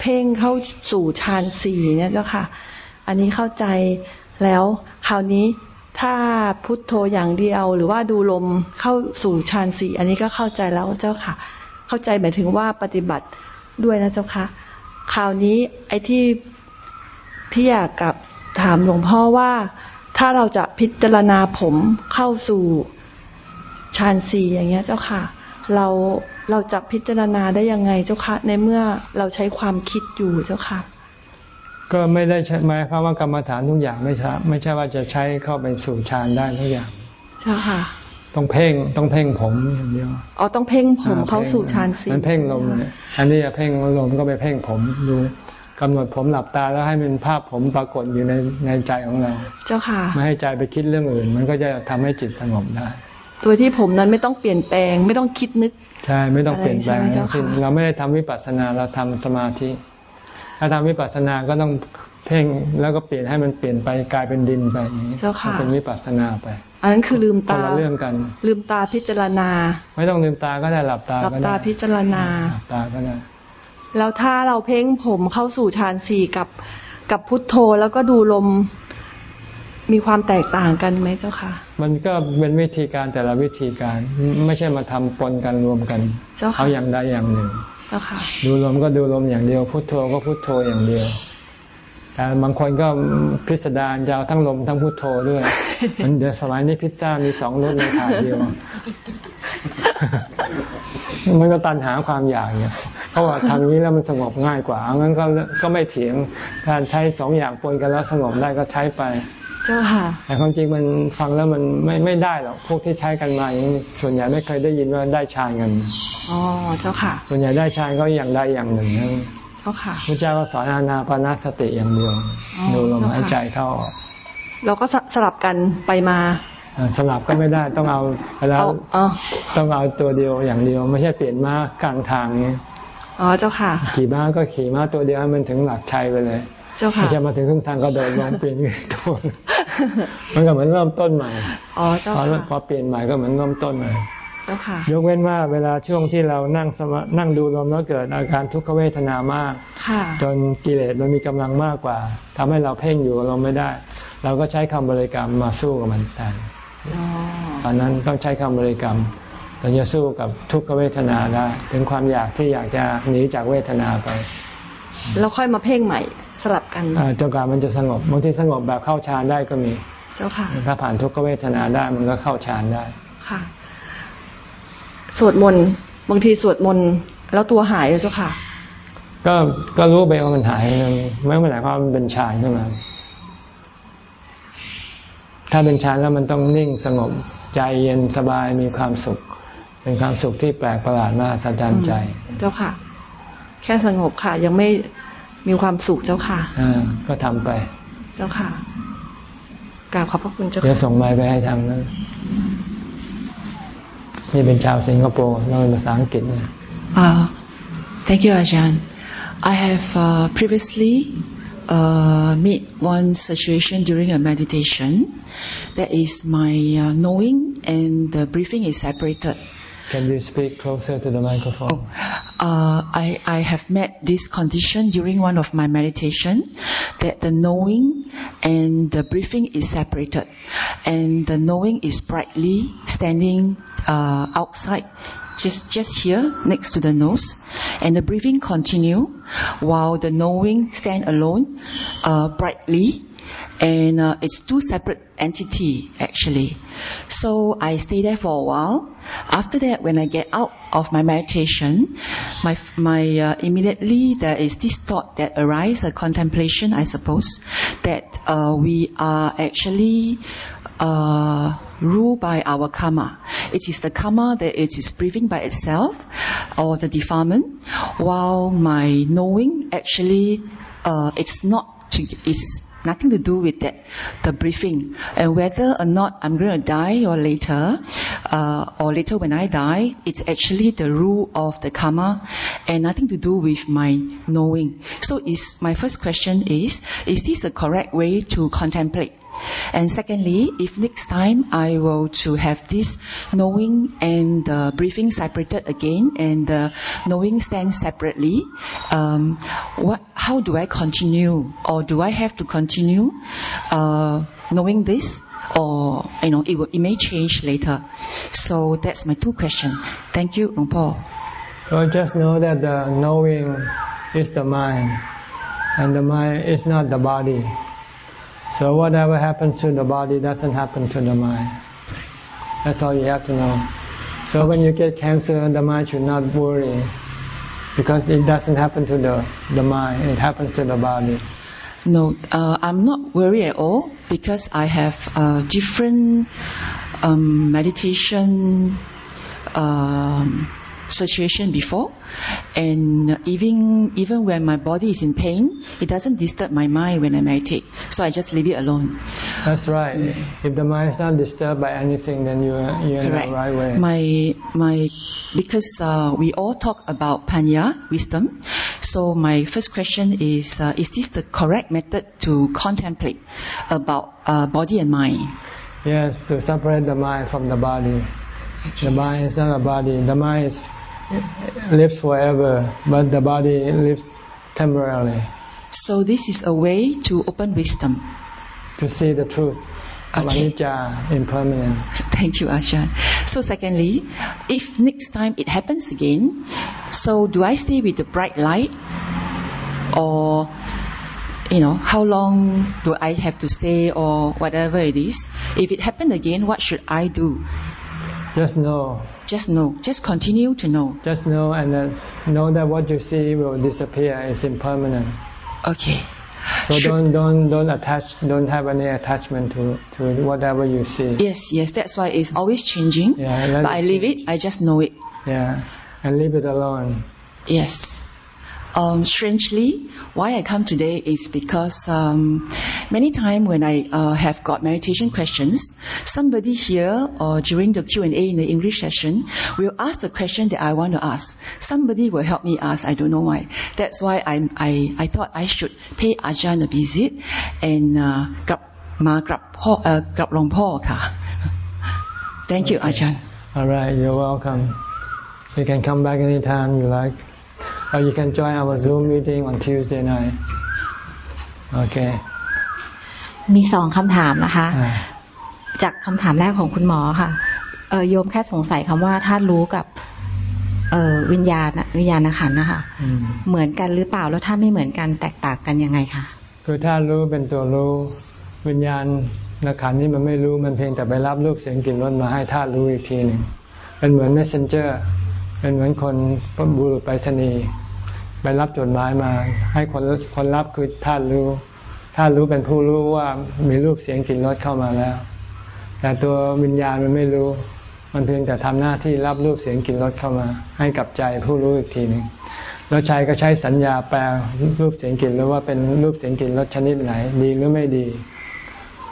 เพ่งเข้าสู่ฌานสี่เนี่ยเจ้าค่ะ อันนี้เข้าใจแล้วคราวนี้ ถ้าพุทโธอย่างเดียว หรือว่าดูลมเข้าสู่ฌานสี่อันนี้ก็เข้าใจแล้วเจ้าค่ะ เข้าใจหมายถึงว่าปฏิบัติด้วยนะเจ้าค่ะคราวนี้ไอ้ที่ที่อยากกับถามหลวงพ่อว่าถ้าเราจะพิจารณาผมเข้าสู่ฌานสี่อย่างเงี้ยเจ้าค่ะ เราเราจะพิจารณาได้ยังไงเจ้าค่ะ ในเมื่อเราใช้ความคิดอยู่เจ้าค่ะ ก็ไม่ได้ใช่หมายความว่ากรรมฐานทุกอย่างไม่ใช่ไม่ใช่ว่าจะใช้เข้าไปสู่ฌานได้ทุกอย่างใช่ค่ะ ต้องเพ่งต้องเพ่งผมอย่างเดียวอ๋อต้องเพ่งผมเข้าสู่ฌานสี่มันเพ่งลมอันนี้เพ่งลมก็ไปเพ่งผมดูกำหนดผมหลับตาแล้วให้มันภาพผมปรากฏอยู่ในในใจของเรา เจ้าค่ะ ไม่ให้ใจไปคิดเรื่องอื่น มันก็จะทำให้จิตสงบได้ตัวที่ผมนั้นไม่ต้องเปลี่ยนแปลง ไม่ต้องคิดนึก ใช่ไม่ต้องเปลี่ยนแปลงทั้งสิ้นเราไม่ได้ทำวิปัสสนาเราทำสมาธิ ถ้าทำวิปัสสนาก็ต้องเพ่งแล้วก็เปลี่ยนให้มันเปลี่ยนไปกลายเป็นดินไปอย่างนี้เป็นวิปัสสนาไป อันนั้นคือลืมตาเรื่องกัน ลืมตาพิจารณา ไม่ต้องลืมตาก็ได้หลับตาหลับตาพิจารณาหลับตาก็ได้แล้วถ้าเราเพ่งผมเข้าสู่ฌานสี่กับกับพุทโธแล้วก็ดูลมมีความแตกต่างกันไหมเจ้าค่ะ มันก็เป็นวิธีการแต่ละวิธีการไม่ใช่มาทำปนกันรวมกัน เอาอย่างใดอย่างหนึ่งเจ้าค่ะ ดูลมก็ดูลมอย่างเดียว พุทโธก็พุทโธอย่างเดียว แต่บางคนก็พิสดารจะเอาทั้งลมทั้งพุทโธด้วย มันเดี๋ยวสมัยนี้พิซซ่ามีสองรสในถาดเดียวมันก็ตันหาความอยากเนี่ยเพราะว่าทำนี้แล้วมันสงบง่ายกว่างั้นก็ก็ไม่เถียงการใช้สองอย่างปนกันแล้วสงบได้ก็ใช้ไป เจ้าค่ะแต่ความจริงมันฟังแล้วมันไม่ไม่ได้หรอกพวกที่ใช้กันมาอย่างนี้ส่วนใหญ่ไม่เคยได้ยินว่าได้ฌานกันอ๋อเจ้าค่ะ ส่วนใหญ่ได้ฌานก็อย่างใดอย่างหนึ่งนั่นจ้าค่ะพระเจ้าก็สอนอานาปนาสติอย่างเดียวดูลมหายใจเข้าออกเราก็สลับกันไปมาสลับก็ไม่ได้ต้องเอาแล้วต้องเอาตัวเดียวอย่างเดียว ไม่ใช่เปลี่ยนม้ากลางทางนี้อ๋อเจ้าค่ะ ขี่ม้าก็ขี่ม้าตัวเดียวมันถึงหลักชัยไปเลย เจ้าค่ะไม่ใช่มาถึงครึ่งทางก็เดินลองเปลี่ยนตัว มันก็เหมือนเริ่มต้นใหม่อ๋อเจ้าค่ะพอเปลี่ยนใหม่ก็เหมือนเริ่มต้นใหม่ยกเว้นว่าเวลาช่วงที่เรานั่งสมานั่งดูลมแล้วเกิดอาการทุกขเวทนามาก จนกิเลสมันมีกำลังมากกว่าทำให้เราเพ่งอยู่เราไม่ได้ เราก็ใช้คำบริกรรมมาสู้กับมันแทนตอนนั้นต้องใช้คำบริกรรมเราจะสู้กับทุกขเวทนาได้ ถึงความอยากที่อยากจะหนีจากเวทนาไป แล้วค่อยมาเพ่งใหม่สลับกันจนกว่ามันจะสงบบางทีสงบแบบเข้าฌานได้ก็มี เจ้าค่ะ ถ้าผ่านทุกขเวทนาได้มันก็เข้าฌานได้ค่ะ สวดมนต์บางทีสวดมนต์แล้วตัวหายเลยเจ้าค่ะ ก็ก็รู้ไปว่ามันหายไม่ไม่หมายความมันเป็นฌานขึ้นมาถ้าเป็นฌานแล้วมันต้องนิ่งสงบใจเย็นสบายมีความสุข เป็นความสุขที่แปลกประหลาดมากสัจจันใจ เจ้าค่ะ แค่สงบค่ะ ยังไม่มีความสุขเจ้าค่ะอ่าก็ทำไป เจ้าค่ะกราบขอบพระคุณเจ้าค่ะเดี๋ยวส่งไมไปให้ทางนั้นนี่เป็นชาวสิงคโปร์เราเป็นภาษาอังกฤษเนี่ย uh, Thank you Ajahn I have uh, previously uh, meet one situation during a meditation. That is my uh, knowing and the briefing is separated. Can you speak closer to the microphone? Oh, uh, I, I have met this condition during one of my meditation that the knowing and the briefing is separated. And the knowing is brightly standing uh, outside just just here next to the nose and the breathing continue while the knowing stand alone uh, brightly and uh, it's two separate entity actually so i stay there for a while after that when i get out of my meditation my my uh, immediately there is this thought that arises a contemplation i suppose that uh, we are actually uh, ruled by our karma. It is the karma that it is breathing by itself, or the defilement, while my knowing actually uh, it's not to, it's nothing to do with that, the briefing. And whether or not I'm going to die or later, uh, or later when I die, it's actually the rule of the karma and nothing to do with my knowing. So is, my first question is, is this the correct way to contemplate? And secondly, if next time I will to have this knowing and the briefing separated again and the knowing stands separately, um, what, how do I continue or do I have to continue uh, knowing this or you know it, will, it may change later. So that's my two questions. Thank you, Long Paul. Just know that the knowing is the mind and the mind is not the body. So whatever happens to the body doesn't happen to the mind. That's all you have to know. So when you get cancer, the mind should not worry because it doesn't happen to the, the mind, it happens to the body. No, uh, I'm not worried at all because I have uh, different um, meditation um, situation before and even even when my body is in pain it doesn't disturb my mind when I meditate. So I just leave it alone. That's right. If the mind is not disturbed by anything then you are you're in the right way. My my because uh, we all talk about panya wisdom. So my first question is uh, is this the correct method to contemplate about uh, body and mind? Yes to separate the mind from the body. Yes. The mind is not a body. The mind is lives forever, but the body lives temporarily. So this is a way to open wisdom. To see the truth. Okay. Anicca, impermanent. Thank you, Ajahn. So secondly, if next time it happens again, so do I stay with the bright light? Or, you know, how long do I have to stay or whatever it is? If it happened again, what should I do? Just know. Just know. Just continue to know. Just know and then know that what you see will disappear. It's impermanent. Okay. So Should don't don't don't attach. Don't have any attachment to to whatever you see. Yes, yes. That's why it's always changing. Yeah. But I leave it. I just know it. Yeah, and leave it alone. Yes. Um, strangely, why I come today is because um, many times when I uh, have got meditation questions, somebody here or during the Q and A in the English session will ask the question that I want to ask. Somebody will help me ask. I don't know why. That's why I I, I thought I should pay Ajahn a visit and uh, grab ma grab uh, grab long po ka. Thank okay. you, Ajahn. All right, you're welcome. You can come back anytime you like. Or you can join our Zoom meeting on Tuesday night โอเคมีสองคำถามนะคะ จากคำถามแรกของคุณหมอค่ะเออโยมแค่สงสัยคำว่าถ้ารู้กับเออวิญญาณวิญญาณขันนะคะเหมือนกันหรือเปล่าแล้วถ้าไม่เหมือนกันแตกต่างกันยังไงคะคือถ้ารู้เป็นตัวรู้วิญญาณขันนี่มันไม่รู้มันเพียงแต่ไปรับรูปเสียงกลิ่นรสมาให้ธาตุรู้อีกทีหนึ่งเป็นเหมือน messenger เป็นเหมือนคนบุรุษไปรษณีย์ไปรับจดหมายมา ให้คนคนรับคือท่านรู้ท่านรู้เป็นผู้รู้ว่ามีรูปเสียงกลิ่นรสเข้ามาแล้ว แต่ตัววิญญาณมันไม่รู้ มันเพียงแต่ทำหน้าที่รับรูปเสียงกลิ่นรสเข้ามา ให้กับใจผู้รู้อีกทีหนึ่งแล้วใจก็ใช้สัญญาแปลรูปเสียงกลิ่นหรือว่าเป็นรูปเสียงกลิ่นรสชนิดไหน ดีหรือไม่ดี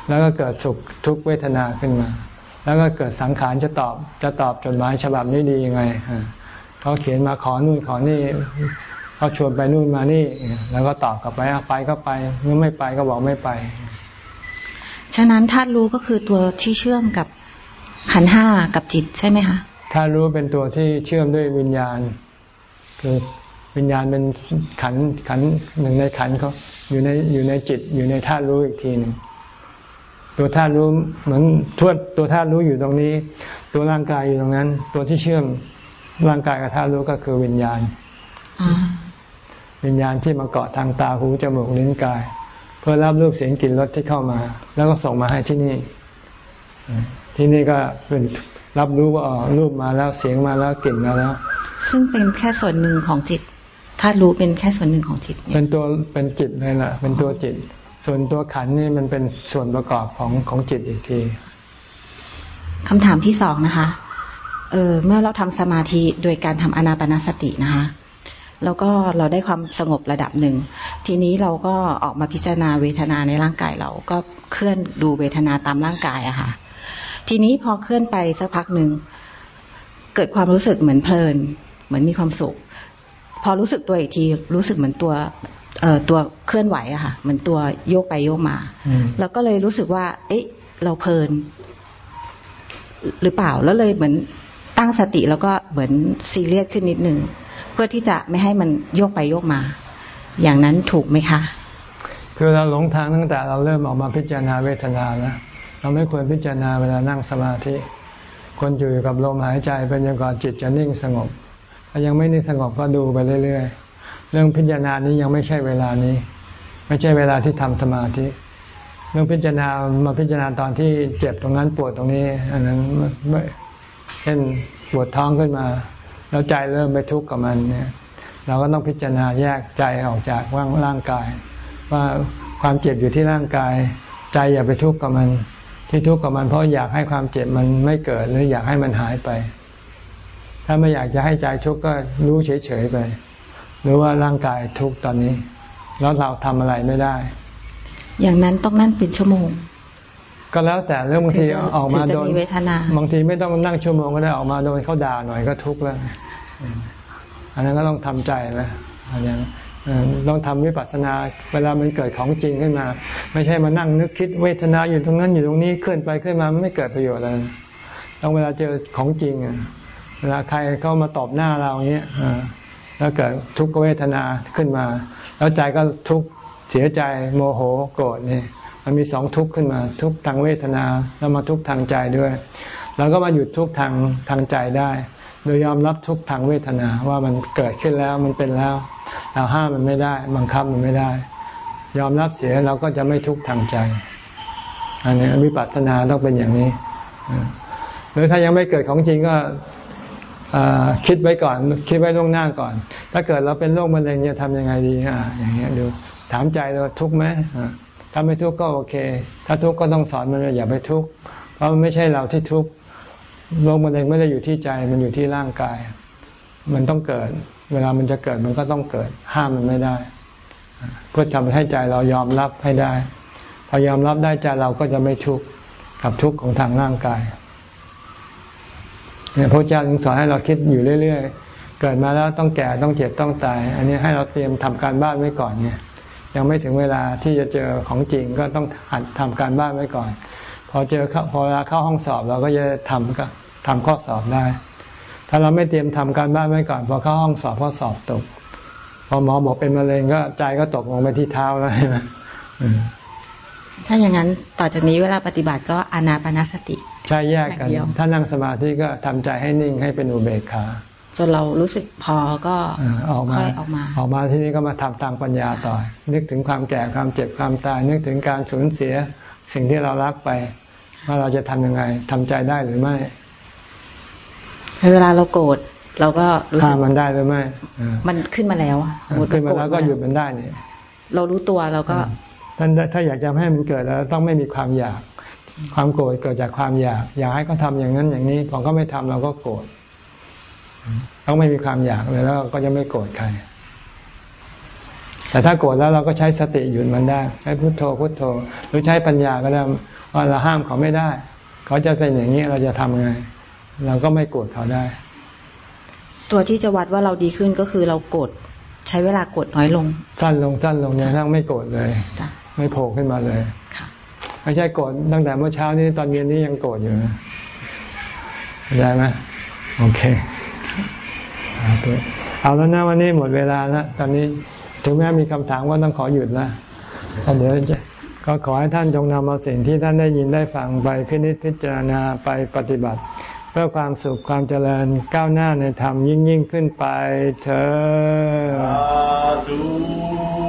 แล้วก็เกิดสุขทุกเวทนาขึ้นมา แล้วก็เกิดสังขารจะตอบจะตอบจดหมายฉบับนี้ดียังไงเขาเขียนมาขอนู่นขอนี่เขาเขาชวนไปนู่นมานี่ แล้วก็ตอบกลับไปไปก็ไปเมื่อไม่ไปก็บอกไม่ไป ฉะนั้นธาตุรู้ก็คือตัวที่เชื่อมกับขันห้ากับจิตใช่ไหมคะธาตุรู้เป็นตัวที่เชื่อมด้วยวิญญาณ คือวิญญาณเป็นขันขันหนึ่งในขันเขาอยู่ในอยู่ในจิตอยู่ในธาตุรู้อีกทีหนึ่ง ตัวธาตุรู้เหมือนทวดตัวธาตุรู้อยู่ตรงนี้ ตัวร่างกายอยู่ตรงนั้น ตัวที่เชื่อมร่างกายกับธาตุรู้ก็คือวิญญาณวิญญาณที่มาเกาะทางตาหูจมูกลิ้นกาย เพื่อรับรูปเสียงกลิ่นรสที่เข้ามา แล้วก็ส่งมาให้ที่นี่ ที่นี่ก็เป็นรับรู้ว่าอ๋อรูปมาแล้วเสียงมาแล้วกลิ่นมาแล้ว ซึ่งเป็นแค่ส่วนหนึ่งของจิตธาตุรู้เป็นแค่ส่วนหนึ่งของจิต เป็นตัวเป็นจิตเลยล่ะ เป็นตัวจิต ส่วนตัวขันนี่มันเป็นส่วนประกอบของของจิตอีกทีคำถามที่สองนะคะ เออเมื่อเราทำสมาธิโดยการทำอนาปนาสตินะคะ แล้วก็เราได้ความสงบระดับหนึ่ง ทีนี้เราก็ออกมาพิจารณาเวทนาในร่างกายเราก็เคลื่อนดูเวทนาตามร่างกายอะค่ะ ทีนี้พอเคลื่อนไปสักพักหนึ่งเกิดความรู้สึกเหมือนเพลิน เหมือนมีความสุข พอรู้สึกตัวอีกทีรู้สึกเหมือนตัว ตัวเคลื่อนไหวอะค่ะเหมือนตัวโยกไปโยกมาแล้วก็เลยรู้สึกว่า เอ๊ะ เราเพลิน หรือเปล่าแล้วเลยเหมือนตั้งสติแล้วก็เหมือนซีเรียสขึ้นนิดนึงเพื่อที่จะไม่ให้มันโยกไปโยกมา อย่างนั้นถูกไหมคะ คือเราหลงทางตั้งแต่เราเริ่มออกมาพิจารณาเวทนาแล้วเราไม่ควรพิจารณาเวลานั่งสมาธิควรอยู่กับลมหายใจเป็นจนกว่าจิตจะนิ่งสงบถ้ายังไม่นิ่งสงบก็ดูไปเรื่อยๆ เรื่องพิจารณานี้ยังไม่ใช่เวลานี้ ไม่ใช่เวลาที่ทำสมาธิ เรื่องพิจารณามาพิจารณาตอนที่เจ็บตรงนั้นปวดตรงนี้ อันนั้นไม่เช่นปวดท้องขึ้นมา แล้วใจเริ่มไปทุกข์กับมันเนี่ยเราก็ต้องพิจารณาแยกใจออกจากว่างร่างกาย ว่าความเจ็บอยู่ที่ร่างกาย ใจอย่าไปทุกข์กับมัน ที่ทุกข์กับมันเพราะอยากให้ความเจ็บมันไม่เกิดหรืออยากให้มันหายไป ถ้าไม่อยากจะให้ใจทุกข์ก็รู้เฉยๆไป หรือว่าร่างกายทุกข์ตอนนี้ แล้วเราทำอะไรไม่ได้ อย่างนั้นต้องนั่งเป็นชั่วโมง ก็แล้วแต่เรื่องบางทีออกมาโดนบางทีไม่ต้องนั่งชั่วโมงก็ได้ออกมาโดนเขาด่าหน่อยก็ทุกข์แล้ว อันนั้นก็ต้องทำใจแล้วอันนี้ต้องทำวิปัสสนา เวลามันเกิดของจริงขึ้นมา ไม่ใช่มานั่งนึกคิดเวทนาอยู่ตรงนั้นอยู่ตรงนี้เคลื่อนไปเคลื่อนมาไม่เกิดประโยชน์อะไรต้องเวลาเจอของจริงอะเวลาใครเข้ามาตอบหน้าเราเนี้ย แล้วเกิดทุกขเวทนาขึ้นมา แล้วใจก็ทุกเสียใจโมโหโกรธนี่มันมีสองทุกข์ขึ้นมา ทุกทางเวทนาแล้วมาทุกทางใจด้วยเราก็มาหยุดทุกทางทางใจได้ โดยยอมรับทุกทางเวทนาว่ามันเกิดขึ้นแล้วมันเป็นแล้ว เราห้ามมันไม่ได้บังคับมันไม่ได้ ยอมรับเสียเราก็จะไม่ทุกทางใจ อันนี้วิปัสสนาต้องเป็นอย่างนี้หรือถ้ายังไม่เกิดของจริงก็ คิดไว้ก่อน คิดไว้ล่วงหน้าก่อน ถ้าเกิดเราเป็นโรคมะเร็งจะทำยังไงดีอ่าอย่างเงี้ยดูถามใจเราทุกไหมถ้าไม่ทุกก็โอเค ถ้าทุกก็ต้องสอนมันอย่าไปทุกเพราะมันไม่ใช่เราที่ทุกโรคมะเร็งไม่ได้อยู่ที่ใจมันอยู่ที่ร่างกาย มันต้องเกิด เวลามันจะเกิดมันก็ต้องเกิด ห้ามมันไม่ได้ เพื่อทำให้ใจเรายอมรับให้ได้พอยอมรับได้ใจเราก็จะไม่ทุกข์กับทุกข์ของทางร่างกาย เนี่ยพระเจ้าถึงสอนให้เราคิดอยู่เรื่อย ๆ เกิดมาแล้วต้องแก่ต้องเจ็บต้องตาย อันนี้ให้เราเตรียมทำการบ้านไว้ก่อนเนี่ยยังไม่ถึงเวลาที่จะเจอของจริงก็ต้องหัดทำการบ้านไว้ก่อน พอเจอพอเวลาเข้าห้องสอบเราก็จะทำก็ทำข้อสอบได้ ถ้าเราไม่เตรียมทำการบ้านไว้ก่อน พอเข้าห้องสอบข้อสอบตก พอหมอบอกเป็นมะเร็งก็ใจก็ตกลงไปที่เท้าแล้วใช่ไหมถ้าอย่างนั้นต่อจากนี้เวลาปฏิบัติก็อนาปนาสติ ใช่แยกกัน ถ้านั่งสมาธิก็ทำใจให้นิ่งให้เป็นอุเบกขาจนเรารู้สึกพอก็ออกมาออกมา ออกมาที่นี้ก็มาทำทางปัญญาต่อ นึกถึงความแก่ความเจ็บความตาย นึกถึงการสูญเสียสิ่งที่เรารักไป ว่าเราจะทํำยังไงทำใจได้หรือไม่เวลาเราโกรธเราก็รู้สึกมันได้หรือไม่มันขึ้นมาแล้วขึ้นมาแล้วก็หยุดมันได้เนี่ยเรารู้ตัวเราก็ท่านถ้าอยากจะให้มันเกิดแล้วต้องไม่มีความอยาก ความโกรธเกิดจากความอยาก อยากให้เขาทาอย่างนั้นอย่างนี้พอเขาไม่ทำเราก็โกรธต้องไม่มีความอยากเลยแล้วก็จะไม่โกรธใคร แต่ถ้าโกรธแล้วเราก็ใช้สติหยุดมันได้ ใช้พุโทโธพุโทโธ หรือใช้ปัญญาก็ได้ว่าเราห้ามเขาไม่ได้ เขาจะเป็นอย่างนี้เราจะทำไง เราก็ไม่โกรธเขาได้ ตัวที่จะวัดว่าเราดีขึ้นก็คือเราโกรธใช้เวลาโกรธน้อยลง สั้นลงสั้นลงยังทั้งไม่โกรธเลยจ้ะไม่โผล่ขึ้นมาเลยค่ะ ไม่ใช่โกรธตั้งแต่เมื่อเช้านี้ตอนเย็นนี้ยังโกรธอยู่นะได้ไหมโอเคเอาแล้วนะวันนี้หมดเวลาแล้วตอนนี้ถึงแม้มีคำถามก็ต้องขอหยุดแล้วเดี๋ยวจะก็ขอให้ท่านจงนำเอาสิ่งที่ท่านได้ยินได้ฟังไปพินิจพิจารณาไปปฏิบัติ เพื่อความสุขความเจริญก้าวหน้าในธรรมยิ่งยิ่งขึ้นไปเธอ